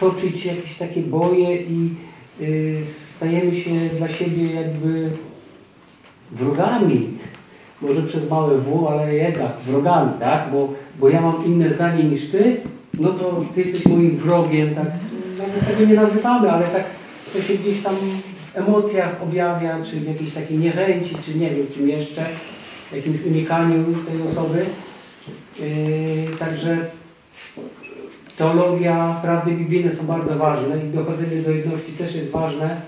toczyć jakieś takie boje i y, stajemy się dla siebie jakby wrogami. Może przez małe W, ale jednak wrogami, tak? Bo, bo ja mam inne zdanie niż ty, no to ty jesteś moim wrogiem, tak? Nawet tego nie nazywamy, ale tak to się gdzieś tam w emocjach objawia, czy w jakiejś takiej niechęci, czy nie wiem, czym jeszcze, jakimś unikaniu tej osoby. Yy, także teologia, prawdy biblijne są bardzo ważne i dochodzenie do jedności też jest ważne,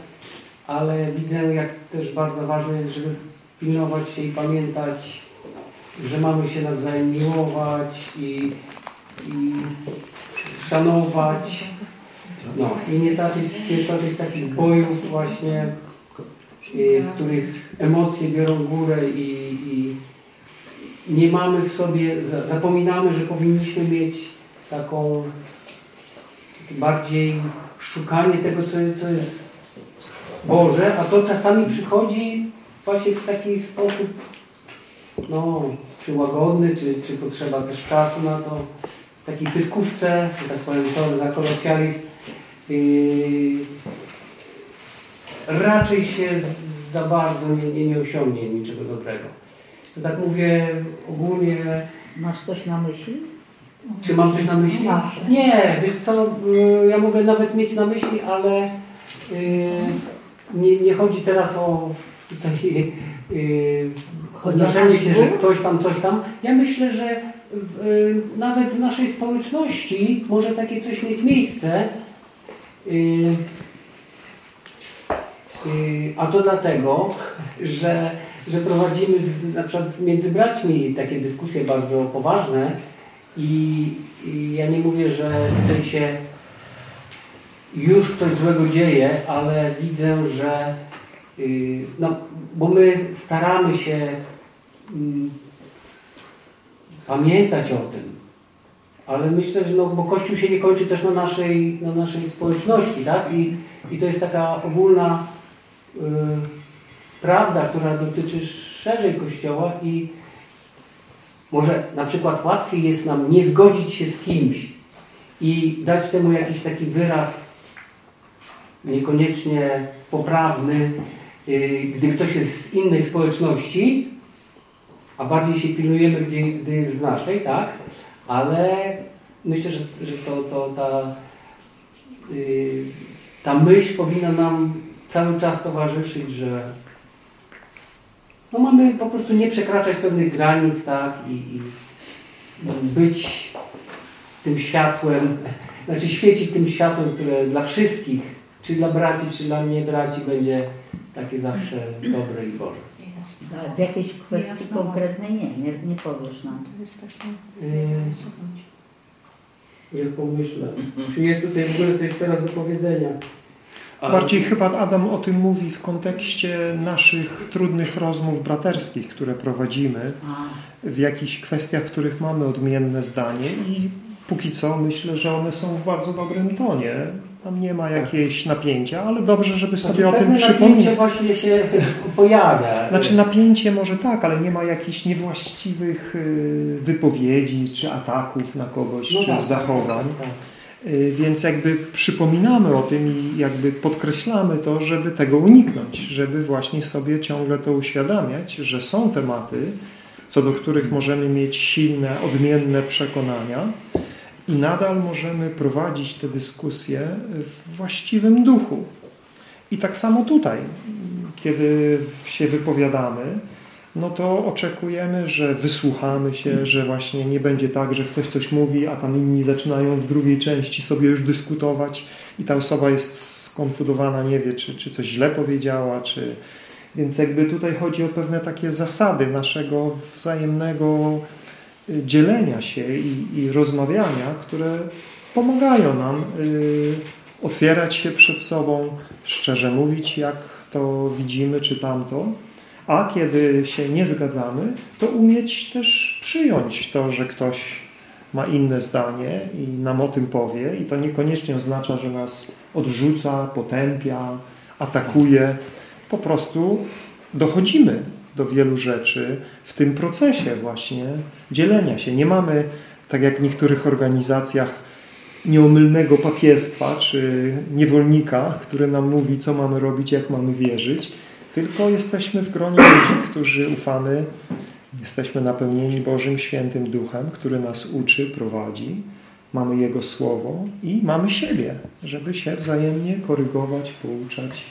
ale widzę, jak też bardzo ważne jest, żeby pilnować się i pamiętać, że mamy się nawzajem miłować i, i szanować. No i nie toczyć, nie toczyć takich bojów właśnie, y, w których emocje biorą górę i, i nie mamy w sobie, zapominamy, że powinniśmy mieć taką bardziej szukanie tego, co, co jest Boże, a to czasami przychodzi właśnie w taki sposób no, czy łagodny, czy, czy potrzeba też czasu na to, w takiej pyskówce, że tak powiem, to na kolokwializm, yy, raczej się za bardzo nie, nie, nie osiągnie niczego dobrego. Tak mówię ogólnie. Masz coś na myśli? Czy mam coś na myśli? Nie, wiesz co, yy, ja mogę nawet mieć na myśli, ale yy, nie, nie chodzi teraz o tutaj yy, odnoszenie się, że ktoś tam, coś tam. Ja myślę, że y, nawet w naszej społeczności może takie coś mieć miejsce. Y, y, a to dlatego, że, że prowadzimy z, na przykład między braćmi takie dyskusje bardzo poważne i, i ja nie mówię, że tutaj się już coś złego dzieje, ale widzę, że no, bo my staramy się mm, pamiętać o tym, ale myślę, że no, bo Kościół się nie kończy też na naszej, na naszej społeczności, tak? I, i to jest taka ogólna y, prawda, która dotyczy szerzej Kościoła i może na przykład łatwiej jest nam nie zgodzić się z kimś i dać temu jakiś taki wyraz niekoniecznie poprawny, y, gdy ktoś jest z innej społeczności, a bardziej się pilnujemy, gdy, jest z naszej, tak? Ale myślę, że, że to, to ta, yy, ta myśl powinna nam cały czas towarzyszyć, że no mamy po prostu nie przekraczać pewnych granic, tak? I, i być tym światłem, znaczy świecić tym światłem, które dla wszystkich, czy dla braci, czy dla niebraci będzie takie zawsze dobre i Boże. W jakiejś kwestii konkretnej nie, nie, nie powiesz nam. To jest takie... Yy, jak pomyślę. Czy jest tutaj w ogóle coś teraz do powiedzenia? Bardziej chyba Adam o tym mówi w kontekście naszych trudnych rozmów braterskich, które prowadzimy w jakichś kwestiach, w których mamy odmienne zdanie i póki co myślę, że one są w bardzo dobrym tonie. Tam nie ma jakiegoś napięcia, ale dobrze, żeby znaczy, sobie o tym przypomnieć. napięcie właśnie się pojawia. Znaczy napięcie może tak, ale nie ma jakichś niewłaściwych y, wypowiedzi, czy ataków na kogoś, no czy tak, zachowań. Tak, tak. Y, więc jakby przypominamy o tym i jakby podkreślamy to, żeby tego uniknąć, żeby właśnie sobie ciągle to uświadamiać, że są tematy, co do których możemy mieć silne, odmienne przekonania, i nadal możemy prowadzić te dyskusje w właściwym duchu. I tak samo tutaj, kiedy się wypowiadamy, no to oczekujemy, że wysłuchamy się, że właśnie nie będzie tak, że ktoś coś mówi, a tam inni zaczynają w drugiej części sobie już dyskutować i ta osoba jest skonfudowana, nie wie, czy, czy coś źle powiedziała, czy... Więc jakby tutaj chodzi o pewne takie zasady naszego wzajemnego dzielenia się i, i rozmawiania, które pomagają nam y, otwierać się przed sobą, szczerze mówić, jak to widzimy, czy tamto. A kiedy się nie zgadzamy, to umieć też przyjąć to, że ktoś ma inne zdanie i nam o tym powie. I to niekoniecznie oznacza, że nas odrzuca, potępia, atakuje. Po prostu dochodzimy do wielu rzeczy w tym procesie właśnie dzielenia się. Nie mamy, tak jak w niektórych organizacjach, nieomylnego papiestwa czy niewolnika, który nam mówi, co mamy robić, jak mamy wierzyć, tylko jesteśmy w gronie ludzi, którzy ufamy, jesteśmy napełnieni Bożym Świętym Duchem, który nas uczy, prowadzi, mamy Jego Słowo i mamy siebie, żeby się wzajemnie korygować, pouczać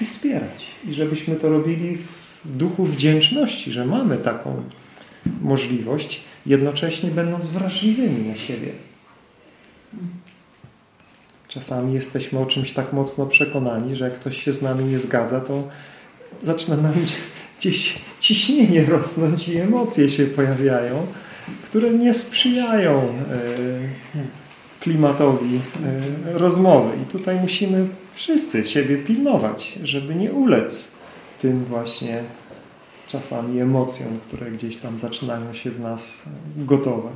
i wspierać. I żebyśmy to robili w duchu wdzięczności, że mamy taką możliwość, jednocześnie będąc wrażliwymi na siebie. Czasami jesteśmy o czymś tak mocno przekonani, że jak ktoś się z nami nie zgadza, to zaczyna nam gdzieś ciśnienie rosnąć i emocje się pojawiają, które nie sprzyjają e, klimatowi e, rozmowy. I tutaj musimy wszyscy siebie pilnować, żeby nie ulec tym właśnie czasami emocjom, które gdzieś tam zaczynają się w nas gotować.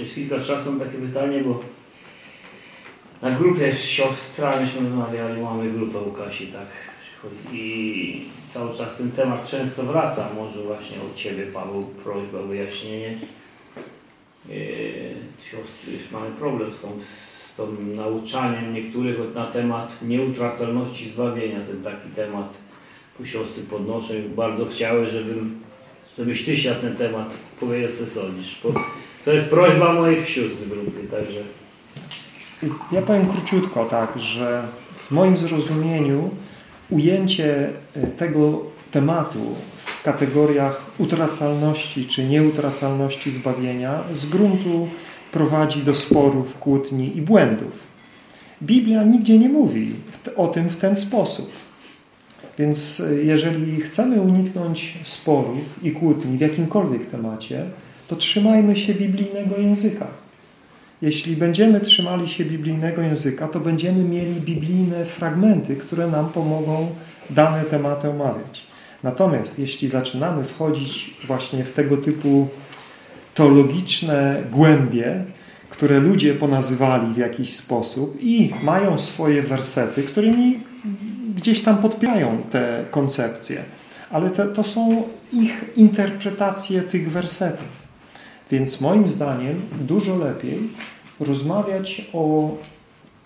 Jest kilka czasu takie pytanie, bo na grupie z siostrami rozmawiali, mamy grupę u Kasi, tak? I cały czas ten temat często wraca. Może właśnie od Ciebie, Paweł, prośba wyjaśnienie. Yy, siostry, mamy problem z, tą, z tym nauczaniem niektórych na temat nieutratalności zbawienia. Ten taki temat siostry podnoszą i bardzo chciały, żebym, żebyś Ty się na ten temat powiedział, co sądzisz. To jest prośba moich sióstr z grupy, także... Ja powiem króciutko tak, że w moim zrozumieniu ujęcie e, tego tematu w kategoriach utracalności czy nieutracalności zbawienia z gruntu prowadzi do sporów, kłótni i błędów. Biblia nigdzie nie mówi o tym w ten sposób. Więc e, jeżeli chcemy uniknąć sporów i kłótni w jakimkolwiek temacie, to trzymajmy się biblijnego języka. Jeśli będziemy trzymali się biblijnego języka, to będziemy mieli biblijne fragmenty, które nam pomogą dane tematy omawiać. Natomiast jeśli zaczynamy wchodzić właśnie w tego typu teologiczne głębie, które ludzie ponazywali w jakiś sposób i mają swoje wersety, którymi gdzieś tam podpierają te koncepcje, ale to są ich interpretacje tych wersetów. Więc moim zdaniem dużo lepiej rozmawiać o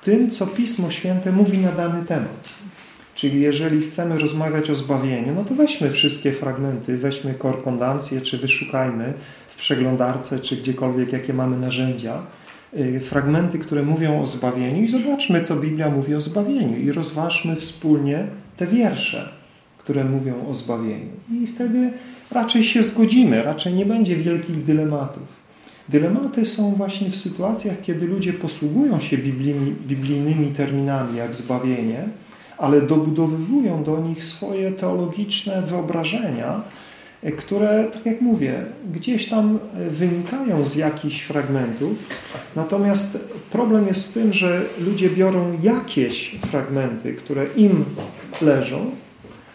tym, co Pismo Święte mówi na dany temat. Czyli jeżeli chcemy rozmawiać o zbawieniu, no to weźmy wszystkie fragmenty, weźmy korkondancję, czy wyszukajmy w przeglądarce, czy gdziekolwiek, jakie mamy narzędzia, y, fragmenty, które mówią o zbawieniu i zobaczmy, co Biblia mówi o zbawieniu i rozważmy wspólnie te wiersze, które mówią o zbawieniu. I wtedy raczej się zgodzimy, raczej nie będzie wielkich dylematów. Dylematy są właśnie w sytuacjach, kiedy ludzie posługują się biblijnymi, biblijnymi terminami jak zbawienie, ale dobudowywują do nich swoje teologiczne wyobrażenia, które, tak jak mówię, gdzieś tam wynikają z jakichś fragmentów. Natomiast problem jest w tym, że ludzie biorą jakieś fragmenty, które im leżą,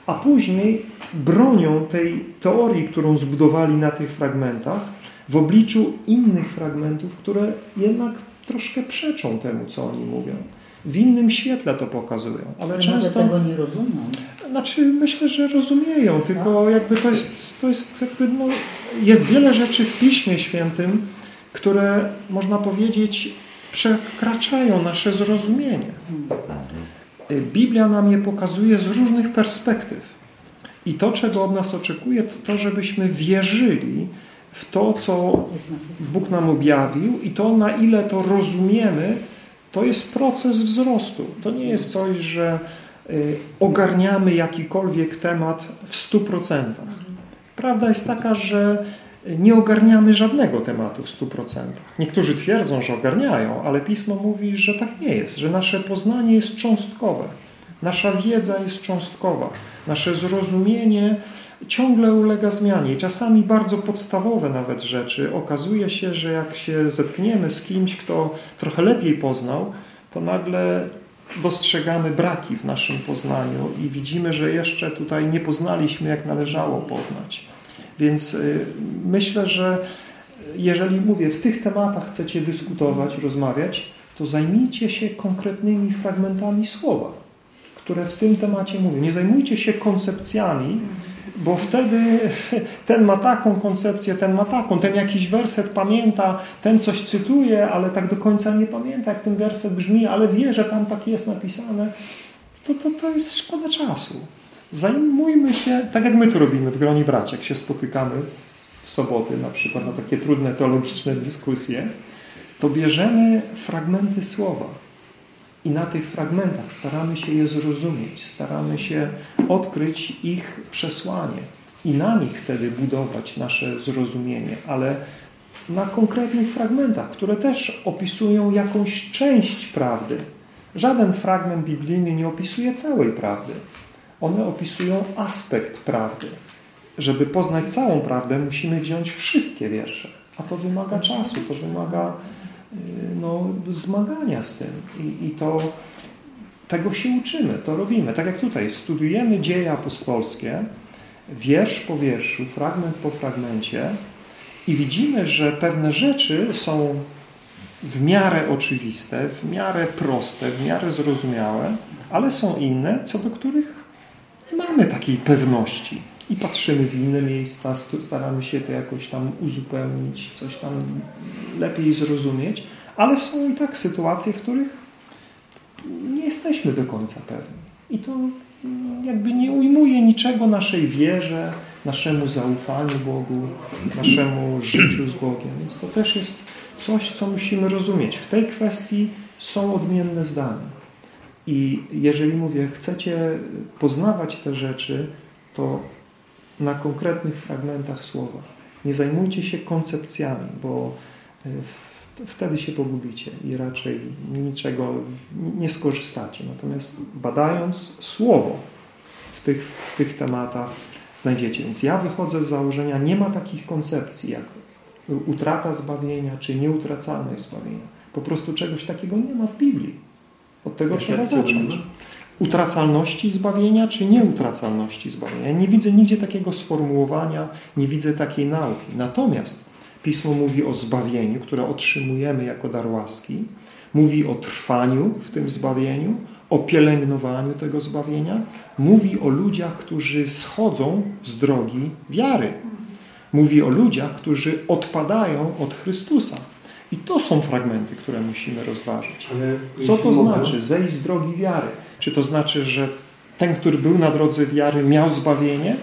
a później bronią tej teorii, którą zbudowali na tych fragmentach, w obliczu innych fragmentów, które jednak troszkę przeczą temu, co oni mówią. W innym świetle to pokazują. Ale, ale często tego nie rozumią. Znaczy, myślę, że rozumieją, tylko tak. jakby to jest, to jest jakby, no, jest wiele rzeczy w Piśmie Świętym, które można powiedzieć przekraczają nasze zrozumienie. Biblia nam je pokazuje z różnych perspektyw. I to, czego od nas oczekuje, to to, żebyśmy wierzyli w to, co Bóg nam objawił i to, na ile to rozumiemy, to jest proces wzrostu. To nie jest coś, że y, ogarniamy jakikolwiek temat w stu procentach. Prawda jest taka, że nie ogarniamy żadnego tematu w stu procentach. Niektórzy twierdzą, że ogarniają, ale Pismo mówi, że tak nie jest, że nasze poznanie jest cząstkowe, nasza wiedza jest cząstkowa, nasze zrozumienie ciągle ulega zmianie. I czasami bardzo podstawowe nawet rzeczy okazuje się, że jak się zetkniemy z kimś, kto trochę lepiej poznał, to nagle dostrzegamy braki w naszym poznaniu i widzimy, że jeszcze tutaj nie poznaliśmy, jak należało poznać. Więc y, myślę, że jeżeli mówię, w tych tematach chcecie dyskutować, rozmawiać, to zajmijcie się konkretnymi fragmentami słowa, które w tym temacie mówią. Nie zajmujcie się koncepcjami, bo wtedy ten ma taką koncepcję, ten ma taką, ten jakiś werset pamięta, ten coś cytuje, ale tak do końca nie pamięta, jak ten werset brzmi, ale wie, że tam tak jest napisane. To, to, to jest szkoda czasu. Zajmujmy się, tak jak my tu robimy w gronie braci, jak się spotykamy w soboty na przykład na takie trudne teologiczne dyskusje, to bierzemy fragmenty słowa i na tych fragmentach staramy się je zrozumieć, staramy się odkryć ich przesłanie i na nich wtedy budować nasze zrozumienie, ale na konkretnych fragmentach, które też opisują jakąś część prawdy. Żaden fragment biblijny nie opisuje całej prawdy. One opisują aspekt prawdy. Żeby poznać całą prawdę, musimy wziąć wszystkie wiersze. A to wymaga czasu, to wymaga y, no, zmagania z tym. I, I to tego się uczymy, to robimy. Tak jak tutaj, studiujemy dzieje apostolskie, wiersz po wierszu, fragment po fragmencie i widzimy, że pewne rzeczy są w miarę oczywiste, w miarę proste, w miarę zrozumiałe, ale są inne, co do których nie mamy takiej pewności. I patrzymy w inne miejsca, staramy się to jakoś tam uzupełnić, coś tam lepiej zrozumieć, ale są i tak sytuacje, w których nie jesteśmy do końca pewni. I to jakby nie ujmuje niczego naszej wierze, naszemu zaufaniu Bogu, naszemu życiu z Bogiem. Więc to też jest coś, co musimy rozumieć. W tej kwestii są odmienne zdania. I jeżeli mówię, chcecie poznawać te rzeczy, to na konkretnych fragmentach słowa. Nie zajmujcie się koncepcjami, bo e, wtedy się pogubicie i raczej niczego nie skorzystacie. Natomiast badając słowo w tych, w tych tematach znajdziecie. Więc ja wychodzę z założenia, nie ma takich koncepcji jak utrata zbawienia, czy nieutracalność zbawienia. Po prostu czegoś takiego nie ma w Biblii. Od tego trzeba zacząć. Utracalności zbawienia, czy nieutracalności zbawienia. Nie widzę nigdzie takiego sformułowania, nie widzę takiej nauki. Natomiast Pismo mówi o zbawieniu, które otrzymujemy jako dar łaski. Mówi o trwaniu w tym zbawieniu, o pielęgnowaniu tego zbawienia. Mówi o ludziach, którzy schodzą z drogi wiary. Mówi o ludziach, którzy odpadają od Chrystusa. I to są fragmenty, które musimy rozważyć. Co to znaczy zejść z drogi wiary? Czy to znaczy, że ten, który był na drodze wiary, miał zbawienie?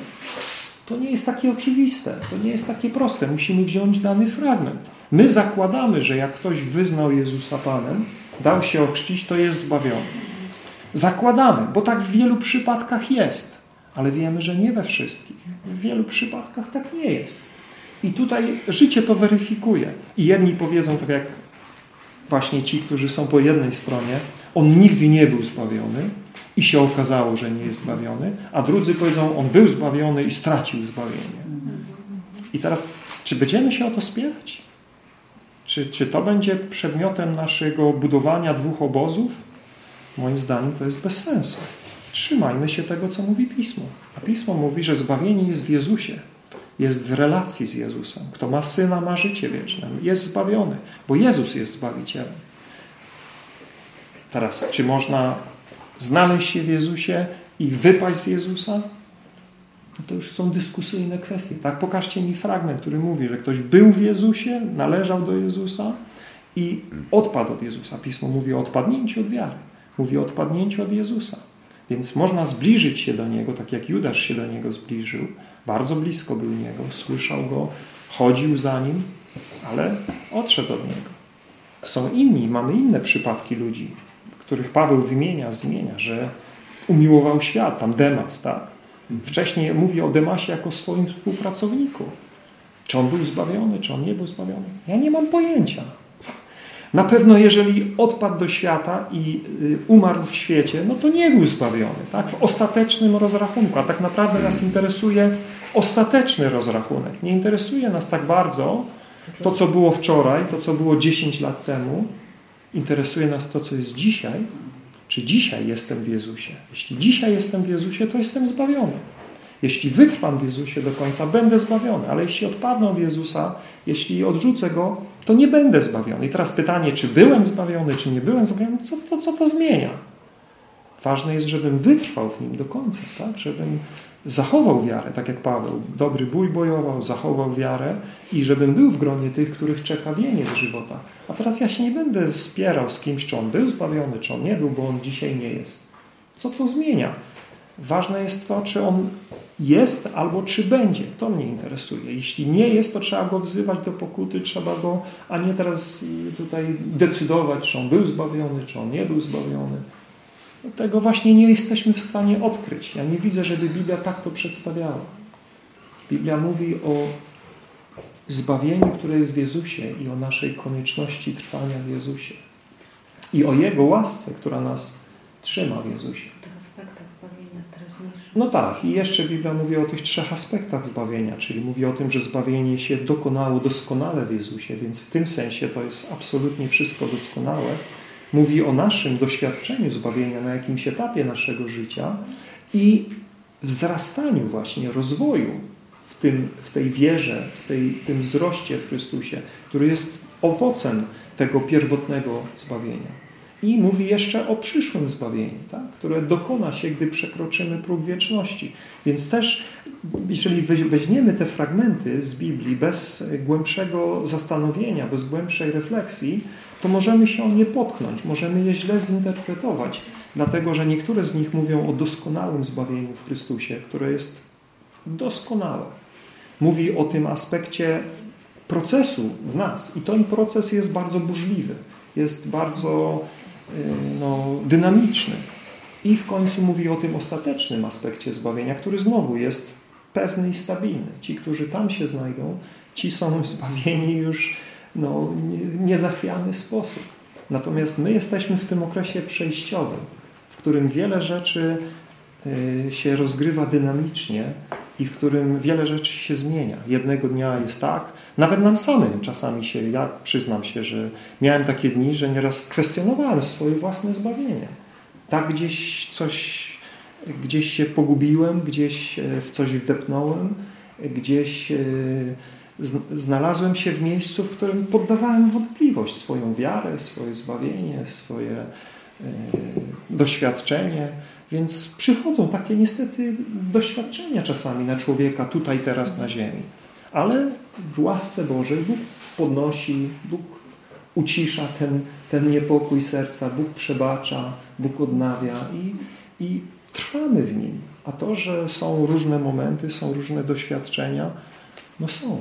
To nie jest takie oczywiste, to nie jest takie proste. Musimy wziąć dany fragment. My zakładamy, że jak ktoś wyznał Jezusa Panem, dał się ochrzcić, to jest zbawiony. Zakładamy, bo tak w wielu przypadkach jest, ale wiemy, że nie we wszystkich. W wielu przypadkach tak nie jest. I tutaj życie to weryfikuje. I jedni powiedzą, tak jak właśnie ci, którzy są po jednej stronie, on nigdy nie był zbawiony i się okazało, że nie jest zbawiony, a drudzy powiedzą, on był zbawiony i stracił zbawienie. I teraz, czy będziemy się o to spierać? Czy, czy to będzie przedmiotem naszego budowania dwóch obozów? Moim zdaniem to jest bez sensu. Trzymajmy się tego, co mówi Pismo. A Pismo mówi, że zbawienie jest w Jezusie jest w relacji z Jezusem. Kto ma Syna, ma życie wieczne. Jest zbawiony, bo Jezus jest Zbawicielem. Teraz, czy można znaleźć się w Jezusie i wypaść z Jezusa? No to już są dyskusyjne kwestie. Tak, pokażcie mi fragment, który mówi, że ktoś był w Jezusie, należał do Jezusa i odpadł od Jezusa. Pismo mówi o odpadnięciu od wiary. Mówi o odpadnięciu od Jezusa. Więc można zbliżyć się do Niego, tak jak Judasz się do Niego zbliżył, bardzo blisko był Niego, słyszał Go, chodził za Nim, ale odszedł od Niego. Są inni, mamy inne przypadki ludzi, których Paweł wymienia, zmienia, że umiłował świat, tam Demas, tak? Wcześniej mówi o Demasie jako swoim współpracowniku. Czy on był zbawiony, czy on nie był zbawiony? Ja nie mam pojęcia. Na pewno jeżeli odpadł do świata i y, umarł w świecie, no to nie był zbawiony, tak? W ostatecznym rozrachunku. A tak naprawdę nas interesuje ostateczny rozrachunek. Nie interesuje nas tak bardzo to, co było wczoraj, to, co było 10 lat temu. Interesuje nas to, co jest dzisiaj. Czy dzisiaj jestem w Jezusie? Jeśli dzisiaj jestem w Jezusie, to jestem zbawiony. Jeśli wytrwam w Jezusie do końca, będę zbawiony. Ale jeśli odpadnę od Jezusa, jeśli odrzucę Go, to nie będę zbawiony. I teraz pytanie, czy byłem zbawiony, czy nie byłem zbawiony, co to, co to zmienia? Ważne jest, żebym wytrwał w nim do końca, tak? żebym zachował wiarę, tak jak Paweł. Dobry bój bojował, zachował wiarę i żebym był w gronie tych, których czeka wieniec żywota. A teraz ja się nie będę spierał z kimś, czy on był zbawiony, czy on nie był, bo on dzisiaj nie jest. Co to zmienia? Ważne jest to, czy on jest albo czy będzie. To mnie interesuje. Jeśli nie jest, to trzeba go wzywać do pokuty, trzeba go, a nie teraz tutaj decydować, czy on był zbawiony, czy on nie był zbawiony. Tego właśnie nie jesteśmy w stanie odkryć. Ja nie widzę, żeby Biblia tak to przedstawiała. Biblia mówi o zbawieniu, które jest w Jezusie i o naszej konieczności trwania w Jezusie. I o Jego łasce, która nas trzyma w Jezusie. No tak, i jeszcze Biblia mówi o tych trzech aspektach zbawienia, czyli mówi o tym, że zbawienie się dokonało doskonale w Jezusie, więc w tym sensie to jest absolutnie wszystko doskonałe. Mówi o naszym doświadczeniu zbawienia na jakimś etapie naszego życia i wzrastaniu właśnie, rozwoju w, tym, w tej wierze, w tej, tym wzroście w Chrystusie, który jest owocem tego pierwotnego zbawienia. I mówi jeszcze o przyszłym zbawieniu, tak? które dokona się, gdy przekroczymy próg wieczności. Więc też, jeżeli weźmiemy te fragmenty z Biblii bez głębszego zastanowienia, bez głębszej refleksji, to możemy się nie potknąć, możemy je źle zinterpretować, dlatego że niektóre z nich mówią o doskonałym zbawieniu w Chrystusie, które jest doskonałe. Mówi o tym aspekcie procesu w nas i ten proces jest bardzo burzliwy, jest bardzo no, dynamiczny. I w końcu mówi o tym ostatecznym aspekcie zbawienia, który znowu jest pewny i stabilny. Ci, którzy tam się znajdą, ci są zbawieni już no, niezachwiany sposób. Natomiast my jesteśmy w tym okresie przejściowym, w którym wiele rzeczy y, się rozgrywa dynamicznie i w którym wiele rzeczy się zmienia. Jednego dnia jest tak, nawet nam samym czasami się, ja przyznam się, że miałem takie dni, że nieraz kwestionowałem swoje własne zbawienie. Tak gdzieś coś, gdzieś się pogubiłem, gdzieś e, w coś wdepnąłem, gdzieś e, znalazłem się w miejscu, w którym poddawałem wątpliwość swoją wiarę, swoje zbawienie, swoje e, doświadczenie. Więc przychodzą takie niestety doświadczenia czasami na człowieka tutaj, teraz na ziemi. Ale w łasce Bożej Bóg podnosi, Bóg ucisza ten, ten niepokój serca, Bóg przebacza, Bóg odnawia i, i trwamy w Nim. A to, że są różne momenty, są różne doświadczenia, no są.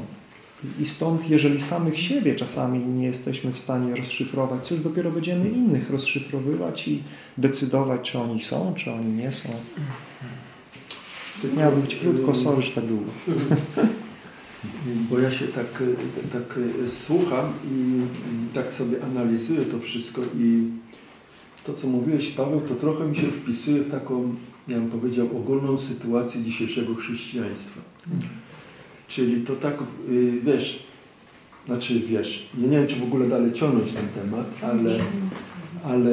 I stąd, jeżeli samych siebie czasami nie jesteśmy w stanie rozszyfrować, cóż dopiero będziemy innych rozszyfrowywać i decydować, czy oni są, czy oni nie są. Miało być krótko, sorry, że tak długo. Bo ja się tak, tak słucham i tak sobie analizuję to wszystko i to, co mówiłeś, Paweł, to trochę mi się wpisuje w taką, ja bym powiedział, ogólną sytuację dzisiejszego chrześcijaństwa. Czyli to tak, y, wiesz, znaczy wiesz, ja nie wiem, czy w ogóle dalej ciągnąć ten temat, ale, ale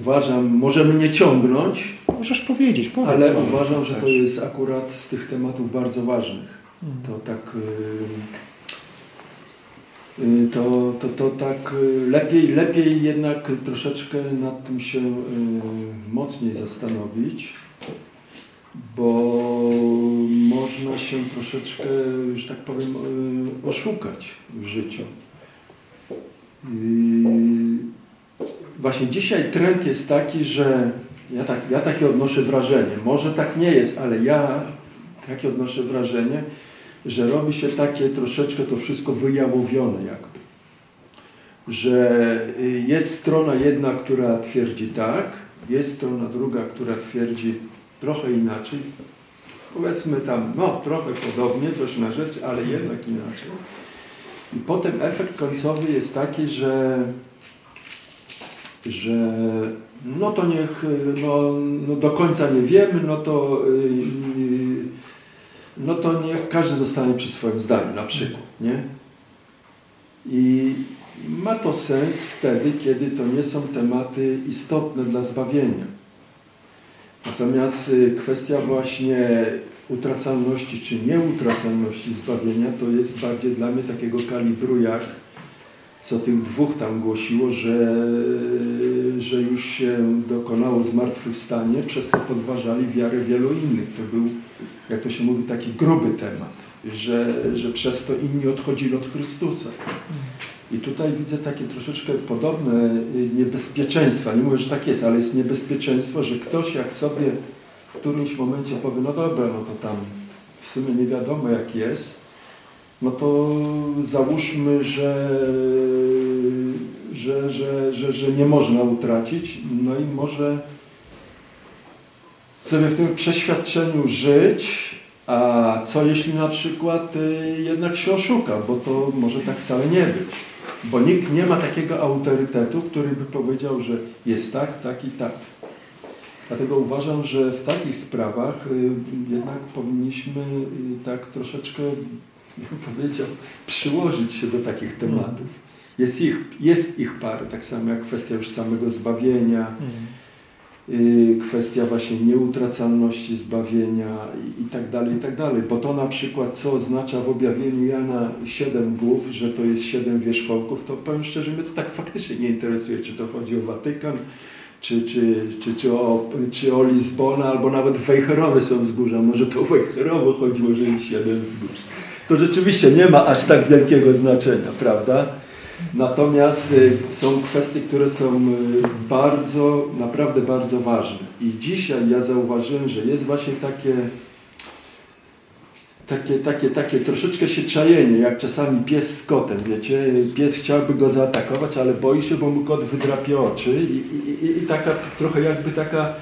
uważam, możemy nie ciągnąć. Możesz powiedzieć, powiedz. Ale uważam, że to jest akurat z tych tematów bardzo ważnych. To tak y, y, to, to, to tak lepiej, lepiej jednak troszeczkę nad tym się mocniej zastanowić bo można się troszeczkę, że tak powiem, oszukać w życiu. Właśnie dzisiaj trend jest taki, że ja, tak, ja takie odnoszę wrażenie, może tak nie jest, ale ja takie odnoszę wrażenie, że robi się takie troszeczkę to wszystko wyjałowione jakby. Że jest strona jedna, która twierdzi tak, jest strona druga, która twierdzi trochę inaczej. Powiedzmy tam, no trochę podobnie, coś na rzecz, ale jednak inaczej. I potem efekt końcowy jest taki, że, że no to niech, no, no do końca nie wiemy, no to, no to niech każdy zostanie przy swoim zdaniu, na przykład, nie? I ma to sens wtedy, kiedy to nie są tematy istotne dla zbawienia. Natomiast y, kwestia właśnie utracalności czy nieutracalności zbawienia to jest bardziej dla mnie takiego kalibru jak co tych dwóch tam głosiło, że, że już się dokonało zmartwychwstanie, przez co podważali wiarę wielu innych. To był, jak to się mówi, taki gruby temat, że, że przez to inni odchodzili od Chrystusa. I tutaj widzę takie troszeczkę podobne niebezpieczeństwa. Nie mówię, że tak jest, ale jest niebezpieczeństwo, że ktoś jak sobie w którymś momencie powie, no dobra, no to tam w sumie nie wiadomo jak jest, no to załóżmy, że, że, że, że, że nie można utracić, no i może sobie w tym przeświadczeniu żyć, a co jeśli na przykład y, jednak się oszuka, bo to może tak wcale nie być. Bo nikt nie ma takiego autorytetu, który by powiedział, że jest tak, tak i tak. Dlatego uważam, że w takich sprawach y, jednak powinniśmy y, tak troszeczkę, bym powiedział, przyłożyć się do takich tematów. Jest ich, jest ich parę, tak samo jak kwestia już samego zbawienia, y, kwestia właśnie nieutracalności zbawienia i, tak dalej, i tak dalej. Bo to na przykład, co oznacza w objawieniu Jana siedem głów, że to jest siedem wierzchołków, to powiem szczerze, mnie to tak faktycznie nie interesuje, czy to chodzi o Watykan, czy, czy, czy, czy, o, czy o Lizbona, albo nawet Wejherowy są wzgórza. Może to Wejherowo chodziło, że jest siedem wzgórz. To rzeczywiście nie ma aż tak wielkiego znaczenia, prawda? Natomiast y, są kwestie, które są y, bardzo, naprawdę bardzo ważne. I dzisiaj ja zauważyłem, że jest właśnie takie takie, takie, takie troszeczkę się czajenie, jak czasami pies z kotem, wiecie, pies chciałby go zaatakować, ale boi się, bo mu kot wydrapie oczy i, i, i taka trochę jakby taka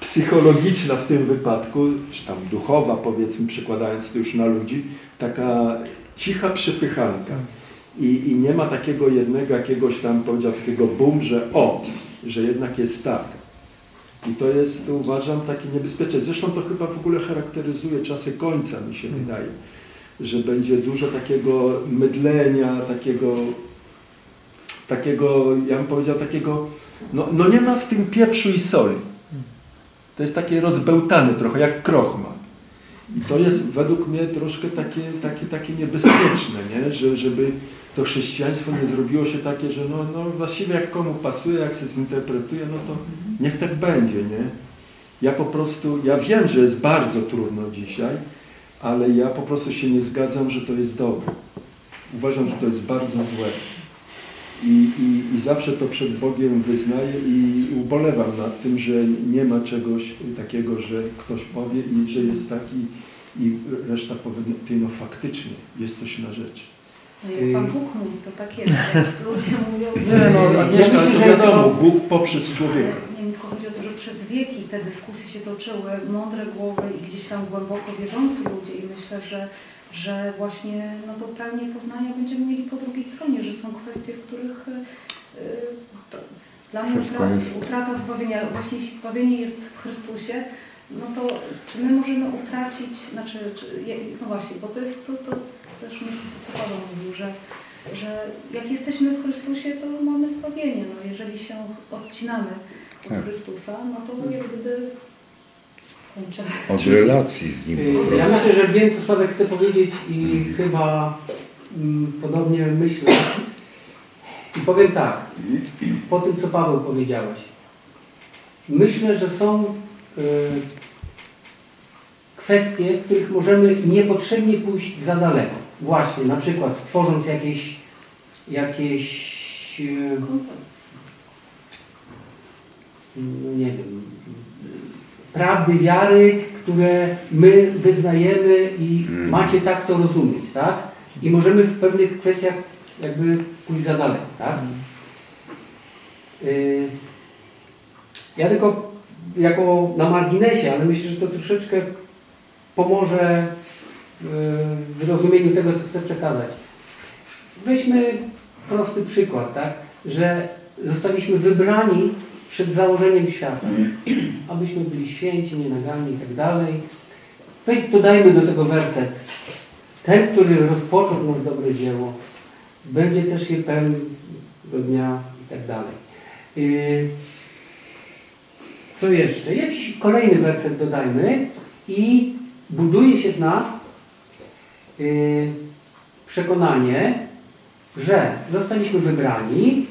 psychologiczna w tym wypadku, czy tam duchowa powiedzmy, przekładając to już na ludzi, taka cicha przepychanka. I, I nie ma takiego jednego jakiegoś tam, powiedział, takiego bum, że o, że jednak jest tak. I to jest, uważam, takie niebezpieczne. Zresztą to chyba w ogóle charakteryzuje czasy końca, mi się hmm. wydaje, że będzie dużo takiego mydlenia, takiego, takiego ja bym powiedział, takiego, no, no nie ma w tym pieprzu i soli. To jest takie rozbełtane trochę, jak krochma. I to jest według mnie troszkę takie, takie, takie niebezpieczne, nie? Że, żeby to chrześcijaństwo nie zrobiło się takie, że no, no właściwie jak komu pasuje, jak się zinterpretuje, no to niech tak będzie, nie? Ja po prostu, ja wiem, że jest bardzo trudno dzisiaj, ale ja po prostu się nie zgadzam, że to jest dobre. Uważam, że to jest bardzo złe. I, i, I zawsze to przed Bogiem wyznaję i ubolewam nad tym, że nie ma czegoś takiego, że ktoś powie i że jest taki i reszta powie, ty no faktycznie jest coś na rzecz. No jak Pan Bóg mówi, to tak jest. Jak ludzie mówią... Nie, no Agnieszka, ja to wiadomo, Bóg poprzez człowieka. Nie, tylko chodzi o to, że przez wieki te dyskusje się toczyły, mądre głowy i gdzieś tam głęboko wierzący ludzie i myślę, że że właśnie no to pełnię poznania będziemy mieli po drugiej stronie, że są kwestie, w których yy, dla mnie utrata, jest... utrata zbawienia, właśnie jeśli zbawienie jest w Chrystusie, no to czy my możemy utracić, znaczy, czy, no właśnie, bo to jest to, to też myślę, co Paweł mówił, że, że jak jesteśmy w Chrystusie, to mamy zbawienie. No, jeżeli się odcinamy od tak. Chrystusa, no to jak gdyby od relacji z nim. Ja myślę, że wiem, co Sławek chce powiedzieć i chyba mm, podobnie myślę. I powiem tak, po tym, co Paweł powiedziałeś. Myślę, że są y, kwestie, w których możemy niepotrzebnie pójść za daleko. Właśnie, na przykład tworząc jakieś, jakieś y, no nie wiem, prawdy wiary, które my wyznajemy i hmm. macie tak to rozumieć, tak? I możemy w pewnych kwestiach jakby pójść za daleko, tak? Yy, ja tylko jako na marginesie, ale myślę, że to troszeczkę pomoże w rozumieniu tego, co chcę przekazać. Weźmy prosty przykład, tak? Że zostaliśmy wybrani przed założeniem świata, abyśmy byli święci, nienaganni i tak dalej. Dodajmy do tego werset. Ten, który rozpoczął nas dobre dzieło, będzie też je pełnił do dnia i tak dalej. Y, co jeszcze? Jakiś kolejny werset dodajmy i buduje się w nas przekonanie, że zostaliśmy wybrani,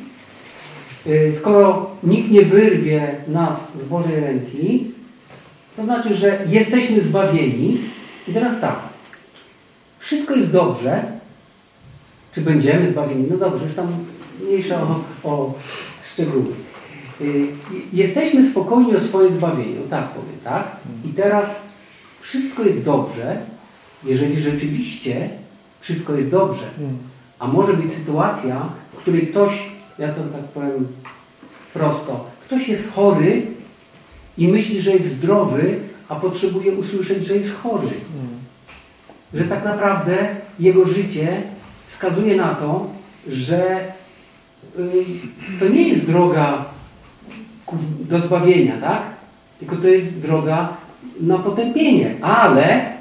y, skoro nikt nie wyrwie nas z Bożej ręki, to znaczy, że jesteśmy zbawieni i teraz tak, wszystko jest dobrze, czy będziemy zbawieni? No dobrze, już tam mniejsza o, o szczegóły. Y, jesteśmy spokojni o swoje zbawienie, tak powiem, tak? I teraz wszystko jest dobrze, jeżeli rzeczywiście wszystko jest dobrze. A może być sytuacja, w której ktoś, ja to tak powiem prosto, ktoś jest chory i myśli, że jest zdrowy, a potrzebuje usłyszeć, że jest chory. Że tak naprawdę jego życie wskazuje na to, że y, to nie jest droga do zbawienia, tak? Tylko to jest droga na potępienie. Ale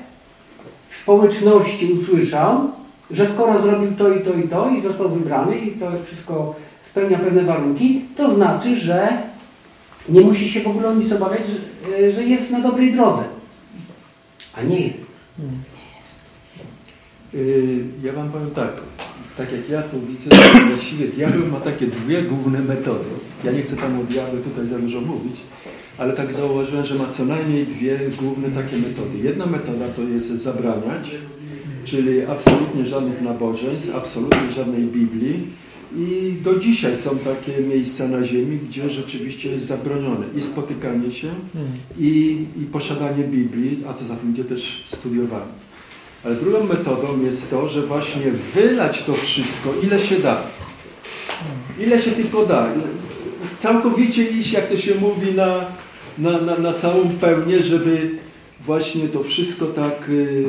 społeczności usłyszał, że skoro zrobił to i to i to i został wybrany i to wszystko spełnia pewne warunki, to znaczy, że nie musi się w ogóle o nic obawiać, że, że jest na dobrej drodze. A nie jest. Y, ja Wam powiem tak, tak jak ja to widzę, to właściwie diabeł ma takie dwie główne metody. Ja nie chcę Panu o diable tutaj za dużo mówić, ale tak zauważyłem, że ma co najmniej dwie główne takie metody. Jedna metoda to jest zabraniać, czyli absolutnie żadnych nabożeństw, absolutnie żadnej Biblii. I do dzisiaj są takie miejsca na ziemi, gdzie rzeczywiście jest zabronione i spotykanie się, i, i posiadanie Biblii, a co za tym idzie też studiowanie. Ale drugą metodą jest to, że właśnie wylać to wszystko, ile się da. Ile się tylko da. Całkowicie iść, jak to się mówi, na, na, na, na całą pełnię, żeby właśnie to wszystko tak y,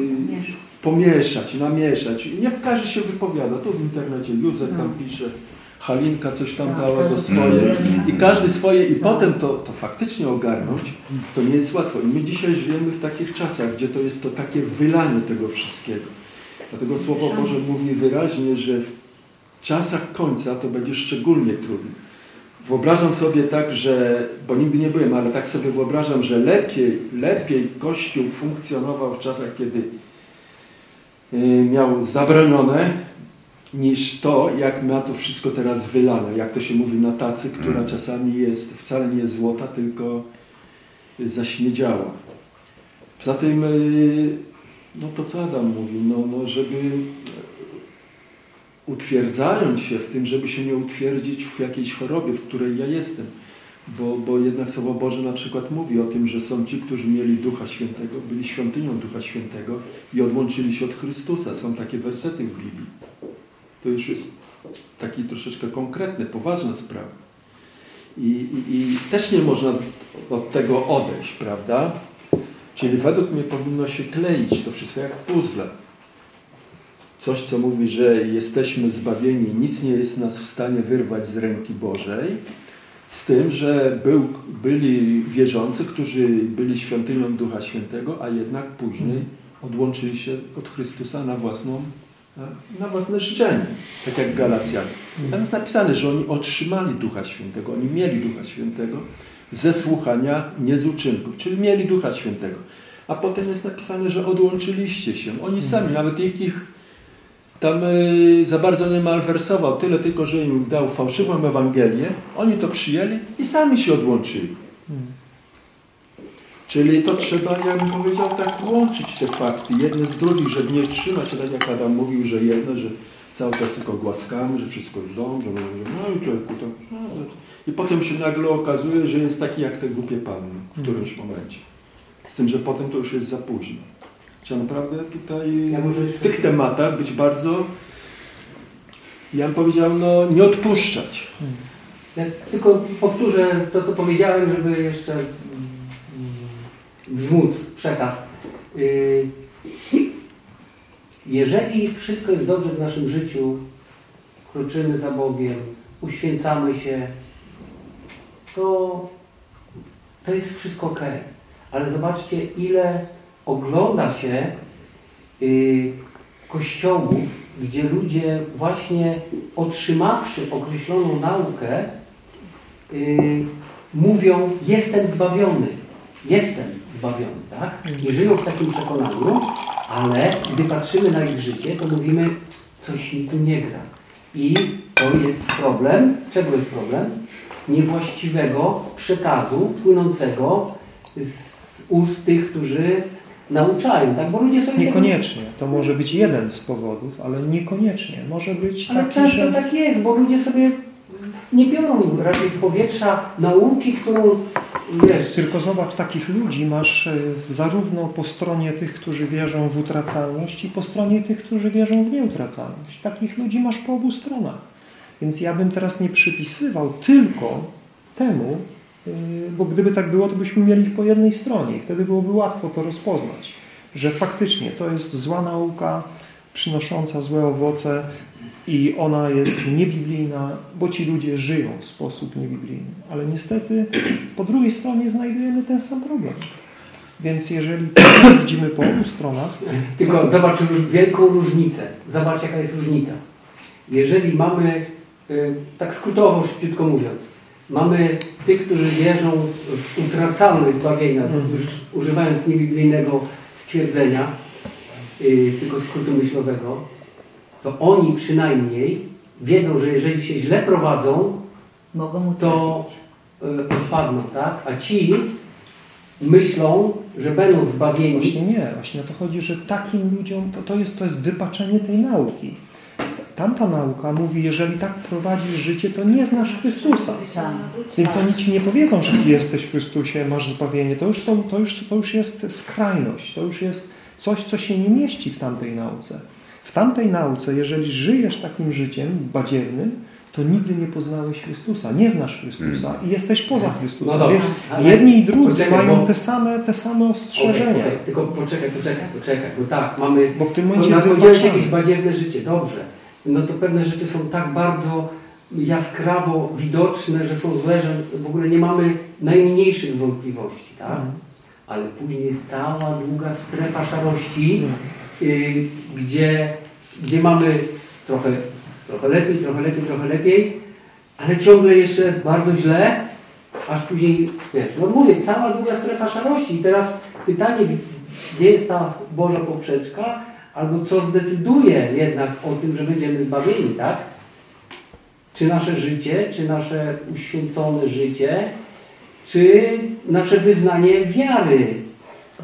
pomieszać, namieszać. I niech każdy się wypowiada. Tu w internecie Józef tam no. pisze, Halinka coś tam tak, dała do swoje i każdy swoje i potem to, to faktycznie ogarnąć, to nie jest łatwo. I my dzisiaj żyjemy w takich czasach, gdzie to jest to takie wylanie tego wszystkiego. Dlatego Słowo Boże mówi wyraźnie, że w czasach końca to będzie szczególnie trudne. Wyobrażam sobie tak, że, bo nigdy nie byłem, ale tak sobie wyobrażam, że lepiej, lepiej Kościół funkcjonował w czasach, kiedy y, miał zabronione, niż to, jak ma to wszystko teraz wylane. Jak to się mówi na tacy, która hmm. czasami jest wcale nie złota, tylko zaśmiedziała. Poza tym, y, no to co Adam mówi, no, no żeby utwierdzając się w tym, żeby się nie utwierdzić w jakiejś chorobie, w której ja jestem. Bo, bo jednak Słowo Boże na przykład mówi o tym, że są ci, którzy mieli Ducha Świętego, byli świątynią Ducha Świętego i odłączyli się od Chrystusa. Są takie wersety w Biblii to już jest taki troszeczkę konkretny, poważna sprawa. I, i, I, też nie można od tego odejść, prawda? Czyli według mnie powinno się kleić to wszystko jak puzzle. Coś, co mówi, że jesteśmy zbawieni, nic nie jest nas w stanie wyrwać z ręki Bożej, z tym, że był, byli wierzący, którzy byli świątynią Ducha Świętego, a jednak później odłączyli się od Chrystusa na własną na własne życzenie, tak jak Galacjanie. Tam jest napisane, że oni otrzymali Ducha Świętego, oni mieli Ducha Świętego ze słuchania, nie z uczynków, czyli mieli Ducha Świętego. A potem jest napisane, że odłączyliście się. Oni sami, nawet ich, ich tam y, za bardzo nie malwersował, tyle tylko, że im dał fałszywą Ewangelię, oni to przyjęli i sami się odłączyli. Czyli to trzeba, ja bym powiedział, tak łączyć te fakty, jedne z drugich, żeby nie trzymać, tak jak Adam mówił, że jedno, że cały czas tylko głaskamy, że wszystko jest dobrze, no i człowieku to... No, I potem się nagle okazuje, że jest taki jak te głupie panny w którymś momencie. Z tym, że potem to już jest za późno. Trzeba naprawdę tutaj ja w tych tematach być bardzo, ja bym powiedział, no nie odpuszczać. Ja tylko powtórzę to, co powiedziałem, żeby jeszcze wzmóc przekaz. Y, jeżeli wszystko jest dobrze w naszym życiu, kroczymy za Bogiem, uświęcamy się, to, to jest wszystko ok. Ale zobaczcie, ile ogląda się y, kościołów, gdzie ludzie właśnie otrzymawszy określoną naukę, y, mówią, jestem zbawiony, jestem zbawiony, tak? I żyją w takim przekonaniu, ale gdy patrzymy na ich życie, to mówimy, coś mi tu nie gra. I to jest problem. Czego jest problem? Niewłaściwego przekazu płynącego z ust tych, którzy nauczają, tak? Bo ludzie sobie Niekoniecznie. To może być jeden z powodów, ale niekoniecznie. Może być Ale taki, często że... tak jest, bo ludzie sobie nie biorą raczej z powietrza nauki, którą wiesz, Tylko zobacz, takich ludzi masz e, zarówno po stronie tych, którzy wierzą w utracalność i po stronie tych, którzy wierzą w nieutracalność. Takich ludzi masz po obu stronach. Więc ja bym teraz nie przypisywał tylko temu, bo gdyby tak było, to byśmy mieli ich po jednej stronie i wtedy byłoby łatwo to rozpoznać, że faktycznie to jest zła nauka, przynosząca złe owoce i ona jest niebiblijna, bo ci ludzie żyją w sposób niebiblijny. Ale niestety po drugiej stronie znajdujemy ten sam problem. Więc jeżeli widzimy po obu stronach, Tylko zobacz róż- wielką różnicę. Zobacz jaka jest różnica. Jeżeli mamy, y, tak skrótowo, szybciutko mówiąc, mamy tych, którzy wierzą w utracalność zbawienia, już używając niebiblijnego stwierdzenia, y, tego skrótu myślowego, to oni przynajmniej wiedzą, że jeżeli się źle prowadzą, Mogą To- utracić. y, odpadną, tak? A ci myślą, że będą zbawieni. Właśnie nie, właśnie o to chodzi, że takim ludziom to, to, jest, to jest wypaczenie tej nauki. Tamta nauka mówi, jeżeli tak prowadzisz życie, to nie znasz Chrystusa. Więc oni ci nie powiedzą, że ty jesteś w Chrystusie, masz zbawienie. To już, są, to, już, to już jest skrajność, to już jest coś, co się nie mieści w tamtej nauce. W tamtej nauce, jeżeli żyjesz takim życiem badziewnym, to nigdy nie poznałeś Chrystusa, nie znasz Chrystusa i jesteś poza Chrystusem. No Więc jedni i drudzy poczekaj, mają bo- te same, te same ostrzeżenia. okej, Tylko poczekaj, poczekaj, poczekaj, bo tak, mamy Bo w tym momencie wypaczamy. jakieś badziewne życie, dobrze. No to pewne rzeczy są tak bardzo jaskrawo widoczne, że są złe, że w ogóle nie mamy najmniejszych wątpliwości, tak? Mhm. Ale później jest cała długa strefa szarości, Mhm. y, gdzie, gdzie mamy trochę, trochę lepiej, trochę lepiej, trochę lepiej, ale ciągle jeszcze bardzo źle, aż później, wiesz, no mówię, cała długa strefa szarości i teraz pytanie, gdzie jest ta Boża poprzeczka, albo co zdecyduje jednak o tym, że będziemy zbawieni, tak? Czy nasze życie, czy nasze uświęcone życie, czy nasze wyznanie wiary,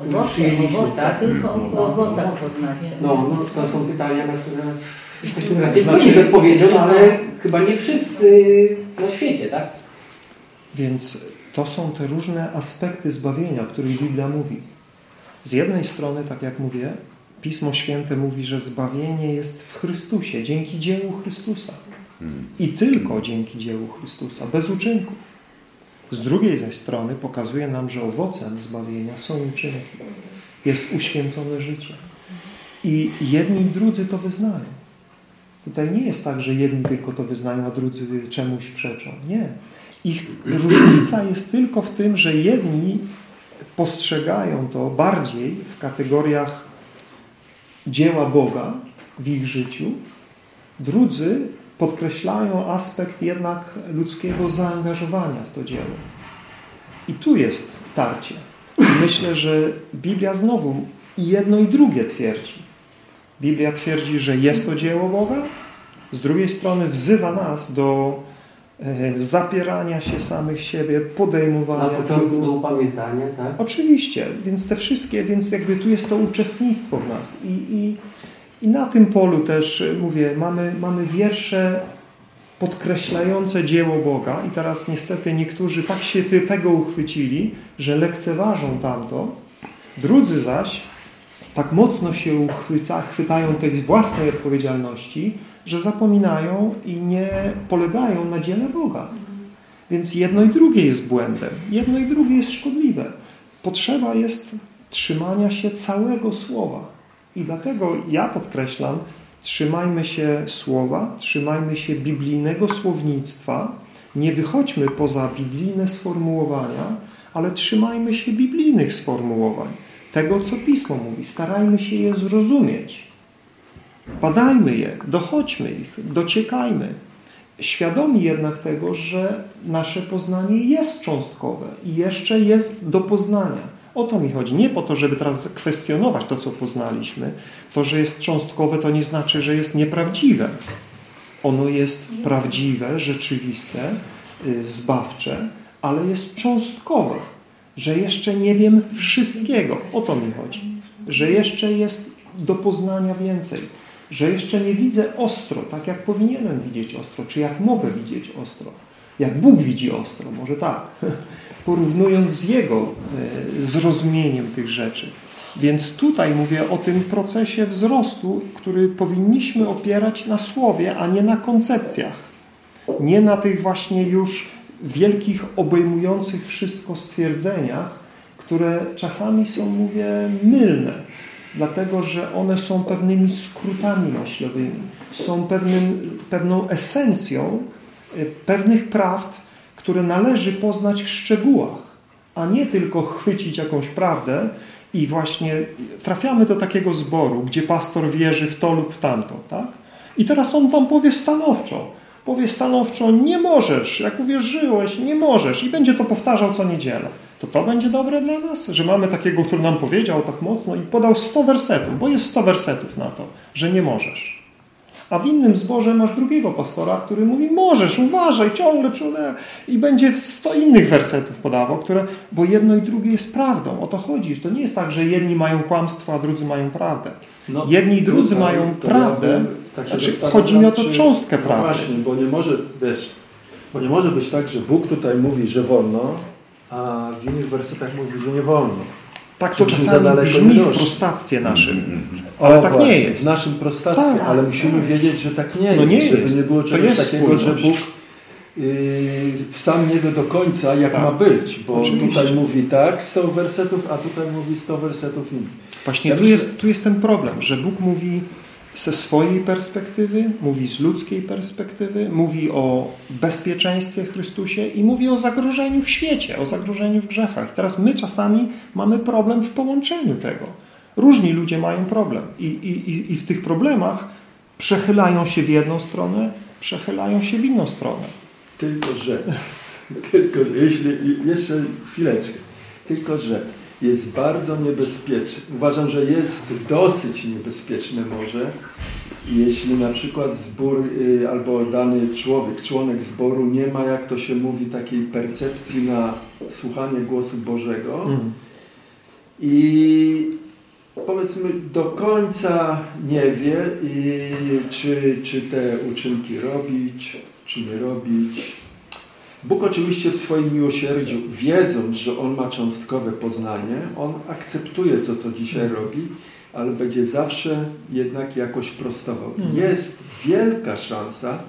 Owoce, owoce, tak? tylko No, o owocach poznacie. No, no, to są pytania, na które jesteśmy raczej odpowiedzią, ale chyba nie wszyscy na świecie, tak? Więc to są te różne aspekty zbawienia, o których Biblia mówi. Z jednej strony, tak jak mówię, Pismo Święte mówi, że zbawienie jest w Chrystusie, dzięki dziełu Chrystusa. I tylko dzięki dziełu Chrystusa, bez uczynków. Z drugiej zaś strony pokazuje nam, że owocem zbawienia są uczynki. Jest uświęcone życie. I jedni i drudzy to wyznają. Tutaj nie jest tak, że jedni tylko to wyznają, a drudzy czemuś przeczą. Nie. Ich różnica jest tylko w tym, że jedni postrzegają to bardziej w kategoriach dzieła Boga w ich życiu, drudzy podkreślają aspekt jednak ludzkiego zaangażowania w to dzieło. I tu jest tarcie. Myślę, że Biblia znowu i jedno i drugie twierdzi. Biblia twierdzi, że jest to dzieło Boga, z drugiej strony wzywa nas do zapierania się samych siebie, Na podejmowania początku trudu. do upamiętania, tak? Oczywiście, więc te wszystkie, więc jakby tu jest to uczestnictwo w nas i, i, i na tym polu też y, mówię, mamy, mamy wiersze podkreślające dzieło Boga i teraz niestety niektórzy tak się tego uchwycili, że lekceważą tamto, drudzy zaś tak mocno się uchwyta, chwytają tej własnej odpowiedzialności, że zapominają i nie polegają na dziele Boga. Więc jedno i drugie jest błędem. Jedno i drugie jest szkodliwe. Potrzeba jest trzymania się całego słowa. I dlatego ja podkreślam, trzymajmy się słowa, trzymajmy się biblijnego słownictwa, nie wychodźmy poza biblijne sformułowania, ale trzymajmy się biblijnych sformułowań. Tego, co Pismo mówi. Starajmy się je zrozumieć. Badajmy je, dochodźmy ich, dociekajmy. Świadomi jednak tego, że nasze poznanie jest cząstkowe i jeszcze jest do poznania. O to mi chodzi. Nie po to, żeby teraz kwestionować to, co poznaliśmy. To, że jest cząstkowe, to nie znaczy, że jest nieprawdziwe. Ono jest prawdziwe, rzeczywiste, y, zbawcze, ale jest cząstkowe, że jeszcze nie wiem wszystkiego. O to mi chodzi. Że jeszcze jest do poznania więcej. Że jeszcze nie widzę ostro, tak jak powinienem widzieć ostro, czy jak mogę widzieć ostro. Jak Bóg widzi ostro, może tak. Porównując z Jego y, zrozumieniem tych rzeczy. Więc tutaj mówię o tym procesie wzrostu, który powinniśmy opierać na słowie, a nie na koncepcjach. Nie na tych właśnie już wielkich, obejmujących wszystko stwierdzeniach, które czasami są, mówię, mylne, dlatego że one są pewnymi skrótami myślowymi, są pewnym, pewną esencją e, pewnych prawd, które należy poznać w szczegółach, a nie tylko chwycić jakąś prawdę i właśnie trafiamy do takiego zboru, gdzie pastor wierzy w to lub w tamto, tak? I teraz on tam powie stanowczo, powie stanowczo, nie możesz, jak uwierzyłeś, nie możesz i będzie to powtarzał co niedzielę. To to będzie dobre dla nas? Że mamy takiego, który nam powiedział tak mocno i podał 100 wersetów, bo jest 100 wersetów na to, że nie możesz. A w innym zborze masz drugiego pastora, który mówi, możesz, uważaj, ciągle, ciągle. I będzie sto innych wersetów podawał, które, bo jedno i drugie jest prawdą. O to chodzi. To nie jest tak, że jedni mają kłamstwo, a drudzy mają prawdę. No, jedni i drudzy tutaj, mają prawdę. Ja tak znaczy, chodzi mi o to cząstkę no prawdy. Właśnie, bo nie może, wiesz, bo nie może być tak, że Bóg tutaj mówi, że wolno, a w innych wersetach mówi, że nie wolno. Tak to czasami brzmi w prostactwie naszym, mm, mm, mm. ale o, tak właśnie, nie jest. W naszym prostactwie, tak, ale musimy tak. wiedzieć, że tak nie no jest. Żeby nie było czegoś takiego, że Bóg yy, sam nie wie do końca, jak tak. ma być. Bo Oczywiście. tutaj mówi tak 100 wersetów, a tutaj mówi 100 wersetów innych. Właśnie ja tu, myślę... jest, tu jest ten problem, że Bóg mówi ze swojej perspektywy, mówi z ludzkiej perspektywy, mówi o bezpieczeństwie w Chrystusie i mówi o zagrożeniu w świecie, o zagrożeniu w grzechach. Teraz my czasami mamy problem w połączeniu tego. Różni ludzie mają problem i, i, i w tych problemach przechylają się w jedną stronę, przechylają się w inną stronę. Tylko, że, tylko, jeśli, jeszcze chwileczkę, tylko, że jest bardzo niebezpieczny. Uważam, że jest dosyć niebezpieczne może, jeśli na przykład zbór y, albo dany człowiek, członek zboru nie ma, jak to się mówi, takiej percepcji na słuchanie głosu Bożego mm. i powiedzmy do końca nie wie, i czy, czy te uczynki robić, czy nie robić, Bóg oczywiście w swoim miłosierdziu, wiedząc, że On ma cząstkowe poznanie, On akceptuje, co to dzisiaj robi, ale będzie zawsze jednak jakoś prostował. Mhm. Jest wielka szansa,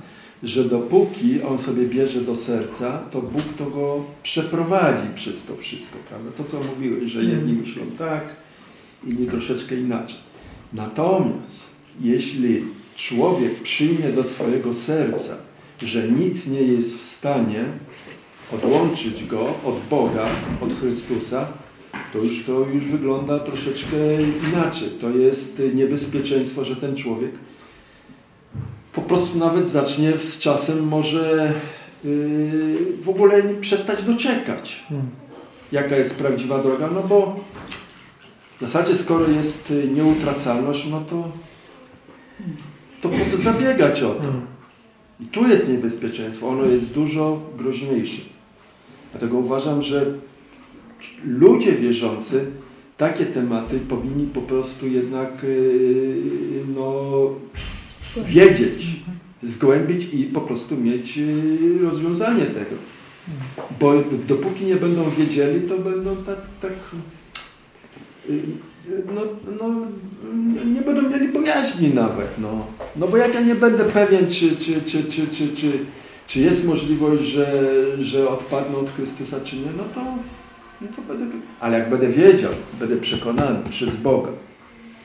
że dopóki on sobie bierze do serca, to Bóg to go przeprowadzi przez to wszystko, prawda? To, co mówiłeś, że jedni mhm. myślą tak, inni troszeczkę inaczej. Natomiast jeśli człowiek przyjmie do swojego serca że nic nie jest w stanie odłączyć go od Boga, od Chrystusa, to już, to już wygląda troszeczkę inaczej. To jest niebezpieczeństwo, że ten człowiek po prostu nawet zacznie z czasem może yy, w ogóle przestać doczekać. Hmm. Jaka jest prawdziwa droga? No bo w zasadzie skoro jest nieutracalność, no to to po co zabiegać o to? I tu jest niebezpieczeństwo, ono jest dużo groźniejsze. Dlatego uważam, że ludzie wierzący takie tematy powinni po prostu jednak yy, no, wiedzieć, zgłębić i po prostu mieć yy, rozwiązanie tego. Bo dopóki nie będą wiedzieli, to będą tak, tak yy, no, no, nie będą mieli bojaźni nawet. No. no bo jak ja nie będę pewien, czy, czy, czy, czy, czy, czy, czy jest możliwość, że, że odpadnę od Chrystusa, czy nie, no to, no to będę... Ale jak będę wiedział, będę przekonany przez Boga,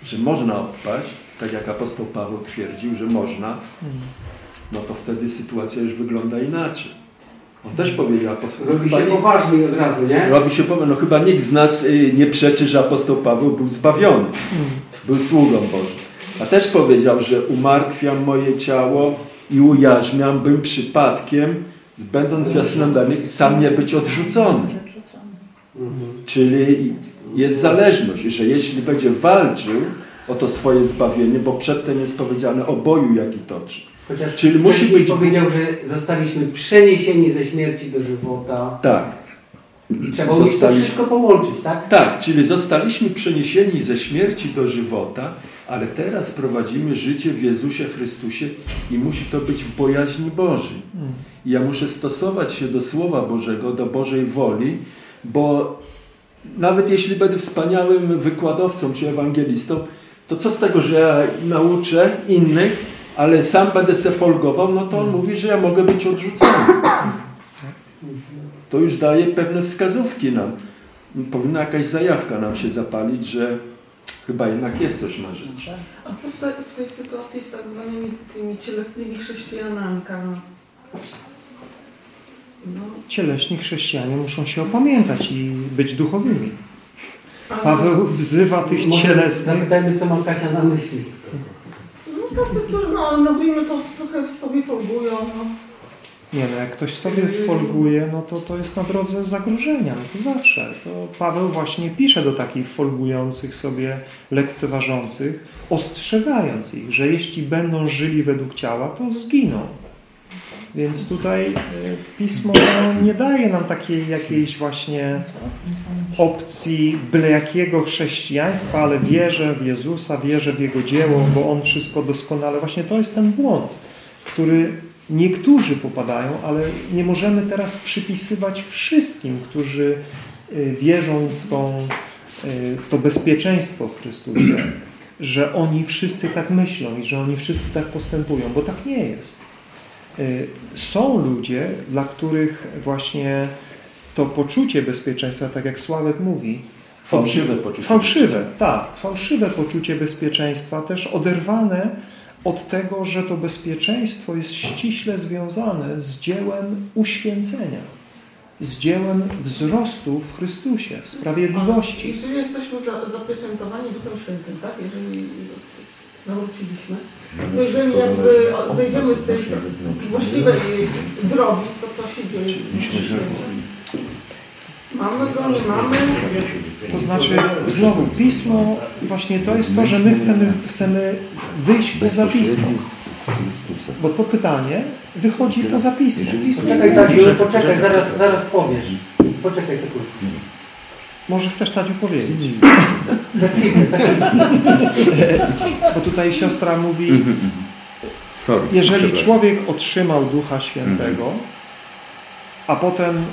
że można odpaść, tak jak apostoł Paweł twierdził, że można, no to wtedy sytuacja już wygląda inaczej. On też powiedział apostoł. Robi się poważnie od razu, nie? Robi się poważnie. No chyba nikt z nas y, nie przeczy, że apostoł Paweł był zbawiony. Był sługą Bożym. A też powiedział, że umartwiam moje ciało i ujarzmiam, bym przypadkiem, będąc zwiastunem danych, sam nie być odrzucony. Czyli jest zależność, że jeśli będzie walczył o to swoje zbawienie, bo przedtem jest powiedziane o boju, jaki toczy Chociaż Czyli musi być- powiedział, że zostaliśmy przeniesieni ze śmierci do żywota. Tak. I trzeba umieć to wszystko połączyć, tak? Tak, czyli zostaliśmy przeniesieni ze śmierci do żywota, ale teraz prowadzimy życie w Jezusie Chrystusie i musi to być w bojaźni Bożej. I Ja muszę stosować się do Słowa Bożego, do Bożej woli, bo nawet jeśli będę wspaniałym wykładowcą czy ewangelistą, to co z tego, że ja nauczę innych, ale sam będę se folgował, no to on mówi, że ja mogę być odrzucony. To już daje pewne wskazówki nam. Powinna jakaś zajawka nam się zapalić, że chyba jednak jest coś na rzecz. A co w, te, w tej sytuacji z tak zwanymi tymi cielesnymi chrześcijanami? No, Cieleśni chrześcijanie muszą się opamiętać i być duchowymi. Paweł wzywa tych Może cielesnych. Zapytajmy, co ma Kasia na myśli. Tacy, którzy, no nazwijmy to, trochę sobie folgują, no. Nie no, jak ktoś sobie folguje, no to to jest na drodze zagrożenia, no to zawsze. To Paweł właśnie pisze do takich folgujących sobie, lekceważących, ostrzegając ich, że jeśli będą żyli według ciała, to zginą. Więc tutaj e, Pismo nie daje nam takiej jakiejś właśnie opcji byle jakiego chrześcijaństwa, ale wierzę w Jezusa, wierzę w Jego dzieło, bo On wszystko doskonale. Właśnie to jest ten błąd, który niektórzy popadają, ale nie możemy teraz przypisywać wszystkim, którzy y, wierzą w, tą, y, w to bezpieczeństwo w Chrystusie, że oni wszyscy tak myślą i że oni wszyscy tak postępują, bo tak nie jest. Y, Są ludzie, dla których właśnie to poczucie bezpieczeństwa, tak jak Sławek mówi, Fałszywe poczucie. Fałszywe, tak. Fałszywe poczucie bezpieczeństwa, też oderwane od tego, że to bezpieczeństwo jest ściśle związane z dziełem uświęcenia, z dziełem wzrostu w Chrystusie, w sprawiedliwości. Jeżeli jesteśmy za, zapieczętowani Duchem Świętym, tak? Jeżeli nawróciliśmy, to jeżeli jakby zejdziemy z tej właściwej drogi, to co się dzieje z Świętym? Mamy go, nie mamy? To znaczy, znowu, Pismo, właśnie to jest to, że my chcemy, chcemy wyjść poza Pismo. Bo to pytanie wychodzi poza Pismo. Pismo Poczekaj, że- poczekaj, zaraz, zaraz powiesz. Poczekaj sekundę. Może chcesz Tadziu powiedzieć? Chwilę. Bo tutaj siostra mówi, Sorry. Jeżeli człowiek otrzymał Ducha Świętego, a potem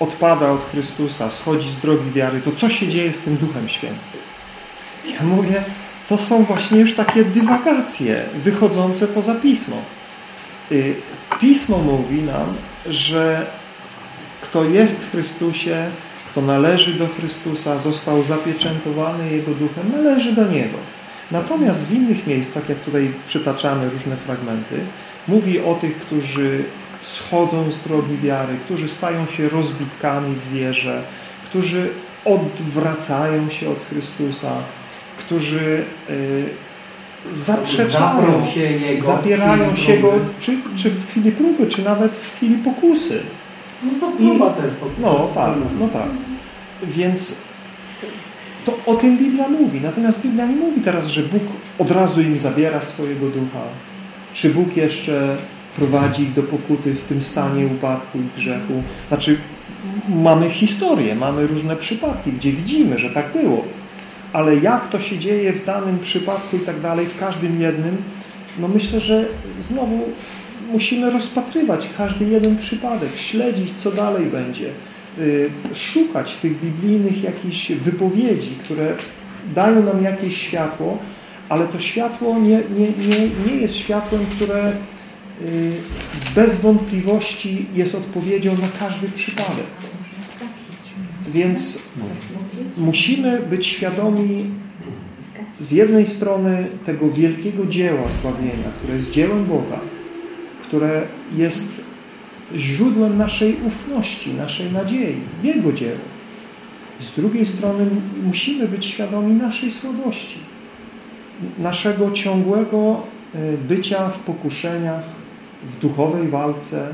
odpada od Chrystusa, schodzi z drogi wiary, to co się dzieje z tym Duchem Świętym? Ja mówię, to są właśnie już takie dywagacje wychodzące poza Pismo. Y, Pismo mówi nam, że kto jest w Chrystusie, kto należy do Chrystusa, został zapieczętowany Jego Duchem, należy do Niego. Natomiast w innych miejscach, jak tutaj przytaczamy różne fragmenty, mówi o tych, którzy schodzą z drogi wiary, którzy stają się rozbitkami w wierze, którzy odwracają się od Chrystusa, którzy y, zaprzeczają, się Jego. zapierają się Go, czy, czy w chwili próby, czy nawet w chwili pokusy. No to próba też. po- No tak, no tak. Więc to o tym Biblia mówi. Natomiast Biblia nie mówi teraz, że Bóg od razu im zabiera swojego ducha. Czy Bóg jeszcze prowadzi ich do pokuty w tym stanie upadku i grzechu. Znaczy, mamy historię, mamy różne przypadki, gdzie widzimy, że tak było. Ale jak to się dzieje w danym przypadku i tak dalej, w każdym jednym, no myślę, że znowu musimy rozpatrywać każdy jeden przypadek, śledzić, co dalej będzie, y, szukać tych biblijnych jakichś wypowiedzi, które dają nam jakieś światło, ale to światło nie, nie, nie, nie jest światłem, które y, bez wątpliwości jest odpowiedzią na każdy przypadek. Więc musimy być świadomi z jednej strony tego wielkiego dzieła zbawienia, które jest dziełem Boga, które jest źródłem naszej ufności, naszej nadziei, Jego dzieło. Z drugiej strony musimy być świadomi naszej słabości, naszego ciągłego e, bycia w pokuszeniach, w duchowej walce,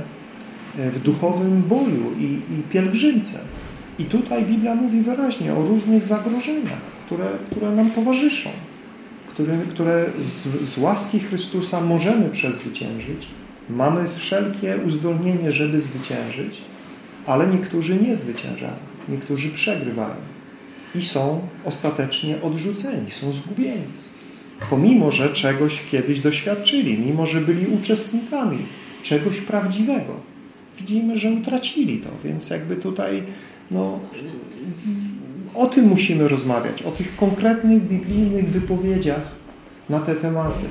e, w duchowym boju i, i pielgrzymce. I tutaj Biblia mówi wyraźnie o różnych zagrożeniach, które, które nam towarzyszą, który, które z, z łaski Chrystusa możemy przezwyciężyć. Mamy wszelkie uzdolnienie, żeby zwyciężyć, ale niektórzy nie zwyciężają, niektórzy przegrywają i są ostatecznie odrzuceni, są zgubieni. Pomimo, że czegoś kiedyś doświadczyli, mimo, że byli uczestnikami czegoś prawdziwego. Widzimy, że utracili to, więc jakby tutaj no, o tym musimy rozmawiać, o tych konkretnych biblijnych wypowiedziach na te tematy.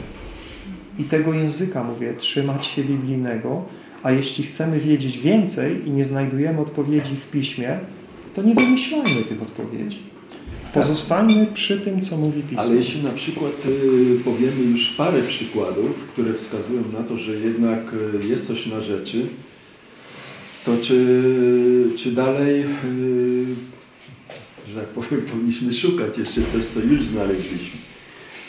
I tego języka, mówię, trzymać się biblijnego, a jeśli chcemy wiedzieć więcej i nie znajdujemy odpowiedzi w piśmie, to nie wymyślajmy tych odpowiedzi. Pozostańmy przy tym, co mówi Pismo. Ale jeśli na przykład y, powiemy już parę przykładów, które wskazują na to, że jednak y, jest coś na rzeczy, to czy, czy dalej, y, że tak powiem, powinniśmy szukać jeszcze coś, co już znaleźliśmy.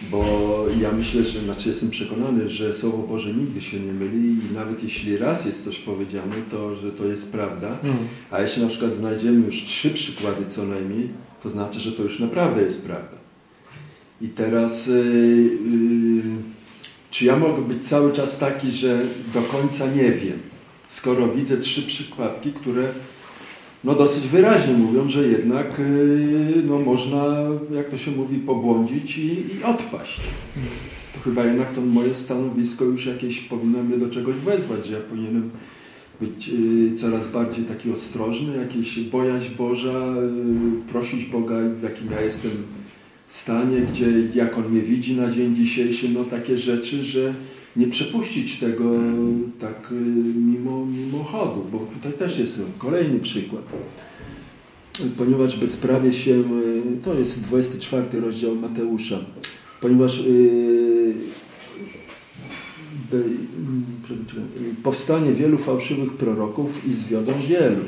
Bo ja myślę, że, znaczy jestem przekonany, że Słowo Boże nigdy się nie myli i nawet jeśli raz jest coś powiedziane, to że to jest prawda. Hmm. A jeśli na przykład znajdziemy już trzy przykłady co najmniej, to znaczy, że to już naprawdę jest prawda. I teraz, yy, yy, czy ja mogę być cały czas taki, że do końca nie wiem, skoro widzę trzy przykładki, które no dosyć wyraźnie mówią, że jednak yy, no można, jak to się mówi, pobłądzić i, i odpaść. To chyba jednak to moje stanowisko już jakieś powinno mnie do czegoś wezwać, że ja powinienem być y, coraz bardziej taki ostrożny, jakieś bojaźń Boża, y, prosić Boga, w jakim ja jestem stanie, gdzie jak On mnie widzi na dzień dzisiejszy, no takie rzeczy, że nie przepuścić tego tak y, mimo, mimo chodu, bo tutaj też jest kolejny przykład. Ponieważ bezprawie się, to jest 24 rozdział Mateusza, ponieważ powstanie wielu fałszywych proroków i zwiodą wielu.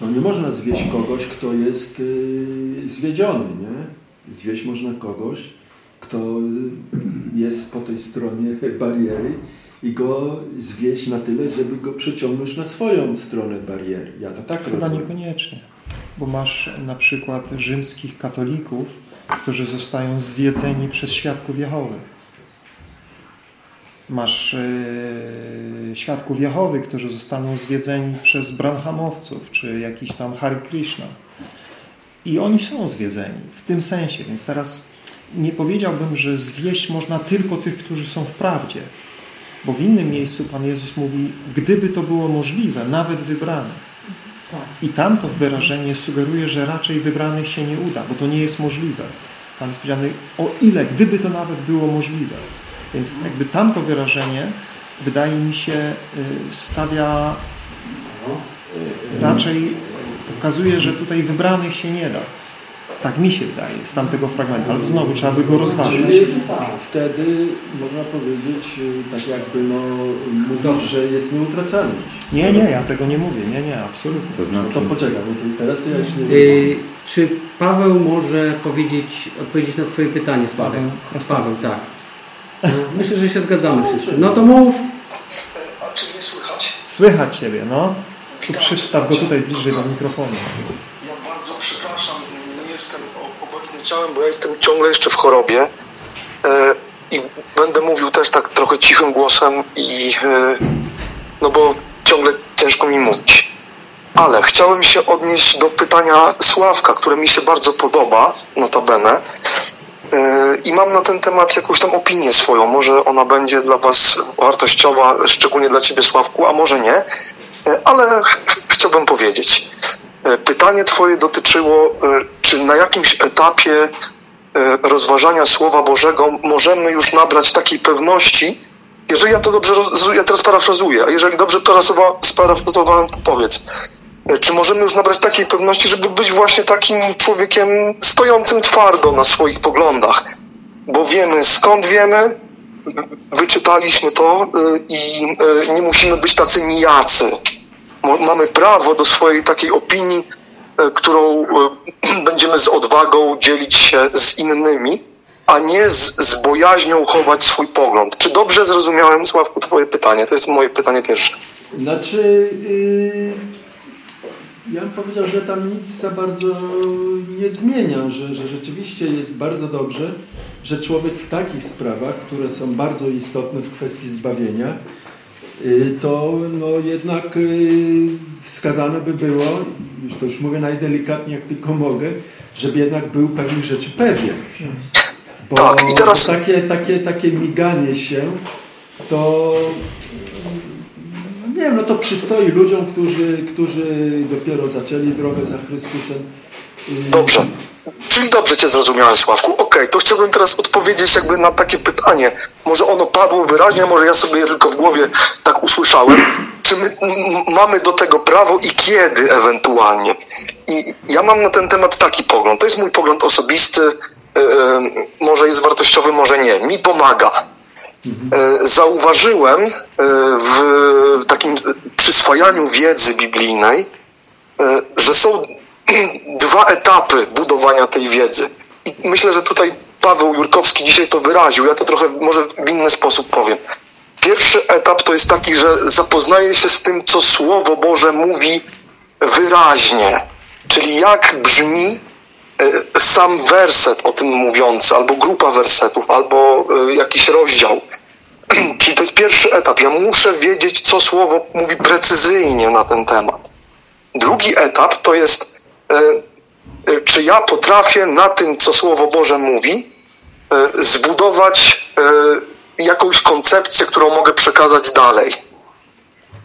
No nie można zwieść kogoś, kto jest zwiedziony, nie? Zwieść można kogoś, kto jest po tej stronie bariery i go zwieść na tyle, żeby go przeciągnąć na swoją stronę bariery. Ja to tak Chyba rozumiem. niekoniecznie, bo masz na przykład rzymskich katolików, którzy zostają zwiedzeni przez świadków Jehowy. Masz yy, świadków Jehowy, którzy zostaną zwiedzeni przez Branhamowców, czy jakiś tam Hare Krishna. I oni są zwiedzeni w tym sensie, więc teraz nie powiedziałbym, że zwieść można tylko tych, którzy są w prawdzie. Bo w innym miejscu Pan Jezus mówi, gdyby to było możliwe, nawet wybranych. I tamto wyrażenie sugeruje, że raczej wybranych się nie uda, bo to nie jest możliwe. Tam jest powiedziane, o ile, gdyby to nawet było możliwe. Więc jakby tamto wyrażenie wydaje mi się y, stawia y, raczej pokazuje, że tutaj wybranych się nie da. Tak mi się wydaje z tamtego fragmentu, ale znowu trzeba by go rozważyć. Czyli wtedy można powiedzieć, y, tak jakby no, mówisz, że jest nieutracalny. Nie, nie, ja tego nie mówię. Nie, nie, absolutnie. To znaczy, To poczekaj, bo to teraz to ja już nie Yy, czy Paweł może powiedzieć, odpowiedzieć na Twoje pytanie, Sławek? Paweł Paweł, tak. No, myślę, że się zgadzamy wszyscy. No to mów. A czy mnie słychać? Słychać Ciebie, no. Tu Witam przedstaw go tutaj bliżej do mikrofonu. Ja bardzo przepraszam, nie jestem o- obecny ciałem, bo ja jestem ciągle jeszcze w chorobie e, i będę mówił też tak trochę cichym głosem i e, no bo ciągle ciężko mi mówić. Ale chciałem się odnieść do pytania Sławka, które mi się bardzo podoba, notabene. E, I mam na ten temat jakąś tam opinię swoją. Może ona będzie dla Was wartościowa, szczególnie dla Ciebie, Sławku, a może nie. Ale ch- ch- chciałbym powiedzieć. Pytanie Twoje dotyczyło, czy na jakimś etapie e, rozważania Słowa Bożego możemy już nabrać takiej pewności, jeżeli ja to dobrze, ja teraz parafrazuję, a jeżeli dobrze parafrazowa- sparafrazowałem, to powiedz. E, Czy możemy już nabrać takiej pewności, żeby być właśnie takim człowiekiem stojącym twardo na swoich poglądach? Bo wiemy skąd wiemy, wyczytaliśmy to y, i nie musimy być tacy nijacy. Mamy prawo do swojej takiej opinii, którą y, będziemy z odwagą dzielić się z innymi, a nie z, z bojaźnią chować swój pogląd. Czy dobrze zrozumiałem, Sławku, Twoje pytanie? To jest moje pytanie pierwsze. Znaczy, yy, ja bym powiedział, że tam nic za bardzo nie zmienia, że, że rzeczywiście jest bardzo dobrze, że człowiek w takich sprawach, które są bardzo istotne w kwestii zbawienia, to no jednak y, wskazane by było, już to już mówię najdelikatniej jak tylko mogę, żeby jednak był pewnych rzeczy pewien. Bo Tak, i teraz- takie, takie, takie miganie się, to nie wiem, no to przystoi ludziom, którzy, którzy dopiero zaczęli drogę za Chrystusem. Y, Dobrze. Czyli dobrze Cię zrozumiałem, Sławku. Okej, to chciałbym teraz odpowiedzieć jakby na takie pytanie. Może ono padło wyraźnie, może ja sobie je tylko w głowie tak usłyszałem. Czy my mamy do tego prawo i kiedy ewentualnie? I ja mam na ten temat taki pogląd. To jest mój pogląd osobisty. e, e, może jest wartościowy, może nie. Mi pomaga. E, Zauważyłem w takim przyswajaniu wiedzy biblijnej, że są dwa etapy budowania tej wiedzy. I myślę, że tutaj Paweł Jurkowski dzisiaj to wyraził. Ja to trochę może w inny sposób powiem. Pierwszy etap to jest taki, że zapoznaje się z tym, co Słowo Boże mówi wyraźnie. Czyli jak brzmi e, sam werset o tym mówiący, albo grupa wersetów, albo e, jakiś rozdział. Czyli to jest pierwszy etap. Ja muszę wiedzieć, co Słowo mówi precyzyjnie na ten temat. Drugi etap to jest, czy ja potrafię na tym, co Słowo Boże mówi, e, zbudować e, jakąś koncepcję, którą mogę przekazać dalej.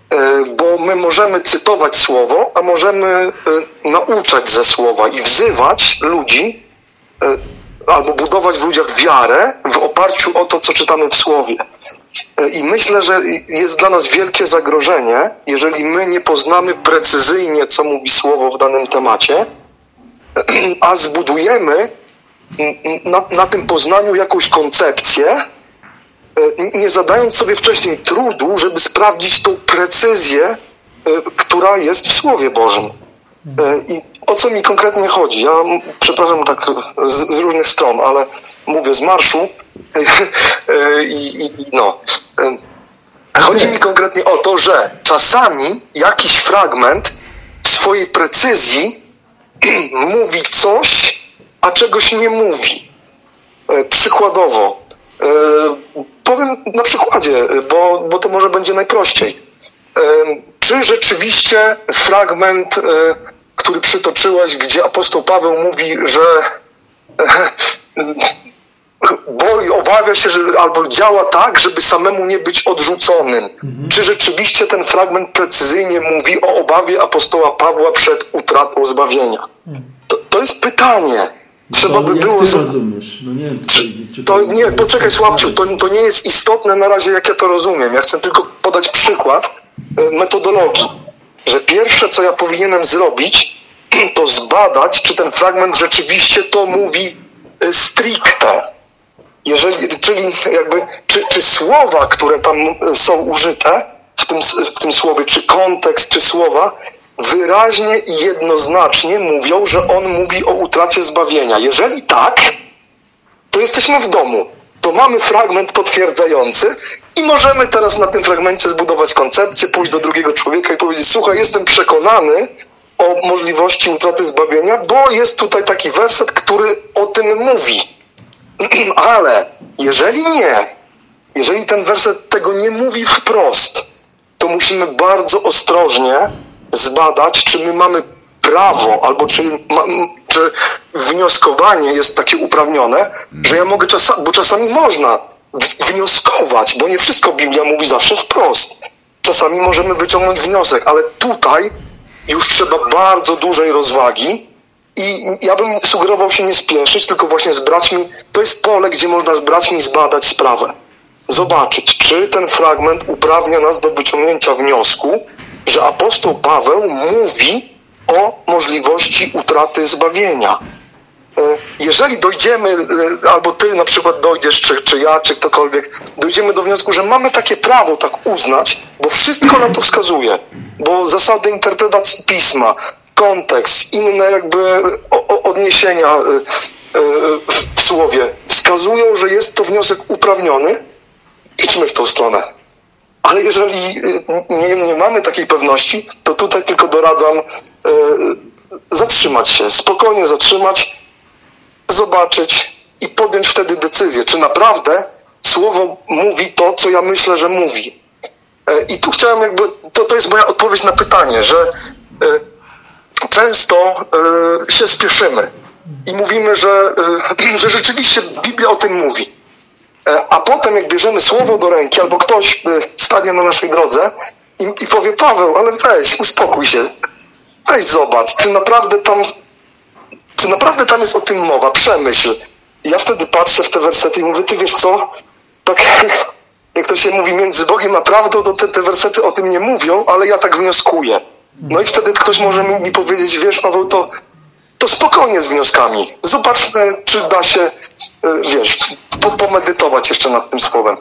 E, Bo my możemy cytować Słowo, a możemy e, nauczać ze Słowa i wzywać ludzi, e, albo budować w ludziach wiarę w oparciu o to, co czytamy w Słowie. E, I myślę, że jest dla nas wielkie zagrożenie, jeżeli my nie poznamy precyzyjnie, co mówi Słowo w danym temacie, a zbudujemy na, na tym poznaniu jakąś koncepcję, e, nie zadając sobie wcześniej trudu, żeby sprawdzić tą precyzję, e, która jest w Słowie Bożym. E, I o co mi konkretnie chodzi? Ja przepraszam tak z, z różnych stron, ale mówię z marszu E, i, i, no. E, Chodzi mi konkretnie o to, że czasami jakiś fragment w swojej precyzji mówi coś, a czegoś nie mówi. Przykładowo, powiem na przykładzie, bo, bo to może będzie najprościej. Czy rzeczywiście fragment, który przytoczyłeś, gdzie apostoł Paweł mówi, że boi, obawia się, że albo działa tak, żeby samemu nie być odrzuconym. Czy rzeczywiście ten fragment precyzyjnie mówi o obawie apostoła Pawła przed utratą zbawienia? To, to jest pytanie. Trzeba by jak było. rozumiesz? No nie czy to nie, poczekaj Sławciu, to, to nie jest istotne na razie, jak ja to rozumiem. Ja chcę tylko podać przykład e, metodologii, że pierwsze, co ja powinienem zrobić, to zbadać, czy ten fragment rzeczywiście to mówi e, stricte. Jeżeli, czyli jakby, czy, czy słowa, które tam e, są użyte w tym, w tym słowie, czy kontekst, czy słowa, wyraźnie i jednoznacznie mówią, że on mówi o utracie zbawienia. Jeżeli tak, to jesteśmy w domu. To mamy fragment potwierdzający i możemy teraz na tym fragmencie zbudować koncepcję, pójść do drugiego człowieka i powiedzieć: Słuchaj, jestem przekonany o możliwości utraty zbawienia, bo jest tutaj taki werset, który o tym mówi. Ale jeżeli nie, jeżeli ten werset tego nie mówi wprost, to musimy bardzo ostrożnie zbadać, czy my mamy prawo, albo czy, ma, czy wnioskowanie jest takie uprawnione, że ja mogę czasami, bo czasami można wnioskować, bo nie wszystko Biblia mówi zawsze wprost. Czasami możemy wyciągnąć wniosek, ale tutaj już trzeba bardzo dużej rozwagi i ja bym sugerował się nie spieszyć, tylko właśnie z braćmi, to jest pole, gdzie można z braćmi zbadać sprawę. Zobaczyć, czy ten fragment uprawnia nas do wyciągnięcia wniosku, że apostoł Paweł mówi o możliwości utraty zbawienia. E, Jeżeli dojdziemy, e, albo ty na przykład dojdziesz, czy, czy ja, czy ktokolwiek, dojdziemy do wniosku, że mamy takie prawo tak uznać, bo wszystko na to wskazuje, bo zasady interpretacji pisma, kontekst, inne jakby odniesienia e, w słowie wskazują, że jest to wniosek uprawniony, idźmy w tą stronę. Ale jeżeli y, nie, nie mamy takiej pewności, to tutaj tylko doradzam y, zatrzymać się, spokojnie zatrzymać, zobaczyć i podjąć wtedy decyzję, czy naprawdę słowo mówi to, co ja myślę, że mówi. E, I tu chciałem jakby, to, to jest moja odpowiedź na pytanie, że e, często e, się spieszymy i mówimy, że, że rzeczywiście Biblia o tym mówi. A potem jak bierzemy słowo do ręki, albo ktoś stanie na naszej drodze i, i powie, Paweł, ale weź, uspokój się, weź zobacz, czy naprawdę tam, czy naprawdę tam jest o tym mowa, przemyśl. I ja wtedy patrzę w te wersety i mówię, ty wiesz co, tak jak to się mówi, między Bogiem a prawdą, to te, te wersety o tym nie mówią, ale ja tak wnioskuję. No i wtedy ktoś może mi powiedzieć, wiesz, Paweł, to, to spokojnie z wnioskami. Zobaczmy, czy da się, e, wiesz, po, pomedytować jeszcze nad tym słowem.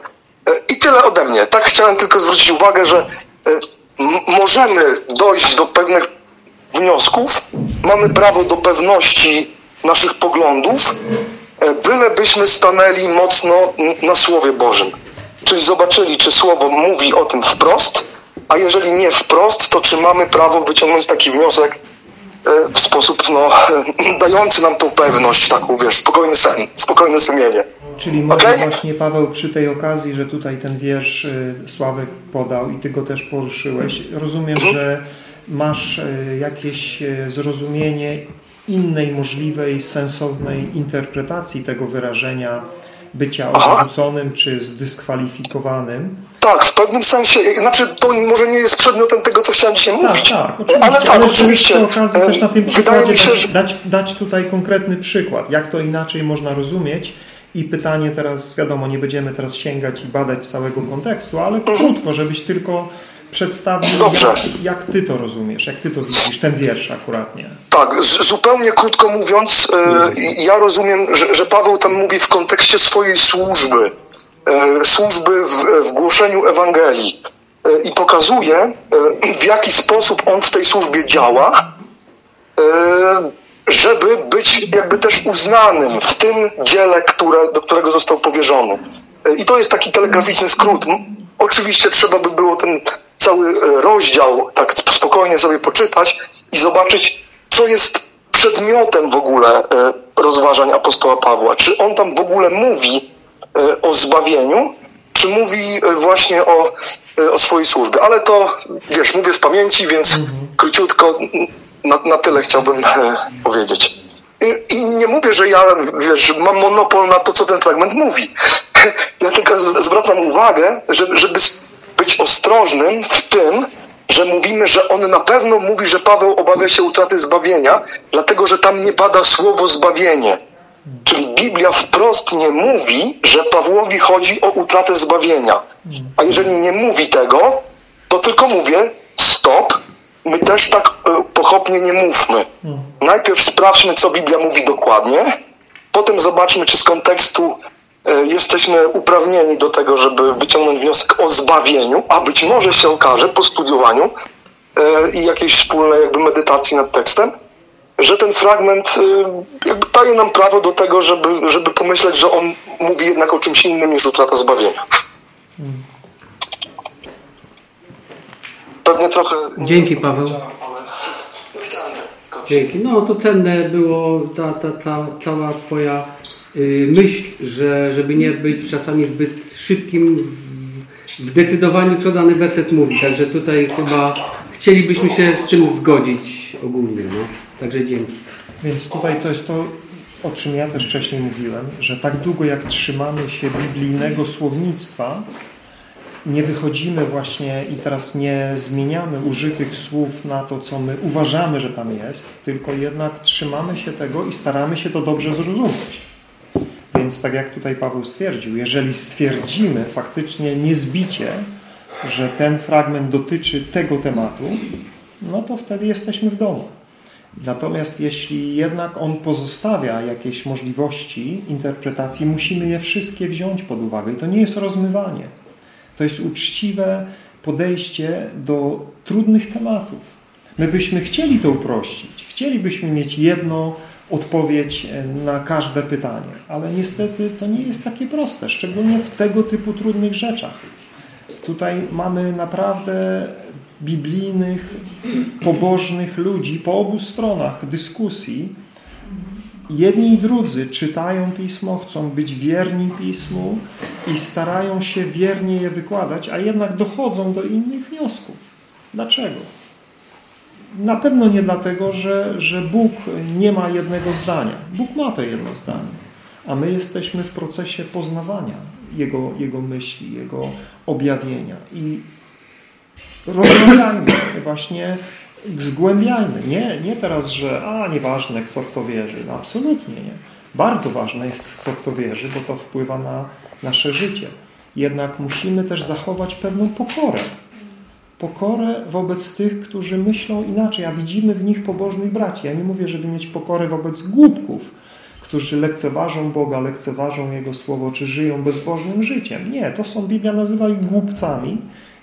E, I tyle ode mnie. Tak chciałem tylko zwrócić uwagę, że e, możemy dojść do pewnych wniosków, mamy prawo do pewności naszych poglądów, bylebyśmy stanęli mocno na Słowie Bożym. Czyli zobaczyli, czy Słowo mówi o tym wprost, a jeżeli nie wprost, to czy mamy prawo wyciągnąć taki wniosek w sposób no, dający nam tą pewność, taką, wiesz, spokojny sen, spokojne sumienie. Czyli może okay? właśnie Paweł przy tej okazji, że tutaj ten wiersz y, Sławek podał i Ty go też poruszyłeś, rozumiem, mhm. że masz y, jakieś y, zrozumienie innej możliwej, sensownej interpretacji tego wyrażenia bycia odrzuconym czy zdyskwalifikowanym. Tak, w pewnym sensie, znaczy to może nie jest przedmiotem tego, co chciałem dzisiaj tak, mówić. Tak, oczywiście, ale tak, ale oczywiście. okazji też na tym przykładzie się, że... dać, dać tutaj konkretny przykład, jak to inaczej można rozumieć i pytanie teraz, wiadomo, nie będziemy teraz sięgać i badać całego kontekstu, ale mhm. krótko, żebyś tylko przedstawił, jak, jak, Ty to rozumiesz, jak Ty to widzisz, ten wiersz akuratnie. Tak, zupełnie krótko mówiąc, e, ja rozumiem, że, że, Paweł tam mówi w kontekście swojej służby, e, służby w, w głoszeniu Ewangelii e, i pokazuje, w jaki sposób on w tej służbie działa, żeby być jakby też uznanym w tym dziele, które, do którego został powierzony. I to jest taki telegraficzny skrót. Oczywiście trzeba by było ten cały e, rozdział tak spokojnie sobie poczytać i zobaczyć, co jest przedmiotem w ogóle e, rozważań apostoła Pawła. Czy on tam w ogóle mówi e, o zbawieniu, czy mówi właśnie o, o swojej służbie. Ale to, wiesz, mówię z pamięci, więc mhm. króciutko na, na tyle chciałbym powiedzieć. I, I, nie mówię, że ja, wiesz, mam monopol na to, co ten fragment mówi. Ja tylko zwracam uwagę, żeby, żeby być ostrożnym w tym, że mówimy, że on na pewno mówi, że Paweł obawia się utraty zbawienia, dlatego że tam nie pada słowo zbawienie. Czyli Biblia wprost nie mówi, że Pawłowi chodzi o utratę zbawienia. A jeżeli nie mówi tego, to tylko mówię stop, my też tak e, pochopnie nie mówmy. Najpierw sprawdźmy, co Biblia mówi dokładnie, potem zobaczmy, czy z kontekstu jesteśmy uprawnieni do tego, żeby wyciągnąć wniosek o zbawieniu, a być może się okaże po studiowaniu e, i jakiejś wspólnej jakby medytacji nad tekstem, że ten fragment e, jakby daje nam prawo do tego, żeby, żeby pomyśleć, że on mówi jednak o czymś innym niż utrata zbawienia. Pewnie trochę... Dzięki Paweł. Dzięki. No to cenne było ta, ta, ta cała Twoja myśl, że żeby nie być czasami zbyt szybkim w, w decydowaniu, co dany werset mówi. Także tutaj chyba chcielibyśmy się z tym zgodzić ogólnie. No. Także dzięki. Więc tutaj to jest to, o czym ja też wcześniej mówiłem, że tak długo jak trzymamy się biblijnego słownictwa, nie wychodzimy właśnie i teraz nie zmieniamy użytych słów na to, co my uważamy, że tam jest, tylko jednak trzymamy się tego i staramy się to dobrze zrozumieć. Więc tak jak tutaj Paweł stwierdził, jeżeli stwierdzimy faktycznie niezbicie, że ten fragment dotyczy tego tematu, no to wtedy jesteśmy w domu. Natomiast jeśli jednak on pozostawia jakieś możliwości interpretacji, musimy je wszystkie wziąć pod uwagę. I to nie jest rozmywanie. To jest uczciwe podejście do trudnych tematów. My byśmy chcieli to uprościć. Chcielibyśmy mieć jedno odpowiedź e, na każde pytanie. Ale niestety to nie jest takie proste, szczególnie w tego typu trudnych rzeczach. Tutaj mamy naprawdę biblijnych, pobożnych ludzi po obu stronach dyskusji. Jedni i drudzy czytają Pismo, chcą być wierni Pismu i starają się wiernie je wykładać, a jednak dochodzą do innych wniosków. Dlaczego? Na pewno nie dlatego, że, że Bóg nie ma jednego zdania. Bóg ma to jedno zdanie, a my jesteśmy w procesie poznawania Jego, jego myśli, Jego objawienia i rozmawiajmy, właśnie zgłębiajmy. Nie, nie teraz, że a nieważne kto w to wierzy. No, absolutnie nie. Bardzo ważne jest kto w to wierzy, bo to wpływa na nasze życie. Jednak musimy też zachować pewną pokorę. Pokorę wobec tych, którzy myślą inaczej, a widzimy w nich pobożnych braci. Ja nie mówię, żeby mieć pokorę wobec głupków, którzy lekceważą Boga, lekceważą Jego Słowo, czy żyją bezbożnym życiem. Nie, to są, Biblia nazywa ich głupcami,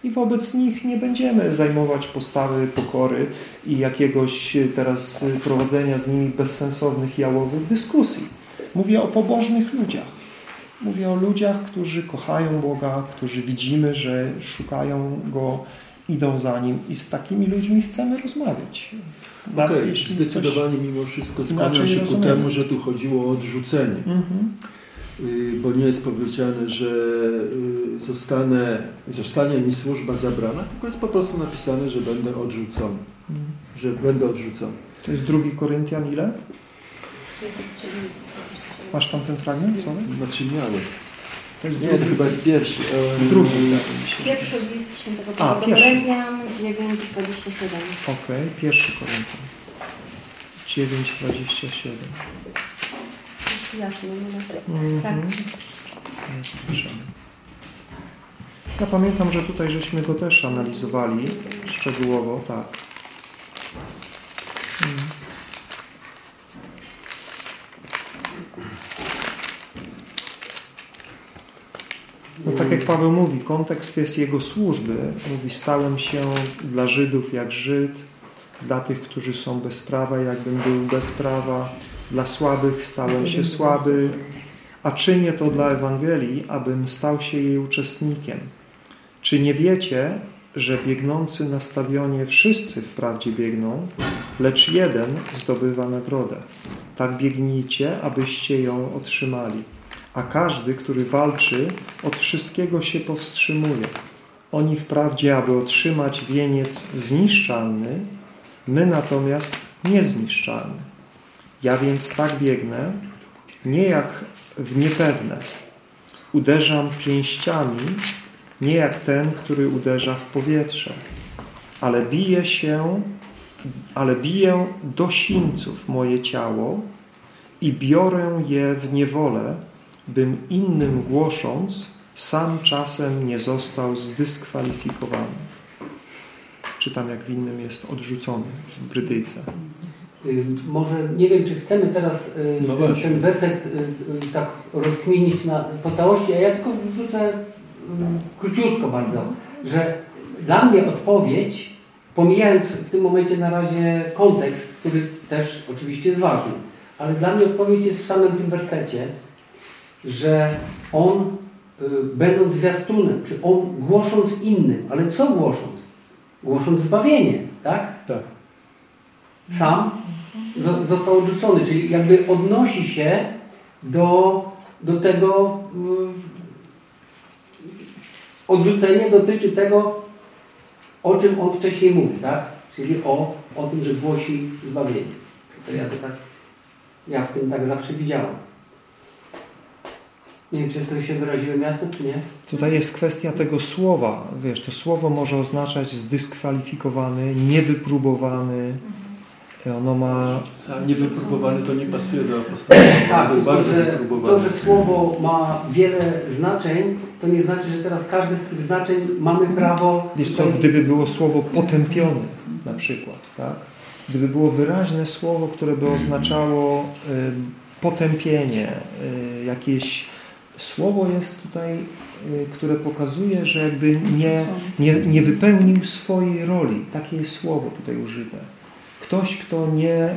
i wobec nich nie będziemy zajmować postawy pokory i jakiegoś teraz prowadzenia z nimi bezsensownych, jałowych dyskusji. Mówię o pobożnych ludziach. Mówię o ludziach, którzy kochają Boga, którzy widzimy, że szukają Go, idą za Nim i z takimi ludźmi chcemy rozmawiać. Okej, okay, zdecydowanie mimo wszystko skłaniam się ku temu, że tu chodziło o odrzucenie. Mhm. Y, bo nie jest powiedziane, że y, zostanę, zostanie mi służba zabrana, tylko jest po prostu napisane, że będę odrzucony. Hmm. Że będę odrzucony. To jest drugi Koryntian ile? Masz tam ten fragment? Co? Znaczy miały. To jest nie, drugi. chyba jest pierwszy. Drugi. Pierwszy list świętego Pawła do Koryntian 9,27. Okej, okay, pierwszy Koryntian 9,27. Jasne, nie tak. Ja pamiętam, że tutaj żeśmy go też analizowali szczegółowo, tak. Hmm. No tak jak Paweł mówi, kontekst jest jego służby. Mówi, stałem się dla Żydów jak Żyd, dla tych, którzy są bez prawa, jakbym był bez prawa, dla słabych stałem się słaby, a czynię to dla Ewangelii, abym stał się jej uczestnikiem. Czy nie wiecie, że biegnący na stadionie wszyscy wprawdzie biegną, lecz jeden zdobywa nagrodę. Tak biegnijcie, abyście ją otrzymali. A każdy, który walczy, od wszystkiego się powstrzymuje. Oni wprawdzie, aby otrzymać wieniec zniszczalny, my natomiast niezniszczalny. Ja więc tak biegnę, nie jak w niepewne. Uderzam pięściami, nie jak ten, który uderza w powietrze, ale biję się, ale biję do sińców moje ciało i biorę je w niewolę, bym innym głosząc, sam czasem nie został zdyskwalifikowany. Czytam, jak w innym jest odrzucony w Brytyjce. Może nie wiem, czy chcemy teraz no ten, ten werset tak rozkminić na, po całości, a ja tylko wrzucę króciutko bardzo, że dla mnie odpowiedź, pomijając w tym momencie na razie kontekst, który też oczywiście jest ważny, ale dla mnie odpowiedź jest w samym tym wersecie, że on będąc zwiastunem, czy on głosząc innym, ale co głosząc? Głosząc zbawienie, tak? Tak. Sam został odrzucony, czyli jakby odnosi się do, do tego odrzucenie dotyczy tego, o czym on wcześniej mówi, tak? Czyli o, o tym, że głosi zbawienie. To ja to tak, ja w tym tak zawsze widziałem. Nie wiem, czy to się wyraziłem jasno, czy nie? Tutaj jest kwestia tego słowa. Wiesz, to słowo może oznaczać zdyskwalifikowany, niewypróbowany, ono ma... A niewypróbowany to nie pasuje do apostoła. Tak, to że, to, że słowo ma wiele znaczeń, to nie znaczy, że teraz każde z tych znaczeń mamy prawo... Wiesz co, gdyby było słowo potępiony na przykład, tak? Gdyby było wyraźne słowo, które by oznaczało y, potępienie, y, jakieś słowo jest tutaj, y, które pokazuje, że jakby nie, nie, nie wypełnił swojej roli. Takie jest słowo tutaj użyte Ktoś, kto nie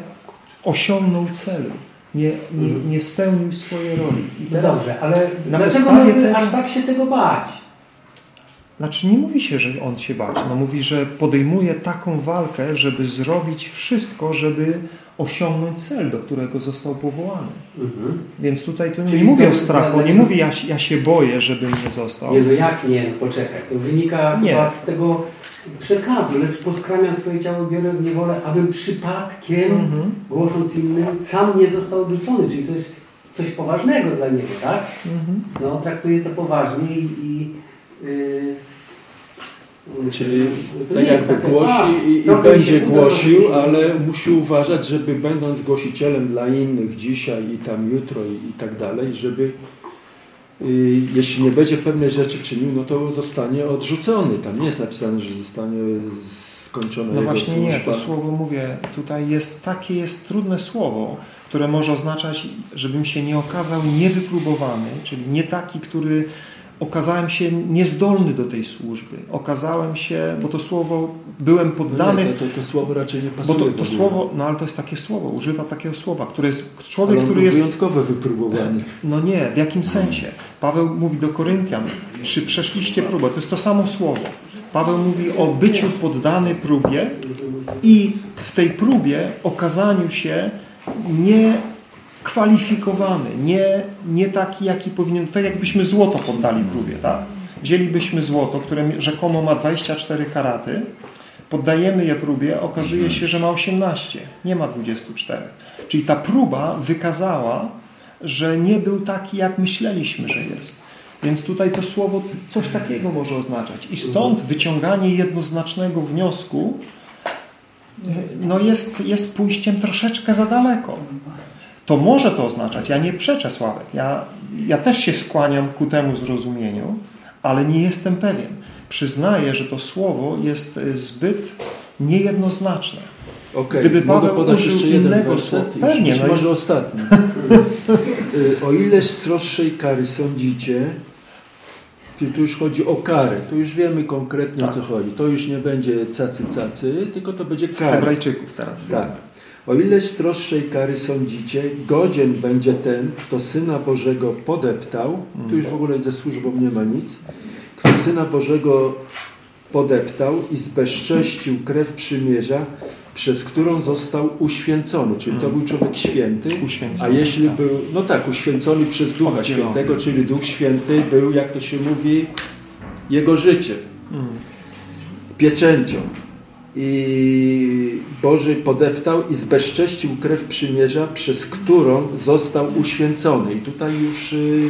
osiągnął celu, nie, nie, nie spełnił swojej roli. I teraz Dobrze, ale dlaczego mamy aż tak się tego bać? Znaczy nie mówi się, że on się bać. No mówi, że podejmuje taką walkę, żeby zrobić wszystko, żeby osiągnąć cel, do którego został powołany. Mhm. Więc tutaj tu nie mówi o strachu, nie mówi ja, ja się boję, żebym nie został. Nie, no jak nie? Poczekaj, to wynika nie. z tego przekazu, lecz poskramiam swoje ciało, biorę w niewolę, abym przypadkiem, mhm. głosząc innym, sam nie został odrzucony, czyli to jest coś poważnego dla niego, tak? Mhm. No, traktuje to poważnie i, i yy, Czyli tak jakby głosi i, i będzie głosił, ale musi uważać, żeby będąc głosicielem dla innych dzisiaj i tam jutro i, i tak dalej, żeby y, jeśli nie będzie pewnej rzeczy czynił, no to zostanie odrzucony. Tam nie jest napisane, że zostanie skończone No właśnie służba. nie, to słowo mówię, tutaj jest takie jest trudne słowo, które może oznaczać, żebym się nie okazał niewypróbowany, czyli nie taki, który okazałem się niezdolny do tej służby. Okazałem się, bo to słowo byłem poddany. No nie, to, to, to, słowo raczej nie pasuje. Bo to, to słowo, no ale to jest takie słowo, używa takiego słowa, które jest człowiek, który jest wyjątkowo wypróbowany. No nie, w jakim sensie? Paweł mówi do Koryntian, czy przeszliście próbę? To jest to samo słowo. Paweł mówi o byciu poddany próbie i w tej próbie okazaniu się nie kwalifikowany, nie, nie taki, jaki powinien, tak jakbyśmy złoto poddali próbie, tak? Wzięlibyśmy złoto, które rzekomo ma 24 karaty, poddajemy je próbie, okazuje się, że ma 18, nie ma 24. Czyli ta próba wykazała, że nie był taki, jak myśleliśmy, że jest. Więc tutaj to słowo coś takiego może oznaczać. I stąd wyciąganie jednoznacznego wniosku no jest, jest pójściem troszeczkę za daleko to może to oznaczać, ja nie przeczę Sławek, ja, ja też się skłaniam ku temu zrozumieniu, ale nie jestem pewien. Przyznaję, że to słowo jest e, zbyt niejednoznaczne. Okay. Gdyby Paweł Mogę podać jeszcze jeden werset? Słowa, pewnie, no może jest... ostatni. E, o ile sroższej kary sądzicie, tu już chodzi o karę. Tu już wiemy konkretnie tak. o co chodzi. To już nie będzie cacy cacy, tylko to będzie kara. Z Hebrajczyków teraz. Tak. O ile stroższej kary sądzicie, godzien będzie ten, kto Syna Bożego podeptał, tu już w ogóle ze służbą nie ma nic, kto Syna Bożego podeptał i zbezcześcił krew przymierza, przez którą został uświęcony, czyli to był człowiek święty, a jeśli był, no tak, uświęcony przez Ducha Świętego, czyli Duch Święty był, jak to się mówi, jego życiem, mm. pieczęcią i Boży podeptał i zbezcześcił krew przymierza, przez którą został uświęcony. I tutaj już y,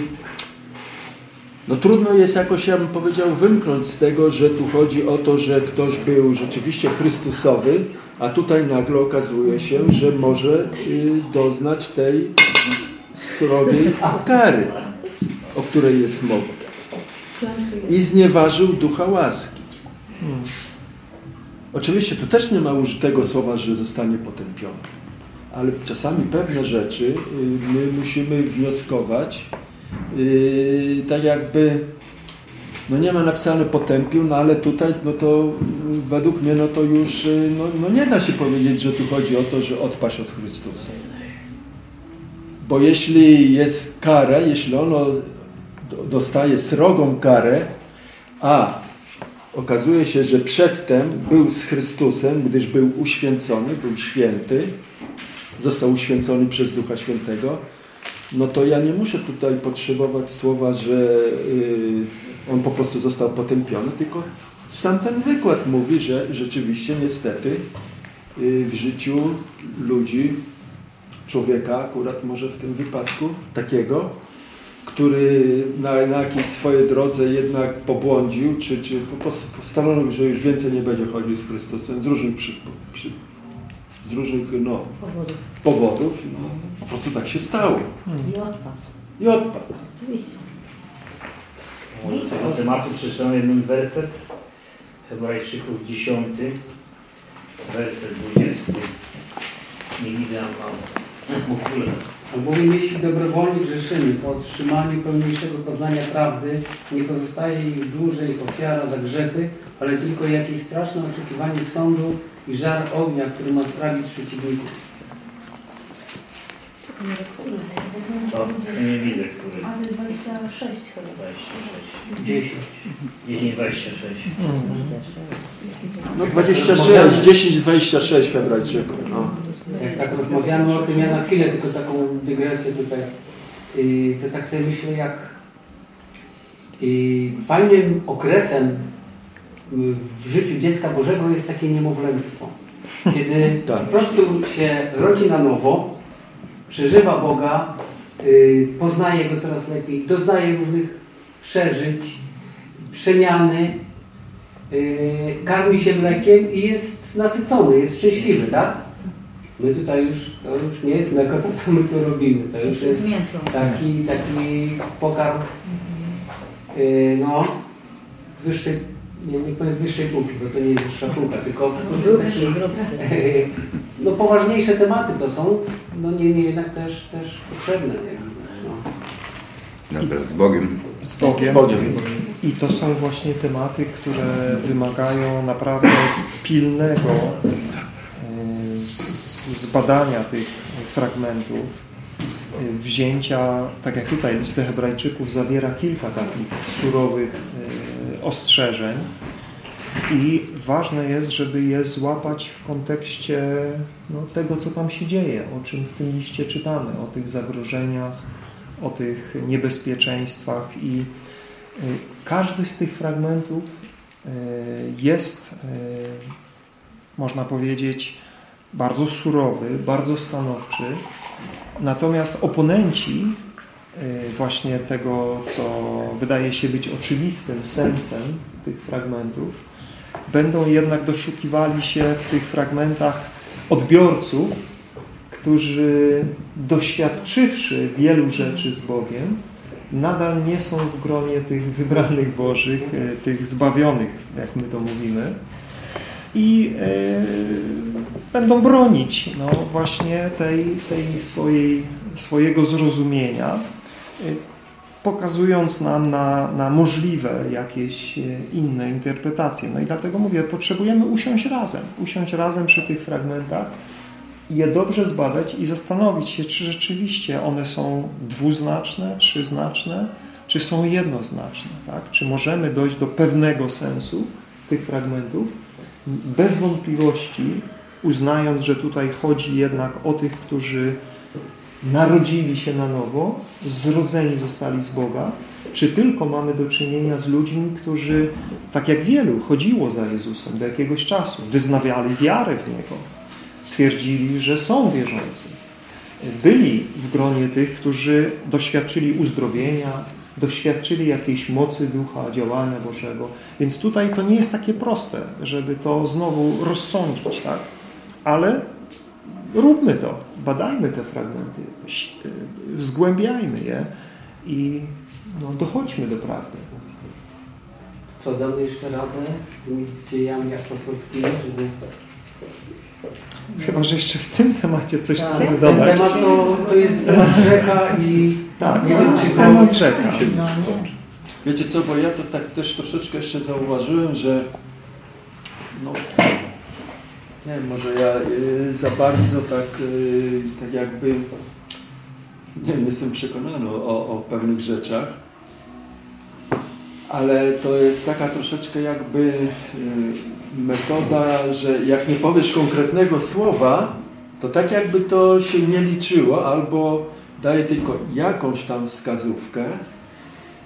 no trudno jest jakoś, ja bym powiedział, wymknąć z tego, że tu chodzi o to, że ktoś był rzeczywiście Chrystusowy, a tutaj nagle okazuje się, że może y, doznać tej srogiej kary, o której jest mowa. I znieważył ducha łaski. Oczywiście tu też nie ma użytego słowa, że zostanie potępiony. Ale czasami pewne rzeczy y, my musimy wnioskować yy, tak jakby no nie ma napisane potępił, no ale tutaj no to y, według mnie no to już y, no, no nie da się powiedzieć, że tu chodzi o to, że odpaść od Chrystusa. Bo jeśli jest kara, jeśli ono dostaje srogą karę, a okazuje się, że przedtem był z Chrystusem, gdyż był uświęcony, był święty, został uświęcony przez Ducha Świętego, no to ja nie muszę tutaj potrzebować słowa, że y, on po prostu został potępiony, tylko sam ten wykład mówi, że rzeczywiście niestety y, w życiu ludzi, człowieka akurat może w tym wypadku takiego, który na, na jakiejś swojej drodze jednak pobłądził, czy, czy postanowił, że już więcej nie będzie chodził z Chrystusem z różnych, przy, przy, z różnych no, powodów. powodów no, po prostu tak się stało. Hmm. I odpadł. I odpadł. Oczywiście. Może do tego tematu przeczytam jeden werset. Hebrajczyków 10, werset 20. Nie widzę mam w ogóle. Albowiem jeśli dobrowolnie grzeszymy po otrzymaniu pełniejszego poznania prawdy, nie pozostaje ich dłużej ofiara za grzechy, ale tylko jakieś straszne oczekiwanie sądu i żar ognia, który ma sprawić przeciwników. To nie widzę, który. Ale 26 chyba. 26. 10. 10, 26. No 26, 10, 26 Hebrajczyków. No. Jak tak rozmawiamy o tym, ja na chwilę tylko taką dygresję tutaj, yy, to tak sobie myślę, jak yy, fajnym okresem w życiu dziecka Bożego jest takie niemowlęctwo. Kiedy Tak. po prostu się rodzi na nowo, przeżywa Boga, yy, poznaje Go coraz lepiej, doznaje różnych przeżyć, przemiany, karmi się mlekiem i jest nasycony, jest szczęśliwy, tak? My tutaj już, to już nie jest mleko, to co my tu robimy, to już jest taki, taki pokarm, yy, no, z wyższej, nie, nie powiem z wyższej półki, bo to nie jest wyższa półka, tylko yy, no poważniejsze tematy to są, no nie, nie jednak też, też potrzebne, nie? No. Dobra, z Bogiem. z Bogiem. Z Bogiem. I to są właśnie tematy, które wymagają naprawdę pilnego zbadania tych fragmentów, e, wzięcia, tak jak tutaj list do Hebrajczyków zawiera kilka takich surowych e, ostrzeżeń. I ważne jest, żeby je złapać w kontekście no, tego, co tam się dzieje, o czym w tym liście czytamy, o tych zagrożeniach, o tych niebezpieczeństwach. I y, każdy z tych fragmentów y, jest, y, można powiedzieć, bardzo surowy, bardzo stanowczy. Natomiast oponenci y, właśnie tego, co wydaje się być oczywistym sensem tych fragmentów, będą jednak doszukiwali się w tych fragmentach odbiorców, którzy doświadczywszy wielu rzeczy z Bogiem, nadal nie są w gronie tych wybranych Bożych, e, tych zbawionych, jak my to mówimy. I e, będą bronić no, właśnie tej, tej swojej, swojego zrozumienia, e, pokazując nam na, na możliwe jakieś e, inne interpretacje. No i dlatego mówię, potrzebujemy usiąść razem, usiąść razem przy tych fragmentach, je dobrze zbadać i zastanowić się, czy rzeczywiście one są dwuznaczne, trzyznaczne, czy są jednoznaczne. Tak? Czy możemy dojść do pewnego sensu tych fragmentów, bez wątpliwości uznając, że tutaj chodzi jednak o tych, którzy narodzili się na nowo, zrodzeni zostali z Boga, czy tylko mamy do czynienia z ludźmi, którzy, tak jak wielu, chodziło za Jezusem do jakiegoś czasu, wyznawiali wiarę w Niego, twierdzili, że są wierzący. Byli w gronie tych, którzy doświadczyli uzdrowienia, doświadczyli jakiejś mocy ducha, działania Bożego. Więc tutaj to nie jest takie proste, żeby to znowu rozsądzić, tak? Ale róbmy to, badajmy te fragmenty, zgłębiajmy je i no, dochodźmy do prawdy. Co, damy jeszcze radę z tymi dziejami apostolskimi, żeby... Chyba, że jeszcze w tym temacie coś Tak. chcemy Ten dodać. temat to, to jest temat rzeka i Tak, nie wiem, czy temat rzeka. No nie. Wiecie co, bo ja to tak też troszeczkę jeszcze zauważyłem, że no, nie wiem, może ja y, za bardzo tak, y, tak jakby nie wiem, jestem przekonany o, o pewnych rzeczach, ale to jest taka troszeczkę jakby y, metoda, że jak nie powiesz konkretnego słowa, to tak jakby to się nie liczyło, albo daje tylko jakąś tam wskazówkę,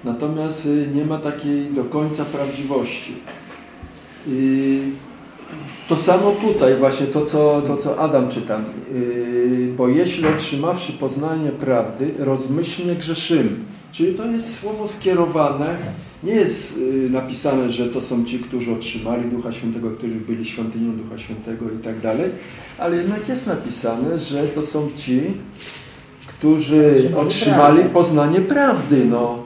natomiast y, nie ma takiej do końca prawdziwości. I to samo tutaj właśnie, to co, to co Adam czyta. Yy, bo jeśli otrzymawszy poznanie prawdy, rozmyślnie grzeszymy. Czyli to jest słowo skierowane, nie jest yy, napisane, że to są ci, którzy otrzymali Ducha Świętego, którzy byli świątynią Ducha Świętego i tak dalej, ale jednak jest napisane, że to są ci, którzy Otrzymali poznanie prawdy. No.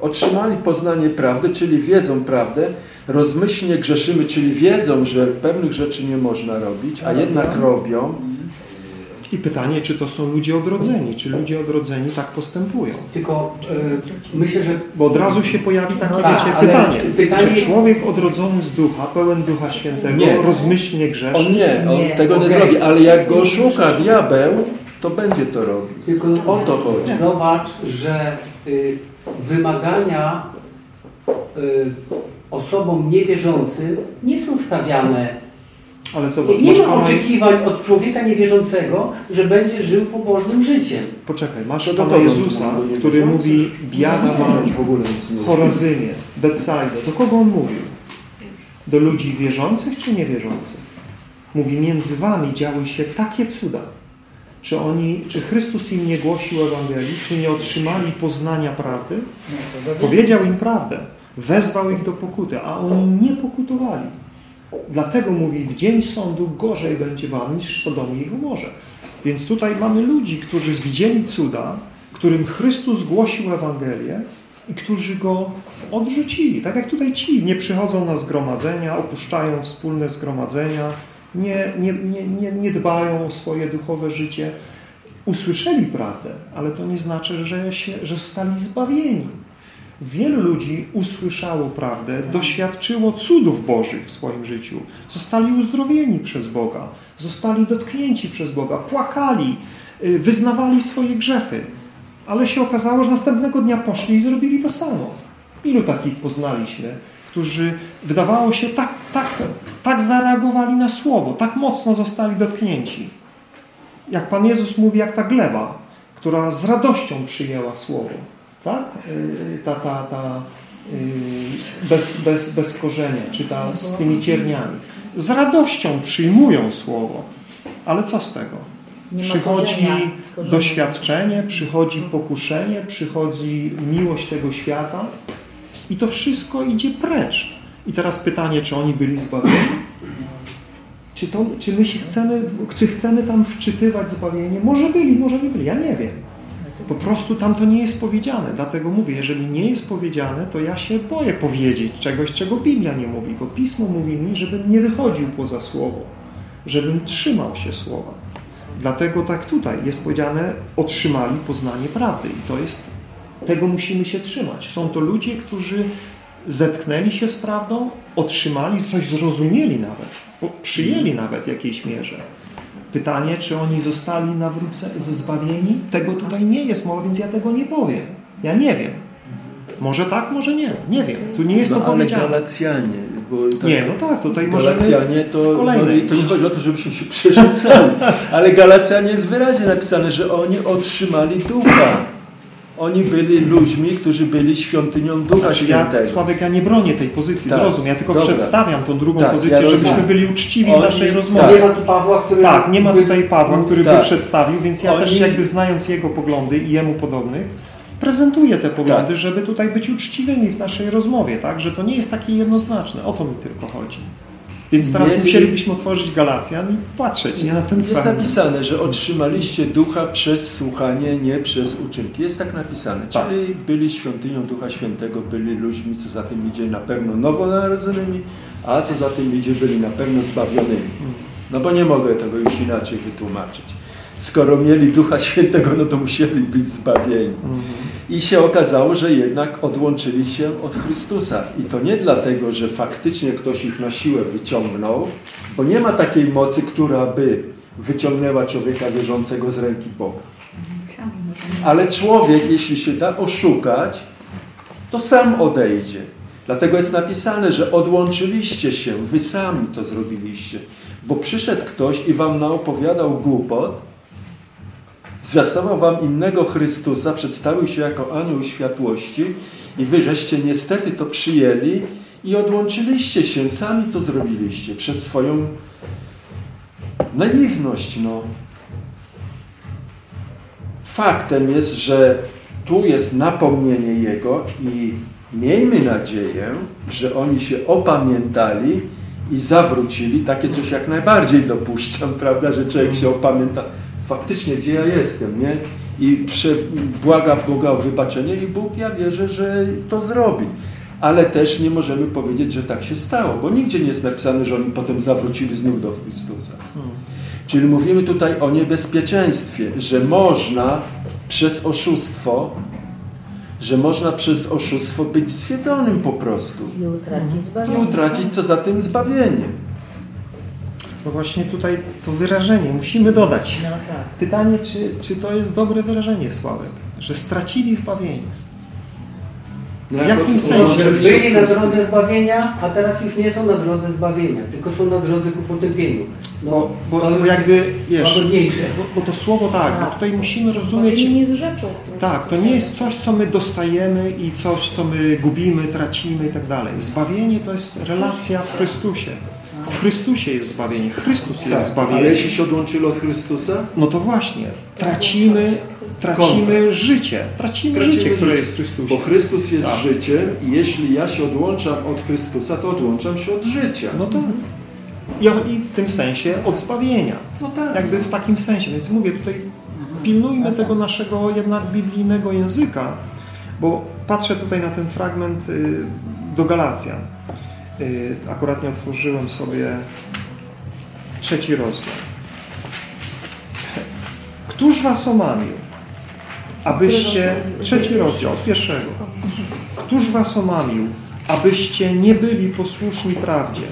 Otrzymali poznanie prawdy, czyli wiedzą prawdę, rozmyślnie grzeszymy, czyli wiedzą, że pewnych rzeczy nie można robić, a jednak robią. I pytanie, czy to są ludzie odrodzeni, czy ludzie odrodzeni tak postępują. Tylko y, myślę, że... Bo od razu się pojawi takie, no, wiecie, tak, pytanie, pytanie... Czy człowiek odrodzony z ducha, pełen ducha świętego, nie. rozmyślnie grzeszy? On nie, on nie. tego nie okay. zrobi, ale jak go szuka diabeł, to będzie to robić. Tylko o to chodzi. Zobacz, że y, wymagania y, osobom niewierzącym nie są stawiane ale zobacz, nie, nie ma oczekiwań od człowieka niewierzącego, że będzie żył pobożnym życiem. Poczekaj, masz Pana Jezusa, który mówi biada wam w ogóle Chorazynie, Betsaida. Do kogo On mówił? Do ludzi wierzących czy niewierzących? Mówi, między wami działy się takie cuda. Czy, oni, czy Chrystus im nie głosił Ewangelii? Czy nie otrzymali poznania prawdy? Powiedział im prawdę. Wezwał ich do pokuty, a oni nie pokutowali. Dlatego mówi, w dzień sądu gorzej będzie wam niż Sodomie i Gomorze. Więc tutaj mamy ludzi, którzy widzieli cuda, którym Chrystus głosił Ewangelię i którzy go odrzucili. Tak jak tutaj ci nie przychodzą na zgromadzenia, opuszczają wspólne zgromadzenia, nie, nie, nie, nie, nie dbają o swoje duchowe życie. Usłyszeli prawdę, ale to nie znaczy, że, się, że stali zbawieni. Wielu ludzi usłyszało prawdę, doświadczyło cudów Bożych w swoim życiu, zostali uzdrowieni przez Boga, zostali dotknięci przez Boga, płakali, wyznawali swoje grzechy, ale się okazało, że następnego dnia poszli i zrobili to samo. Ilu takich poznaliśmy, którzy wydawało się tak, tak, tak zareagowali na słowo, tak mocno zostali dotknięci. Jak Pan Jezus mówi, jak ta gleba, która z radością przyjęła słowo tak? Y, ta, ta, ta y, bez, bez, bez korzenia, czy ta z tymi cierniami. Z radością przyjmują słowo, ale co z tego? Przychodzi doświadczenie, przychodzi pokuszenie, przychodzi miłość tego świata i to wszystko idzie precz. I teraz pytanie, czy oni byli zbawieni? Czy, to, czy my się chcemy, czy chcemy tam wczytywać zbawienie? Może byli, może nie byli, ja nie wiem. Po prostu tam to nie jest powiedziane. Dlatego mówię, jeżeli nie jest powiedziane, to ja się boję powiedzieć czegoś, czego Biblia nie mówi, bo Pismo mówi mi, żebym nie wychodził poza Słowo, żebym trzymał się Słowa. Dlatego tak tutaj jest powiedziane, otrzymali poznanie prawdy i to jest, tego musimy się trzymać. Są to ludzie, którzy zetknęli się z prawdą, otrzymali, coś zrozumieli nawet, przyjęli nawet w jakiejś mierze. Pytanie, czy oni zostali nawróceni, zbawieni? Tego tutaj nie jest mowa, więc ja tego nie powiem. Ja nie wiem. Może tak, może nie. Nie wiem. Tu nie jest no, to powiedziane. Ale Galacjanie. Bo tak, nie, no tak, tutaj Galacjanie to, no, to nie chodzi o to, żebyśmy się przerzucali. Ale Galacjanie jest wyraźnie napisane, że oni otrzymali ducha. Oni byli ludźmi, którzy byli świątynią Ducha znaczy, Świętego. Ja, Sławek, ja nie bronię tej pozycji, tak, zrozum. Ja tylko dobra. przedstawiam tą drugą tak, pozycję, ja żebyśmy byli uczciwi Oni, w naszej rozmowie. Nie ma tu Pawła, który... Tak, nie ma tutaj Pawła, który tak. by przedstawił, więc ja Oni... też jakby znając jego poglądy i jemu podobnych, prezentuję te poglądy, tak. żeby tutaj być uczciwymi w naszej rozmowie, tak? Że to nie jest takie jednoznaczne. O to mi tylko chodzi. Więc teraz Mieli... musielibyśmy otworzyć Galacjan i patrzeć nie na ten Jest fragment. napisane, że otrzymaliście ducha przez słuchanie, nie przez uczynki. Jest tak napisane. Tak. Czyli byli świątynią Ducha Świętego, byli ludźmi, co za tym idzie na pewno nowonarodzonymi, a co za tym idzie byli na pewno zbawionymi. No bo nie mogę tego już inaczej wytłumaczyć. Skoro mieli Ducha Świętego, no to musieli być zbawieni. Mhm. I się okazało, że jednak odłączyli się od Chrystusa. I to nie dlatego, że faktycznie ktoś ich na siłę wyciągnął, bo nie ma takiej mocy, która by wyciągnęła człowieka wierzącego z ręki Boga. Ale człowiek, jeśli się da oszukać, to sam odejdzie. Dlatego jest napisane, że odłączyliście się, wy sami to zrobiliście. Bo przyszedł ktoś i wam naopowiadał głupot, Zwiastował wam innego Chrystusa, przedstawił się jako anioł światłości i wy żeście niestety to przyjęli i odłączyliście się, sami to zrobiliście przez swoją naiwność. No. Faktem jest, że tu jest napomnienie Jego i miejmy nadzieję, że oni się opamiętali i zawrócili. Takie coś jak najbardziej dopuszczam, prawda, że człowiek się opamięta faktycznie, gdzie ja jestem, nie? I błaga Boga o wybaczenie i Bóg, ja wierzę, że to zrobi. ale też nie możemy powiedzieć, że tak się stało, bo nigdzie nie jest napisane, że oni potem zawrócili znów do Chrystusa. Hmm. Czyli mówimy tutaj o niebezpieczeństwie, że można przez oszustwo, że można przez oszustwo być zwiedzonym po prostu. I utracić zbawienie. I utracić co za tym zbawieniem. No właśnie tutaj to wyrażenie musimy dodać. No tak. Pytanie, czy, czy to jest dobre wyrażenie, Sławek? Że stracili zbawienie. No w jakim sensie? Że byli na drodze zbawienia, a teraz już nie są na drodze zbawienia, tylko są na drodze ku potępieniu. No, bo, bo, to bo jakby, wiesz, bo, bo, to słowo tak, bo tutaj musimy rozumieć... nie jest rzeczą. Tak, to nie jest coś, co my dostajemy i coś, co my gubimy, tracimy i tak dalej. Zbawienie to jest relacja w Chrystusie. W Chrystusie jest zbawienie. Chrystus jest tak, zbawienie. Ale jeśli się odłączyli od Chrystusa? No to właśnie. Tracimy, tracimy życie. Tracimy, tracimy życie, życie, które jest w Chrystusie. Bo Chrystus jest tak. życiem i jeśli ja się odłączam od Chrystusa, to odłączam się od życia. No tak. I w tym sensie od zbawienia. No tak. Jakby w takim sensie. Więc mówię tutaj, pilnujmy tego naszego jednak biblijnego języka, bo patrzę tutaj na ten fragment y, do Galacjan. Y, akuratnie otworzyłem sobie trzeci rozdział. Któż was omamił, abyście... Trzeci rozdział, pierwszego. Któż was omamił, abyście nie byli posłuszni prawdzie?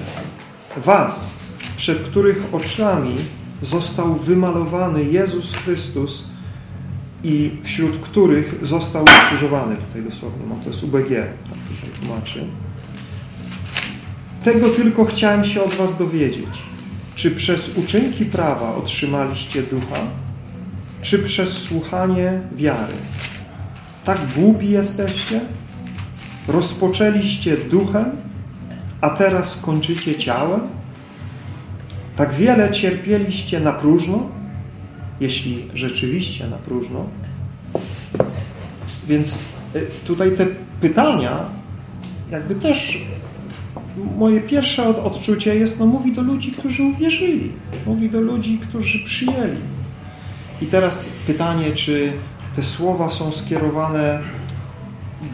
Was, przed których oczami został wymalowany Jezus Chrystus i wśród których został ukrzyżowany. Tutaj dosłownie mam, to jest UBG, tak tutaj tłumaczy. Tego tylko chciałem się od was dowiedzieć. Czy przez uczynki prawa otrzymaliście ducha, czy przez słuchanie wiary? Tak głupi jesteście? Rozpoczęliście duchem, a teraz kończycie ciałem? Tak wiele cierpieliście na próżno, jeśli rzeczywiście na próżno. Więc y, tutaj te pytania jakby też moje pierwsze odczucie jest, no mówi do ludzi, którzy uwierzyli. Mówi do ludzi, którzy przyjęli. I teraz pytanie, czy te słowa są skierowane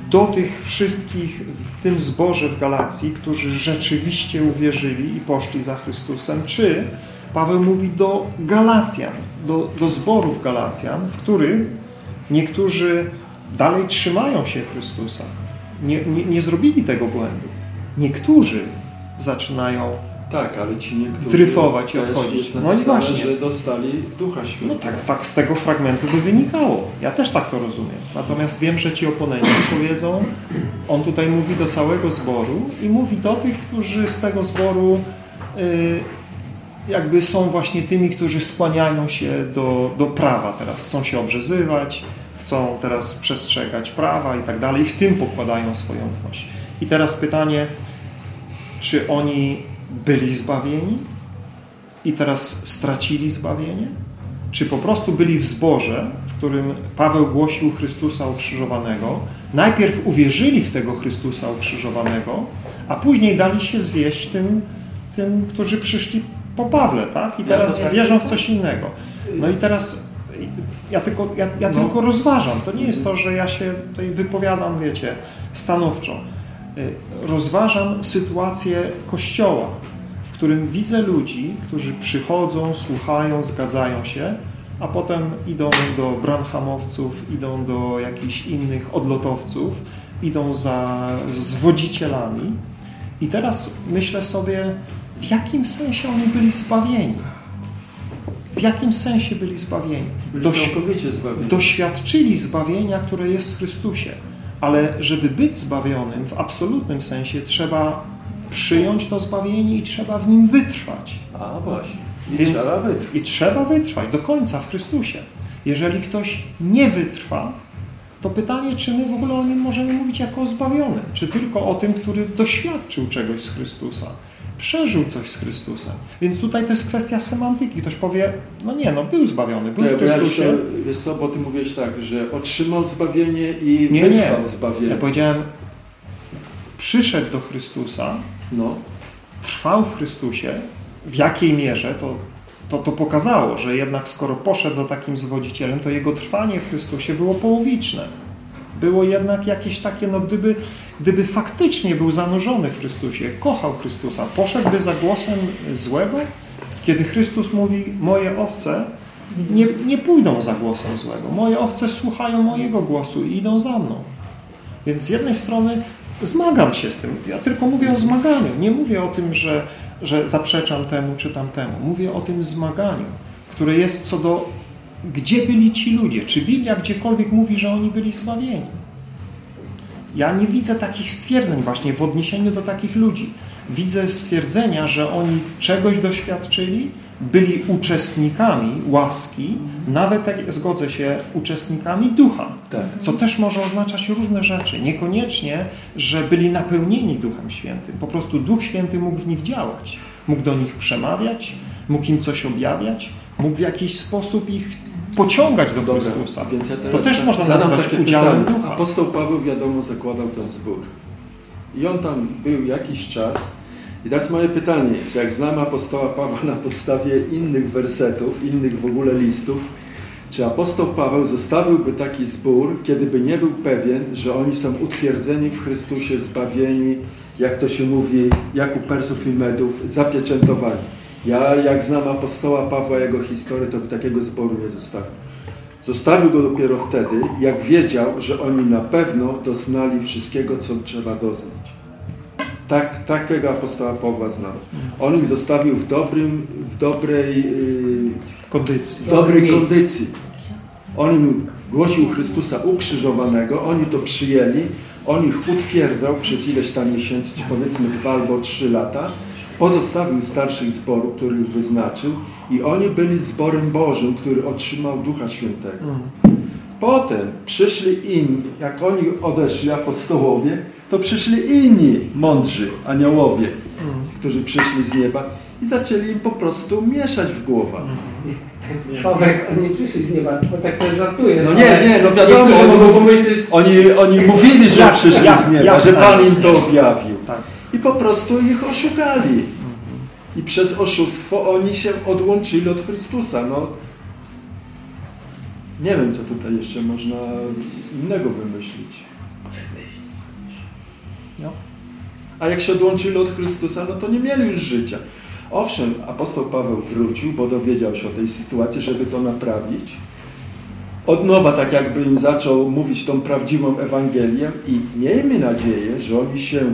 do tych wszystkich w tym zborze w Galacji, którzy rzeczywiście uwierzyli i poszli za Chrystusem, czy Paweł mówi do Galacjan, do, do zborów Galacjan, w których niektórzy dalej trzymają się Chrystusa, nie, nie, nie zrobili tego błędu. Niektórzy zaczynają tak, ale ci niektórzy dryfować i odchodzić. No i właśnie. że dostali Ducha Świętego. No tak, tak z tego fragmentu by wynikało. Ja też tak to rozumiem. Natomiast wiem, że ci oponenci powiedzą, on tutaj mówi do całego zboru i mówi do tych, którzy z tego zboru y, jakby są właśnie tymi, którzy skłaniają się do, do prawa teraz. Chcą się obrzezywać, chcą teraz przestrzegać prawa i tak dalej. I w tym pokładają swoją ufność. I teraz pytanie, czy oni byli zbawieni i teraz stracili zbawienie? Czy po prostu byli w zborze, w którym Paweł głosił Chrystusa ukrzyżowanego, najpierw uwierzyli w tego Chrystusa ukrzyżowanego, a później dali się zwieść tym, tym którzy przyszli po Pawle, tak? I teraz wierzą w coś innego. No i teraz ja tylko, ja, ja no. tylko rozważam. To nie jest to, że ja się tutaj wypowiadam, wiecie, stanowczo. Y, rozważam sytuację Kościoła, w którym widzę ludzi, którzy przychodzą, słuchają, zgadzają się, a potem idą do branhamowców, idą do jakichś innych odlotowców, idą za zwodzicielami. I teraz myślę sobie, w jakim sensie oni byli zbawieni? W jakim sensie byli zbawieni? Doś zbawieni. Doświadczyli zbawienia, które jest w Chrystusie. Ale żeby być zbawionym w absolutnym sensie, trzeba przyjąć to zbawienie i trzeba w nim wytrwać. A właśnie. I Więc, trzeba wytrwać. I trzeba wytrwać do końca w Chrystusie. Jeżeli ktoś nie wytrwa, to pytanie, czy my w ogóle o nim możemy mówić jako o zbawionym, czy tylko o tym, który doświadczył czegoś z Chrystusa przeżył coś z Chrystusem. Więc tutaj to jest kwestia semantyki. Ktoś powie, no nie, no był zbawiony, był w Chrystusie. Jest to, bo ty mówisz tak, że otrzymał zbawienie i nie, wytrwał nie. zbawienie. Ja powiedziałem, przyszedł do Chrystusa, no. trwał w Chrystusie, w jakiej mierze, to, to, to pokazało, że jednak skoro poszedł za takim zwodzicielem, to jego trwanie w Chrystusie było połowiczne. Było jednak jakieś takie, no gdyby gdyby faktycznie był zanurzony w Chrystusie, kochał Chrystusa, poszedłby za głosem złego? Kiedy Chrystus mówi, moje owce nie, nie pójdą za głosem złego. Moje owce słuchają mojego głosu i idą za mną. Więc z jednej strony zmagam się z tym. Ja tylko mówię o zmaganiu. Nie mówię o tym, że, że zaprzeczam temu czy tamtemu. Mówię o tym zmaganiu, które jest co do gdzie byli ci ludzie. Czy Biblia gdziekolwiek mówi, że oni byli zbawieni? Ja nie widzę takich stwierdzeń właśnie w odniesieniu do takich ludzi. Widzę stwierdzenia, że oni czegoś doświadczyli, byli uczestnikami łaski, nawet, jak zgodzę się, uczestnikami ducha. Tak. Co też może oznaczać różne rzeczy. Niekoniecznie, że byli napełnieni Duchem Świętym. Po prostu Duch Święty mógł w nich działać. Mógł do nich przemawiać, mógł im coś objawiać, mógł w jakiś sposób ich pociągać do Dobra, Chrystusa. Więc ja to też można zadam nazwać takie udziałem pytanie. Ducha. Apostoł Paweł, wiadomo, zakładał ten zbór. I on tam był jakiś czas. I teraz moje pytanie jest, jak znam apostoła Pawła na podstawie innych wersetów, innych w ogóle listów, czy apostoł Paweł zostawiłby taki zbór, kiedy by nie był pewien, że oni są utwierdzeni w Chrystusie, zbawieni, jak to się mówi, jak u Persów i Medów, zapieczętowani. Ja, jak znam apostoła Pawła, jego historię, to by takiego zboru nie zostawił. Zostawił go dopiero wtedy, jak wiedział, że oni na pewno doznali wszystkiego, co trzeba doznać. Tak, takiego apostoła Pawła znał. On ich zostawił w, dobrym, w dobrej yy, kondycji. W dobrej kondycji. On im głosił Chrystusa ukrzyżowanego, oni to przyjęli, on ich utwierdzał przez ileś tam miesięcy, powiedzmy dwa albo trzy lata, pozostawił starszych zborów, których wyznaczył i oni byli zborem Bożym, który otrzymał Ducha Świętego. Potem przyszli inni, jak oni odeszli, apostołowie, to przyszli inni mądrzy aniołowie, którzy przyszli z nieba i zaczęli im po prostu mieszać w głowach. Sławek, oni nie przyszli z nieba, bo tak sobie żartuję. No nie, nie, no wiadomo, oni, oni, oni mówili, że przyszli z nieba, że tak Pan im to objawił. Po prostu ich oszukali. I przez oszustwo oni się odłączyli od Chrystusa. No, nie wiem, co tutaj jeszcze można innego wymyślić. No. A jak się odłączyli od Chrystusa, no to nie mieli już życia. Owszem, apostoł Paweł wrócił, bo dowiedział się o tej sytuacji, żeby to naprawić. Od nowa tak jakby im zaczął mówić tą prawdziwą Ewangelię i miejmy nadzieję, że oni się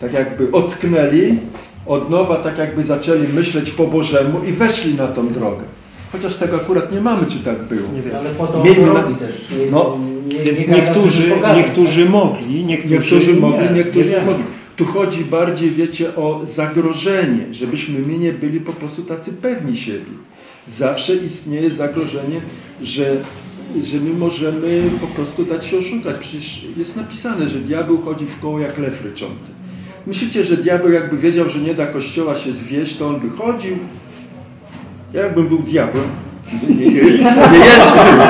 tak jakby ocknęli, od nowa tak jakby zaczęli myśleć po Bożemu i weszli na tą drogę. Chociaż tego akurat nie mamy, czy tak było. Nie wiem. ale po to Miejmy na- też. Nie, No, nie, Więc nie niektórzy, niektórzy mogli, niektórzy, Niektórzy nie, mogli, niektórzy nie nie mogli. Tu chodzi bardziej, wiecie, o zagrożenie, żebyśmy my nie byli po prostu tacy pewni siebie. Zawsze istnieje zagrożenie, że, że my możemy po prostu dać się oszukać. Przecież jest napisane, że diabeł chodzi w koło jak lew ryczący. Myślicie, że diabeł jakby wiedział, że nie da kościoła się zwieść, to on by chodził? Ja jakbym był diabłem, nie, nie, nie, nie jestem,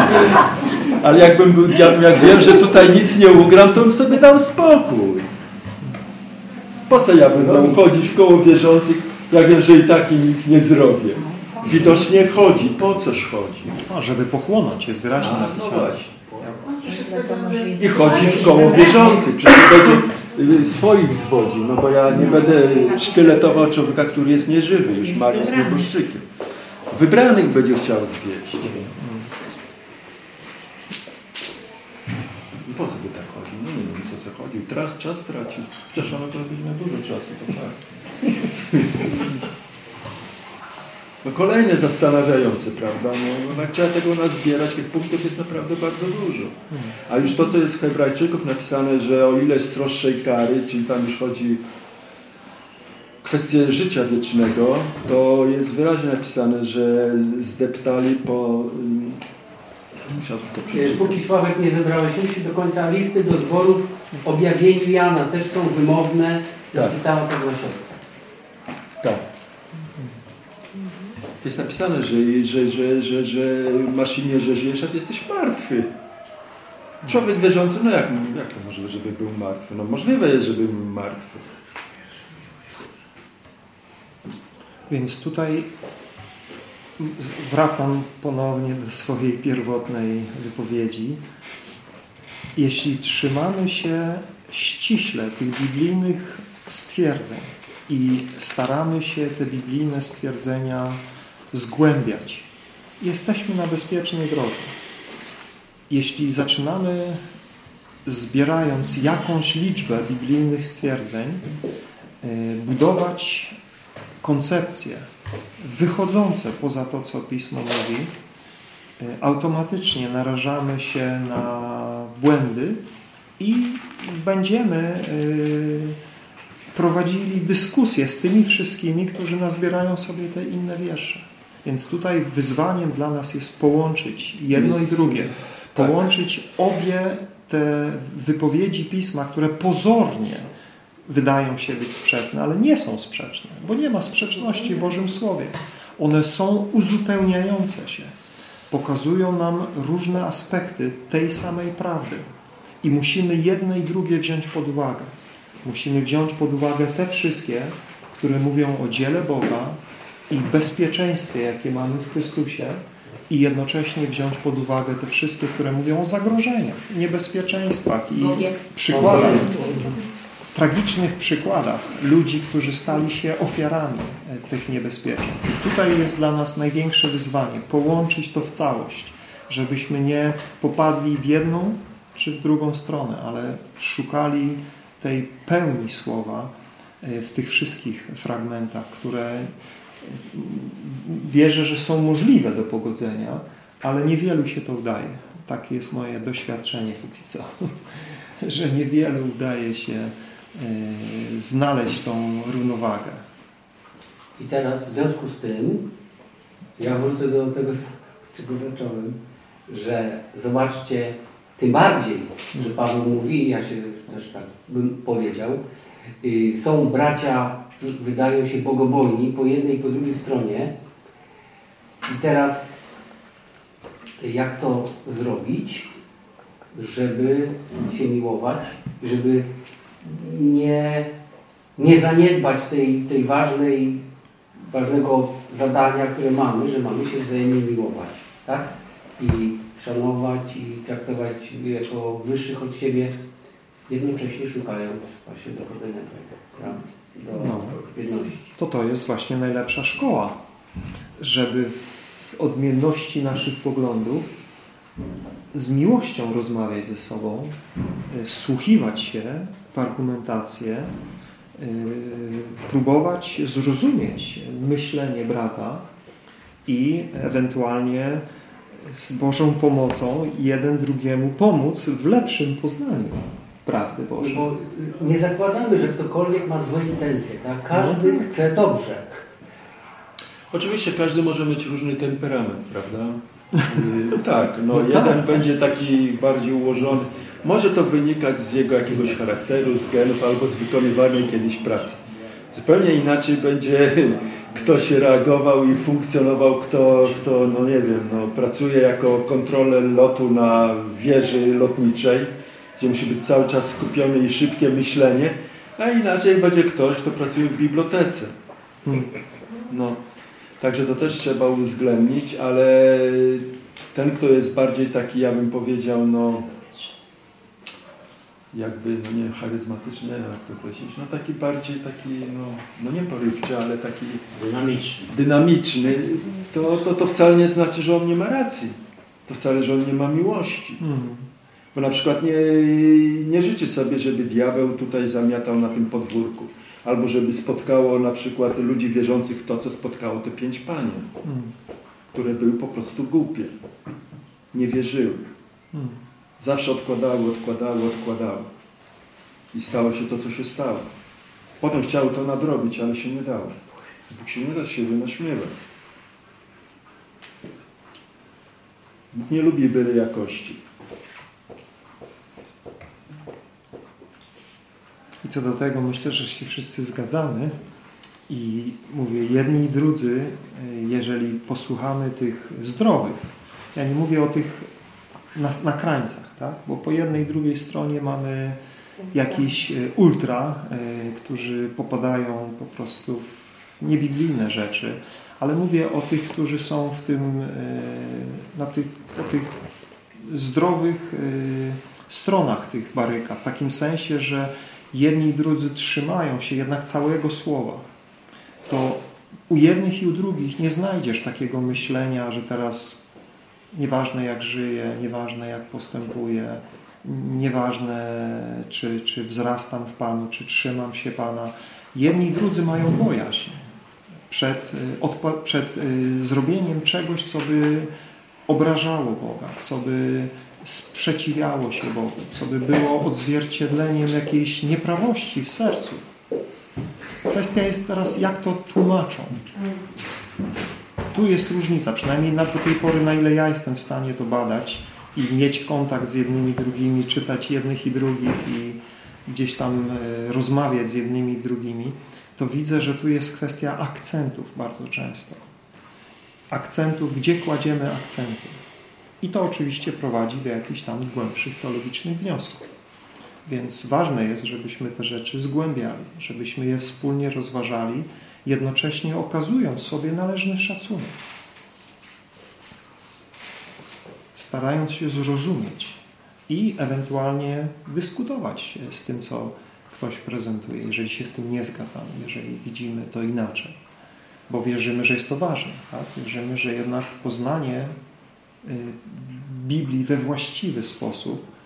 ale jakbym był diabłem, jak wiem, że tutaj nic nie ugram, to bym sobie dał spokój. Po co ja bym miał chodzić w koło wierzących, jak wiem, że i tak nic nie zrobię? Widocznie chodzi. Po coż chodzi? A, żeby pochłonąć, jest wyraźnie no napisane. może I chodzi w koło wierzących. Przecież będzie y, swoich zwodzi, no bo ja nie będę sztyletował człowieka, który jest nieżywy, już Mariusz z nieboszczykiem. Wybranych będzie chciał zwieść. Po co by tak chodził? No nie wiem, co se chodził. Tras, czas tracił. Chociaż ono to byśmy dużo czasu, to tak. No kolejne zastanawiające, prawda? No, no trzeba tego nazbierać, tych punktów jest naprawdę bardzo dużo. A już to, co jest w Hebrajczyków napisane, że o ile sroższej kary, czyli tam już chodzi kwestię życia wiecznego, to jest wyraźnie napisane, że zdeptali po... Musiałbym to E, przeczytać. Póki Sławek nie zebrałeś myśli do końca listy do zborów w objawieniu Jana też są wymowne. Tak. Napisała pewna siostra. Tak. Jest napisane, że, że, że, że, że masz imię, że żyjesz, a ty jesteś martwy. Człowiek wierzący, no jak, jak to możliwe, żeby był martwy? No możliwe jest, żeby był martwy. Więc tutaj wracam ponownie do swojej pierwotnej wypowiedzi. Jeśli trzymamy się ściśle tych biblijnych stwierdzeń i staramy się te biblijne stwierdzenia zgłębiać, jesteśmy na bezpiecznej drodze. Jeśli zaczynamy zbierając jakąś liczbę biblijnych stwierdzeń, y, budować koncepcje wychodzące poza to, co Pismo mówi, y, automatycznie narażamy się na błędy i będziemy y, prowadzili dyskusję z tymi wszystkimi, którzy nazbierają sobie te inne wiersze. Więc tutaj wyzwaniem dla nas jest połączyć jedno jest, i drugie. Tak. Połączyć tak. obie te wypowiedzi Pisma, które pozornie wydają się być sprzeczne, ale nie są sprzeczne, bo nie ma sprzeczności w Bożym Słowie. One są uzupełniające się. Pokazują nam różne aspekty tej samej prawdy. I musimy jedne i drugie wziąć pod uwagę. Musimy wziąć pod uwagę te wszystkie, które mówią o dziele Boga i bezpieczeństwie, jakie mamy w Chrystusie i jednocześnie wziąć pod uwagę te wszystkie, które mówią o zagrożeniach, niebezpieczeństwach i przykładach, tragicznych przykładach ludzi, którzy stali się ofiarami e, tych niebezpieczeństw. I tutaj jest dla nas największe wyzwanie, połączyć to w całość, żebyśmy nie popadli w jedną czy w drugą stronę, ale szukali tej pełni słowa e, w tych wszystkich fragmentach, które wierzę, że są możliwe do pogodzenia, ale niewielu się to udaje. Takie jest moje doświadczenie póki co, że niewielu udaje się e, znaleźć tą równowagę. I teraz w związku z tym ja wrócę do tego, czego zacząłem, że zobaczcie, tym bardziej, że Paweł mówi, ja się też tak bym powiedział, są bracia, wydają się bogobojni po jednej i po drugiej stronie. I teraz jak to zrobić, żeby się miłować, żeby nie, nie zaniedbać tej, tej ważnej, ważnego zadania, które mamy, że mamy się wzajemnie miłować. Tak? I szanować i traktować jako wyższych od siebie, jednocześnie szukając właśnie dochodzenia tego, do no, jedności. To to jest właśnie najlepsza szkoła, żeby w odmienności naszych poglądów z miłością rozmawiać ze sobą, e, wsłuchiwać się w argumentację, e, próbować zrozumieć myślenie brata i ewentualnie z Bożą pomocą jeden drugiemu pomóc w lepszym poznaniu prawdy Bożej. Bo nie zakładamy, że ktokolwiek ma złe intencje. Tak? Każdy no. chce dobrze. Oczywiście każdy może mieć różny temperament, prawda? Y, tak, no, no jeden tak. będzie taki bardziej ułożony. Może to wynikać z jego jakiegoś charakteru, z genów albo z wykonywania kiedyś pracy. Zupełnie inaczej będzie ktoś reagował i funkcjonował, kto, kto no nie wiem, no, pracuje jako kontroler lotu na wieży lotniczej, gdzie musi być cały czas skupiony i szybkie myślenie, a inaczej będzie ktoś, kto pracuje w bibliotece. Hmm. No, także to też trzeba uwzględnić, ale ten, kto jest bardziej taki, ja bym powiedział, no jakby, no nie charyzmatyczny, jak to określić, no taki bardziej taki, no, no nie porywczy, ale taki dynamiczny, dynamiczny to, to, to wcale nie znaczy, że on nie ma racji. To wcale, że on nie ma miłości. Hmm. Bo na przykład nie, nie życzy sobie, żeby diabeł tutaj zamiatał na tym podwórku. Albo żeby spotkało na przykład ludzi wierzących to, co spotkało te pięć panien, hmm. które były po prostu głupie. Nie wierzyły. Zawsze odkładały, odkładały, odkładały. I stało się to, co się stało. Potem chciały to nadrobić, ale się nie dało. Bóg się nie da siebie naśmiewać. Bóg nie lubi byle jakości. I co do tego myślę, że się wszyscy zgadzamy. I mówię, jedni i drudzy, jeżeli posłuchamy tych zdrowych, ja nie mówię o tych na, na krańcach, tak? bo po jednej i drugiej stronie mamy jakiś e, ultra, e, którzy popadają po prostu w niebiblijne rzeczy, ale mówię o tych, którzy są w tym, e, na tych, o tych zdrowych stronach tych barykad, w takim sensie, że jedni i drudzy trzymają się jednak całego słowa, to u jednych i u drugich nie znajdziesz takiego myślenia, że teraz nieważne jak żyję, nieważne jak postępuję, nieważne czy, czy wzrastam w Panu, czy trzymam się Pana. Jedni i drudzy mają bojaźń przed, y, przed y, zrobieniem czegoś, co by obrażało Boga, co by sprzeciwiało się Bogu, co by było odzwierciedleniem jakiejś nieprawości w sercu. Kwestia jest teraz, jak to tłumaczą. Tu jest różnica, przynajmniej na do tej pory, na ile ja jestem w stanie to badać i mieć kontakt z jednymi, drugimi, czytać jednych i drugich i gdzieś tam e, rozmawiać z jednymi i drugimi, to widzę, że tu jest kwestia akcentów bardzo często. Akcentów, gdzie kładziemy akcenty. I to oczywiście prowadzi do jakichś tam głębszych teologicznych wniosków. Więc ważne jest, żebyśmy te rzeczy zgłębiali, żebyśmy je wspólnie rozważali, jednocześnie okazując sobie należny szacunek. Starając się zrozumieć i ewentualnie dyskutować z tym, co ktoś prezentuje, jeżeli się z tym nie zgadzamy, jeżeli widzimy to inaczej. Bo wierzymy, że jest to ważne. Tak? Wierzymy, że jednak poznanie Biblii we właściwy sposób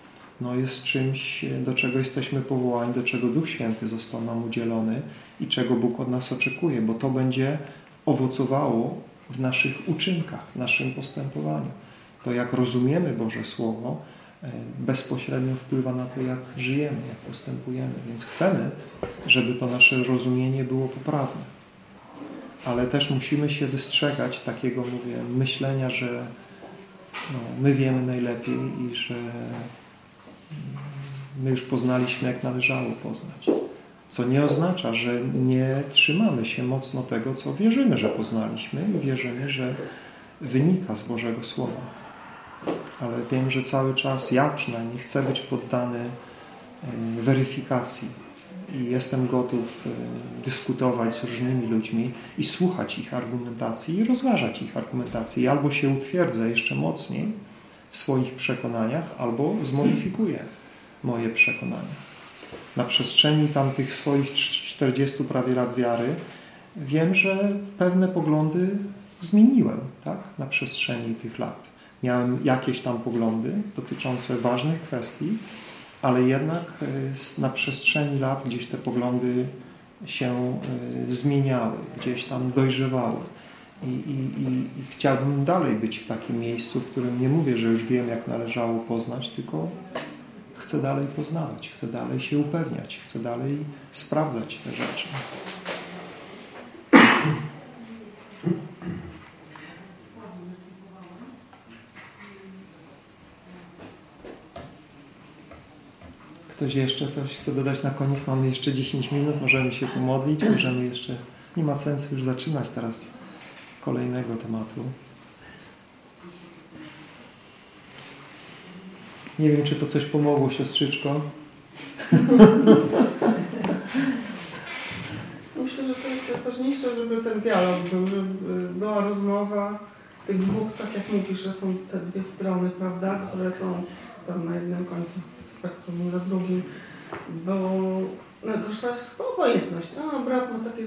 no jest czymś, do czego jesteśmy powołani, do czego Duch Święty został nam udzielony i czego Bóg od nas oczekuje, bo to będzie owocowało w naszych uczynkach, w naszym postępowaniu. To jak rozumiemy Boże Słowo, e, bezpośrednio wpływa na to, jak żyjemy, jak postępujemy. Więc chcemy, żeby to nasze rozumienie było poprawne. Ale też musimy się wystrzegać takiego, mówię, myślenia, że no, my wiemy najlepiej i że my już poznaliśmy, jak należało poznać. Co nie oznacza, że nie trzymamy się mocno tego, co wierzymy, że poznaliśmy i wierzymy, że wynika z Bożego Słowa. Ale wiem, że cały czas ja przynajmniej chcę być poddany e, weryfikacji i jestem gotów e, dyskutować z różnymi ludźmi i słuchać ich argumentacji i rozważać ich argumentacji. Albo się utwierdzę jeszcze mocniej w swoich przekonaniach, albo zmodyfikuję moje przekonania. Na przestrzeni tamtych swoich 40 prawie lat wiary wiem, że pewne poglądy zmieniłem tak? na przestrzeni tych lat. Miałem jakieś tam poglądy dotyczące ważnych kwestii, ale jednak e, na przestrzeni lat gdzieś te poglądy się e, zmieniały, gdzieś tam dojrzewały. I, i, i, chciałbym dalej być w takim miejscu, w którym nie mówię, że już wiem, jak należało poznać, tylko chcę dalej poznawać, chcę dalej się upewniać, chcę dalej sprawdzać te rzeczy. Ktoś jeszcze coś chce dodać na koniec? Mamy jeszcze 10 minut, możemy się pomodlić, możemy jeszcze... Nie ma sensu już zaczynać teraz kolejnego tematu. Nie wiem, czy to coś pomogło, siostrzyczko. Myślę, że to jest najważniejsze, żeby ten dialog był, żeby była rozmowa tych dwóch, tak jak mówisz, że są te dwie strony, prawda, które są tam na jednym końcu spektrum i na drugim. Bo no, to jest obojętność. A, brat ma takie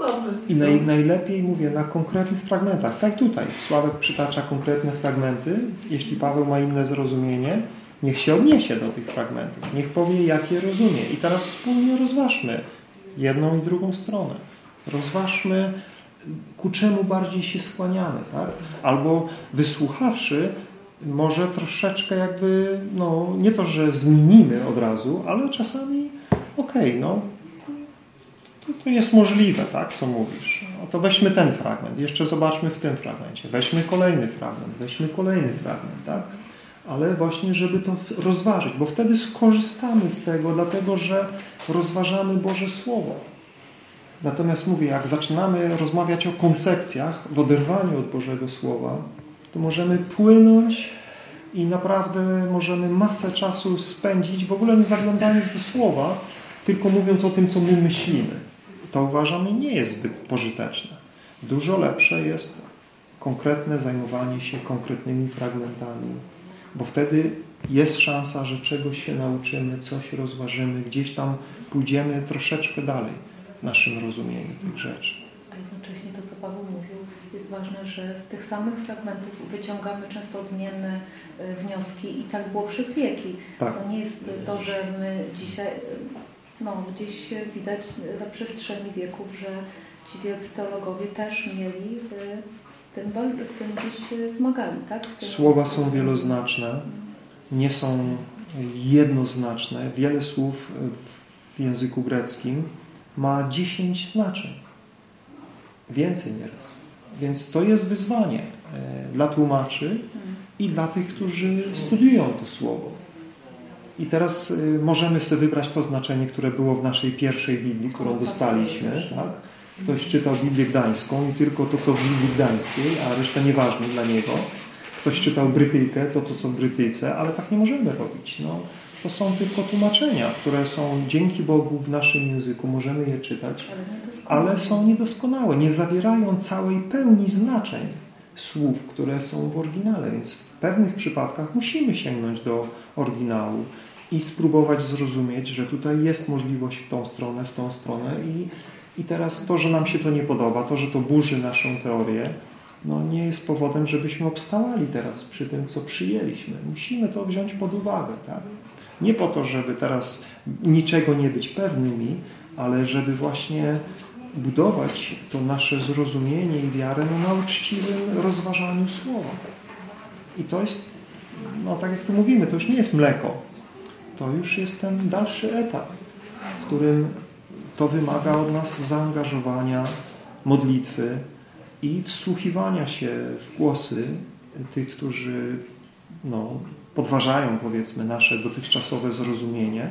no dobrze. I naj, najlepiej mówię na konkretnych fragmentach. Tak tutaj. Sławek przytacza konkretne fragmenty. Jeśli Paweł ma inne zrozumienie, niech się odniesie do tych fragmentów. Niech powie, jak je rozumie. I teraz wspólnie rozważmy jedną i drugą stronę. Rozważmy, ku czemu bardziej się skłaniamy. Tak? Albo wysłuchawszy, może troszeczkę jakby, no nie to, że zmienimy od razu, ale czasami okej, okay, no to, to, jest możliwe, tak, co mówisz. No to weźmy ten fragment, jeszcze zobaczmy w tym fragmencie, weźmy kolejny fragment, weźmy kolejny fragment, tak ale właśnie, żeby to rozważyć, bo wtedy skorzystamy z tego, dlatego że rozważamy Boże Słowo. Natomiast mówię, jak zaczynamy rozmawiać o koncepcjach w oderwaniu od Bożego Słowa, to możemy płynąć i naprawdę możemy masę czasu spędzić, w ogóle nie zaglądając do Słowa, tylko mówiąc o tym, co my myślimy. To uważamy nie jest zbyt pożyteczne. Dużo lepsze jest konkretne zajmowanie się konkretnymi fragmentami, bo wtedy jest szansa, że czegoś się nauczymy, coś rozważymy, gdzieś tam pójdziemy troszeczkę dalej w naszym rozumieniu tych rzeczy. A jednocześnie to, co Paweł mówił, jest ważne, że z tych samych fragmentów wyciągamy często odmienne y, wnioski i tak było przez wieki. Tak. To nie jest to, że my dzisiaj, y, no gdzieś widać na przestrzeni wieków, że ci wielcy teologowie też mieli y, z tym, z tym gdzieś się zmagali, tak? Słowa są wieloznaczne, nie są jednoznaczne. Wiele słów w języku greckim ma 10 znaczeń. Więcej nieraz. Więc to jest wyzwanie e, dla tłumaczy i dla tych, którzy studiują to słowo. I teraz e, możemy sobie wybrać to znaczenie, które było w naszej pierwszej Biblii, którą dostaliśmy. Tak? Ktoś czytał Biblię Gdańską i tylko to, co w Biblii Gdańskiej, a reszta nieważne dla niego. Ktoś czytał Brytyjkę, to, to co w Brytyjce, ale tak nie możemy robić. No, to są tylko tłumaczenia, które są dzięki Bogu w naszym języku, możemy je czytać, ale są niedoskonałe, nie zawierają całej pełni znaczeń słów, które są w oryginale, więc w pewnych przypadkach musimy sięgnąć do oryginału i spróbować zrozumieć, że tutaj jest możliwość w tą stronę, w tą stronę i, i teraz to, że nam się to nie podoba, to, że to burzy naszą teorię, no nie jest powodem, żebyśmy obstawali teraz przy tym, co przyjęliśmy. Musimy to wziąć pod uwagę, tak? Nie po to, żeby teraz niczego nie być pewnymi, ale żeby właśnie budować to nasze zrozumienie i wiarę no, na uczciwym rozważaniu słowa. I to jest, no tak jak tu mówimy, to już nie jest mleko. To już jest ten dalszy etap, w którym to wymaga od nas zaangażowania, modlitwy i wsłuchiwania się w głosy tych, którzy no, podważają powiedzmy nasze dotychczasowe zrozumienie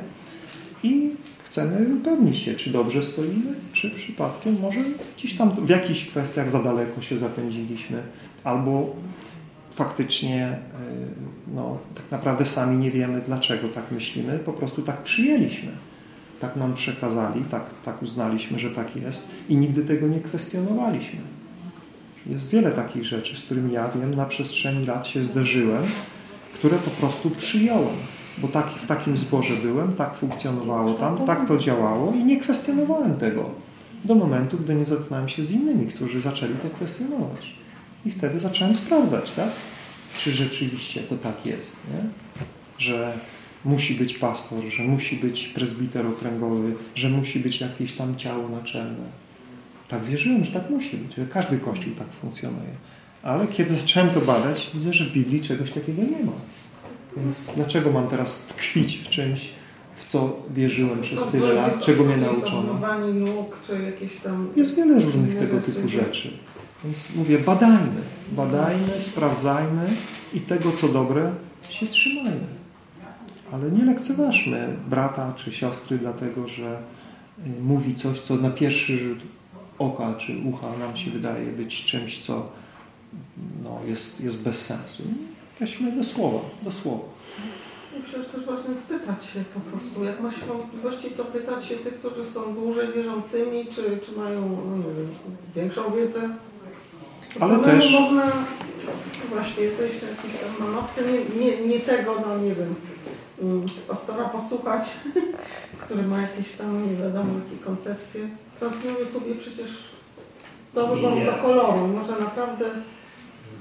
i chcemy upewnić się, czy dobrze stoimy, czy przypadkiem może gdzieś tam w jakichś kwestiach za daleko się zapędziliśmy, albo faktycznie e, no, tak naprawdę sami nie wiemy, dlaczego tak myślimy, po prostu tak przyjęliśmy. Tak nam przekazali, tak, tak uznaliśmy, że tak jest i nigdy tego nie kwestionowaliśmy. Jest wiele takich rzeczy, z którymi ja wiem, na przestrzeni lat się zderzyłem, które po prostu przyjąłem, bo tak, w takim zborze byłem, tak funkcjonowało tam, tak to działało i nie kwestionowałem tego do momentu, gdy nie zetknąłem się z innymi, którzy zaczęli to kwestionować. I wtedy zacząłem sprawdzać, tak? czy rzeczywiście to tak jest, nie? że musi być pastor, że musi być prezbiter okręgowy, że musi być jakieś tam ciało naczelne. Tak wierzyłem, że tak musi być, że każdy kościół tak funkcjonuje. Ale kiedy zacząłem to badać, widzę, że w Biblii czegoś takiego nie ma. Więc dlaczego mam teraz tkwić w czymś, w co wierzyłem przez tyle lat, czego mnie nauczono? Jest wiele różnych tego typu rzeczy. Więc mówię, badajmy, badajmy, sprawdzajmy i tego, co dobre, się trzymajmy. Ale nie lekceważmy brata czy siostry dlatego, że y, mówi coś, co na pierwszy rzut oka czy ucha nam się wydaje być czymś, co no, jest, jest bez sensu. Weźmy do słowa, do słowa. I przecież też ważne spytać się po prostu. Jak ma się wątpliwości, to pytać się tych, którzy są dłużej wierzącymi, czy, czy mają no nie wiem, większą wiedzę. Ale też... można właśnie na jakieś tam manowce, nie, nie, nie tego, no nie wiem, mm, pastora posłuchać, który ma jakieś tam, nie wiadomo, jakie koncepcje. Teraz na YouTubie przecież dowód do koloru. Można naprawdę...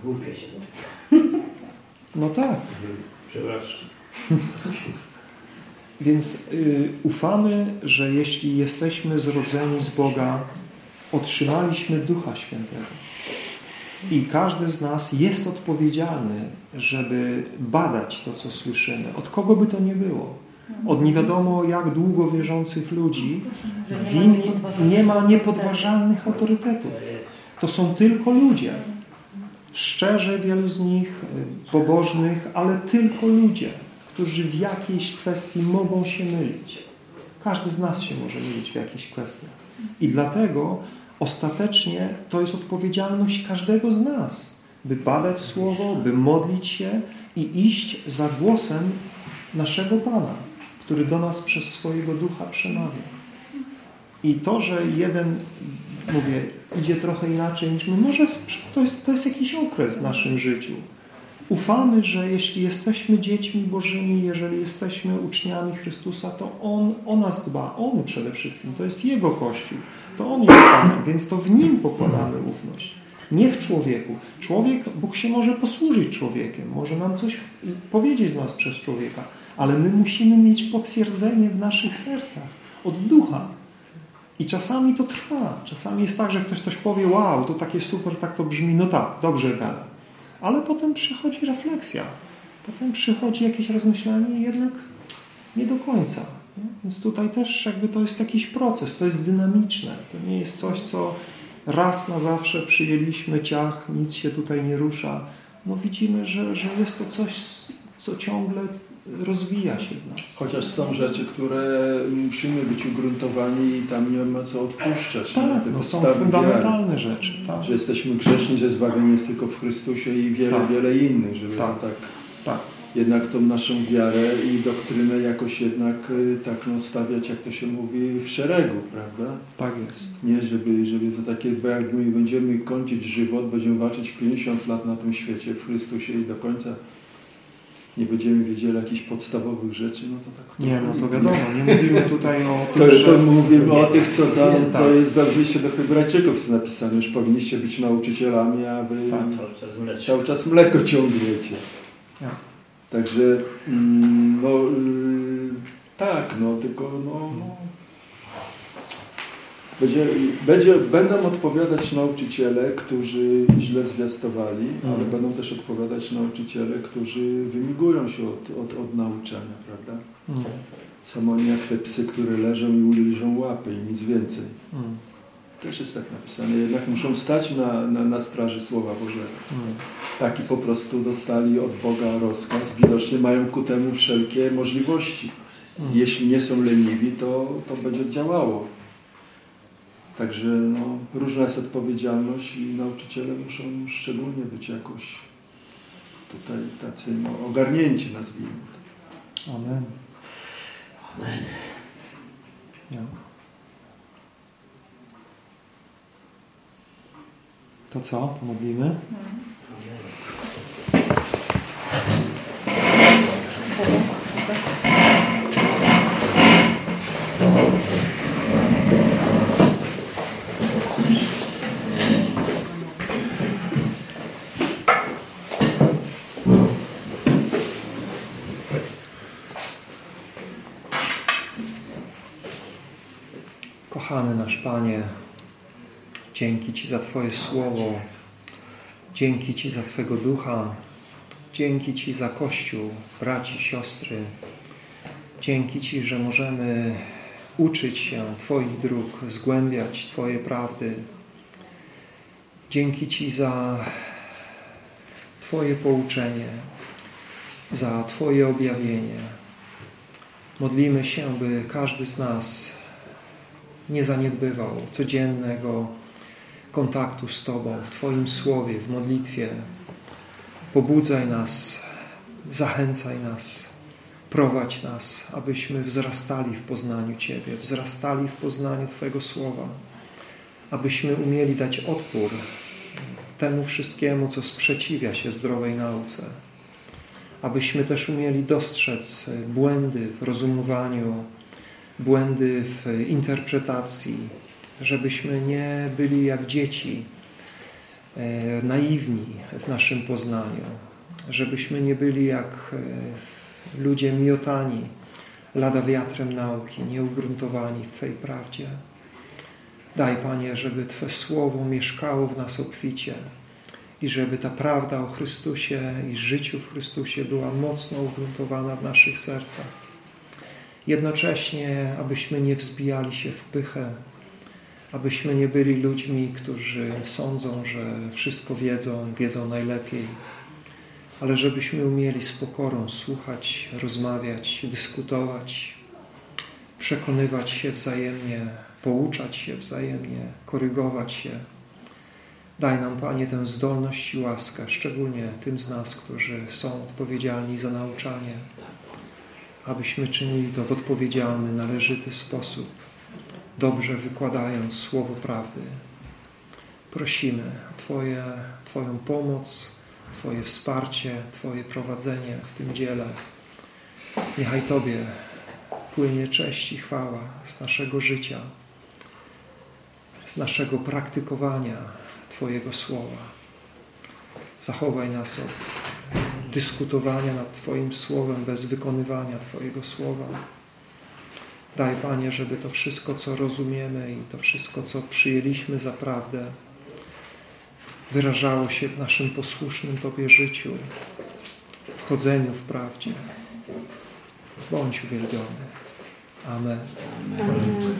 Zgłupie się. No tak. Przepraszam. Więc y, ufamy, że jeśli jesteśmy zrodzeni z Boga, otrzymaliśmy Ducha Świętego. I każdy z nas jest odpowiedzialny, żeby badać to, co słyszymy. Od kogo by to nie było od nie wiadomo jak długo wierzących ludzi w winni nie ma niepodważalnych autorytetów. To są tylko ludzie. Szczerze wielu z nich, y, pobożnych, ale tylko ludzie, którzy w jakiejś kwestii mogą się mylić. Każdy z nas się może mylić w jakichś kwestiach. I dlatego ostatecznie to jest odpowiedzialność każdego z nas, by badać Słowo, by modlić się i iść za głosem naszego Pana który do nas przez swojego ducha przemawia. I to, że jeden, mówię, idzie trochę inaczej niż my, może to jest, to jest jakiś okres w naszym życiu. ufamy, że jeśli jesteśmy dziećmi Bożymi, jeżeli jesteśmy uczniami Chrystusa, to On o nas dba, On przede wszystkim, to jest Jego Kościół, to On jest Panem, więc to w Nim pokładamy ufność, nie w człowieku. Człowiek, Bóg się może posłużyć człowiekiem, może nam coś powiedzieć do nas przez człowieka, ale my musimy mieć potwierdzenie w naszych sercach od Ducha. I czasami to trwa. Czasami jest tak, że ktoś coś powie, wow, to takie super, tak to brzmi, no tak, dobrze gada. Ale potem przychodzi refleksja. Potem przychodzi jakieś rozmyślanie jednak nie do końca. Więc tutaj też jakby to jest jakiś proces, to jest dynamiczne. To nie jest coś, co raz na zawsze przyjęliśmy ciach, nic się tutaj nie rusza. No widzimy, że, że jest to coś, co ciągle rozwija się w nas. Chociaż są rzeczy, które musimy być ugruntowani i tam nie ma co odpuszczać. Tak, no są fundamentalne wiary. rzeczy. Tak. Że jesteśmy grzeczni, że zbawienie jest tylko w Chrystusie i wiele, tak. wiele innych. Żeby tak. tak, tak. jednak tą naszą wiarę i doktrynę jakoś jednak y, tak no, stawiać, jak to się mówi, w szeregu, prawda? Tak jest. Nie, żeby, żeby to takie, bo jak my będziemy kończyć żywot, będziemy walczyć 50 lat na tym świecie w Chrystusie i do końca nie będziemy wiedzieli jakichś podstawowych rzeczy, no to tak... Nie, no to wiadomo, nie mówimy tutaj o tym, to, że... To mówimy o tych, co tam, nie, tak. co jest w liście do Hebrajczyków jest napisane, już powinniście być nauczycielami, a wy tak. cały, czas mleko ciągniecie. Ja. Także, mm, no, yy, tak, no, tylko, no, no będzie, będzie, będą odpowiadać nauczyciele, którzy źle zwiastowali, ale mhm. będą też odpowiadać nauczyciele, którzy wymigują się od, od, od nauczania, prawda? Mm. Są oni jak te psy, które leżą i uliżą łapy i nic więcej. Mm. Też jest tak napisane. Jednak muszą stać na, na, na straży Słowa Bożego. Mm. Taki po prostu dostali od Boga rozkaz. Widocznie mają ku temu wszelkie możliwości. Mm. Jeśli nie są leniwi, to, to będzie działało. Także no, różna jest odpowiedzialność i nauczyciele muszą szczególnie być jakoś tutaj tacy no, ogarnięci, nazwijmy to. Amen. Amen. Ja. To co? Pomodlimy? Amen. Panie, dzięki Ci za Twoje Słowo, dzięki Ci za Twego Ducha, dzięki Ci za Kościół, braci, siostry. Dzięki Ci, że możemy uczyć się Twoich dróg, zgłębiać Twoje prawdy. Dzięki Ci za Twoje pouczenie, za Twoje objawienie. Modlimy się, by każdy z nas nie zaniedbywał codziennego kontaktu z Tobą w Twoim słowie, w modlitwie. Pobudzaj nas, zachęcaj nas, prowadź nas, abyśmy wzrastali w poznaniu Ciebie, wzrastali w poznaniu Twojego słowa, abyśmy umieli dać odpór temu wszystkiemu, co sprzeciwia się zdrowej nauce, abyśmy też umieli dostrzec błędy w rozumowaniu błędy w interpretacji, żebyśmy nie byli jak dzieci, e, naiwni w naszym poznaniu, żebyśmy nie byli jak e, ludzie miotani lada wiatrem nauki, nieugruntowani w Twojej prawdzie. Daj, Panie, żeby Twoje Słowo mieszkało w nas obficie i żeby ta prawda o Chrystusie i życiu w Chrystusie była mocno ugruntowana w naszych sercach Jednocześnie, abyśmy nie wzbijali się w pychę, abyśmy nie byli ludźmi, którzy sądzą, że wszystko wiedzą, wiedzą najlepiej, ale żebyśmy umieli z pokorą słuchać, rozmawiać, dyskutować, przekonywać się wzajemnie, pouczać się wzajemnie, korygować się. Daj nam, Panie, tę zdolność i łaskę, szczególnie tym z nas, którzy są odpowiedzialni za nauczanie abyśmy czynili to w odpowiedzialny, należyty sposób, dobrze wykładając słowo prawdy. Prosimy o Twoje, Twoją pomoc, Twoje wsparcie, Twoje prowadzenie w tym dziele. Niechaj Tobie płynie cześć i chwała z naszego życia, z naszego praktykowania Twojego słowa. Zachowaj nas od dyskutowania nad Twoim słowem bez wykonywania Twojego słowa. Daj, Panie, żeby to wszystko, co rozumiemy i to wszystko, co przyjęliśmy za prawdę, wyrażało się w naszym posłusznym Tobie życiu, wchodzeniu w prawdzie. Bądź uwielbiony. Amen. Amen.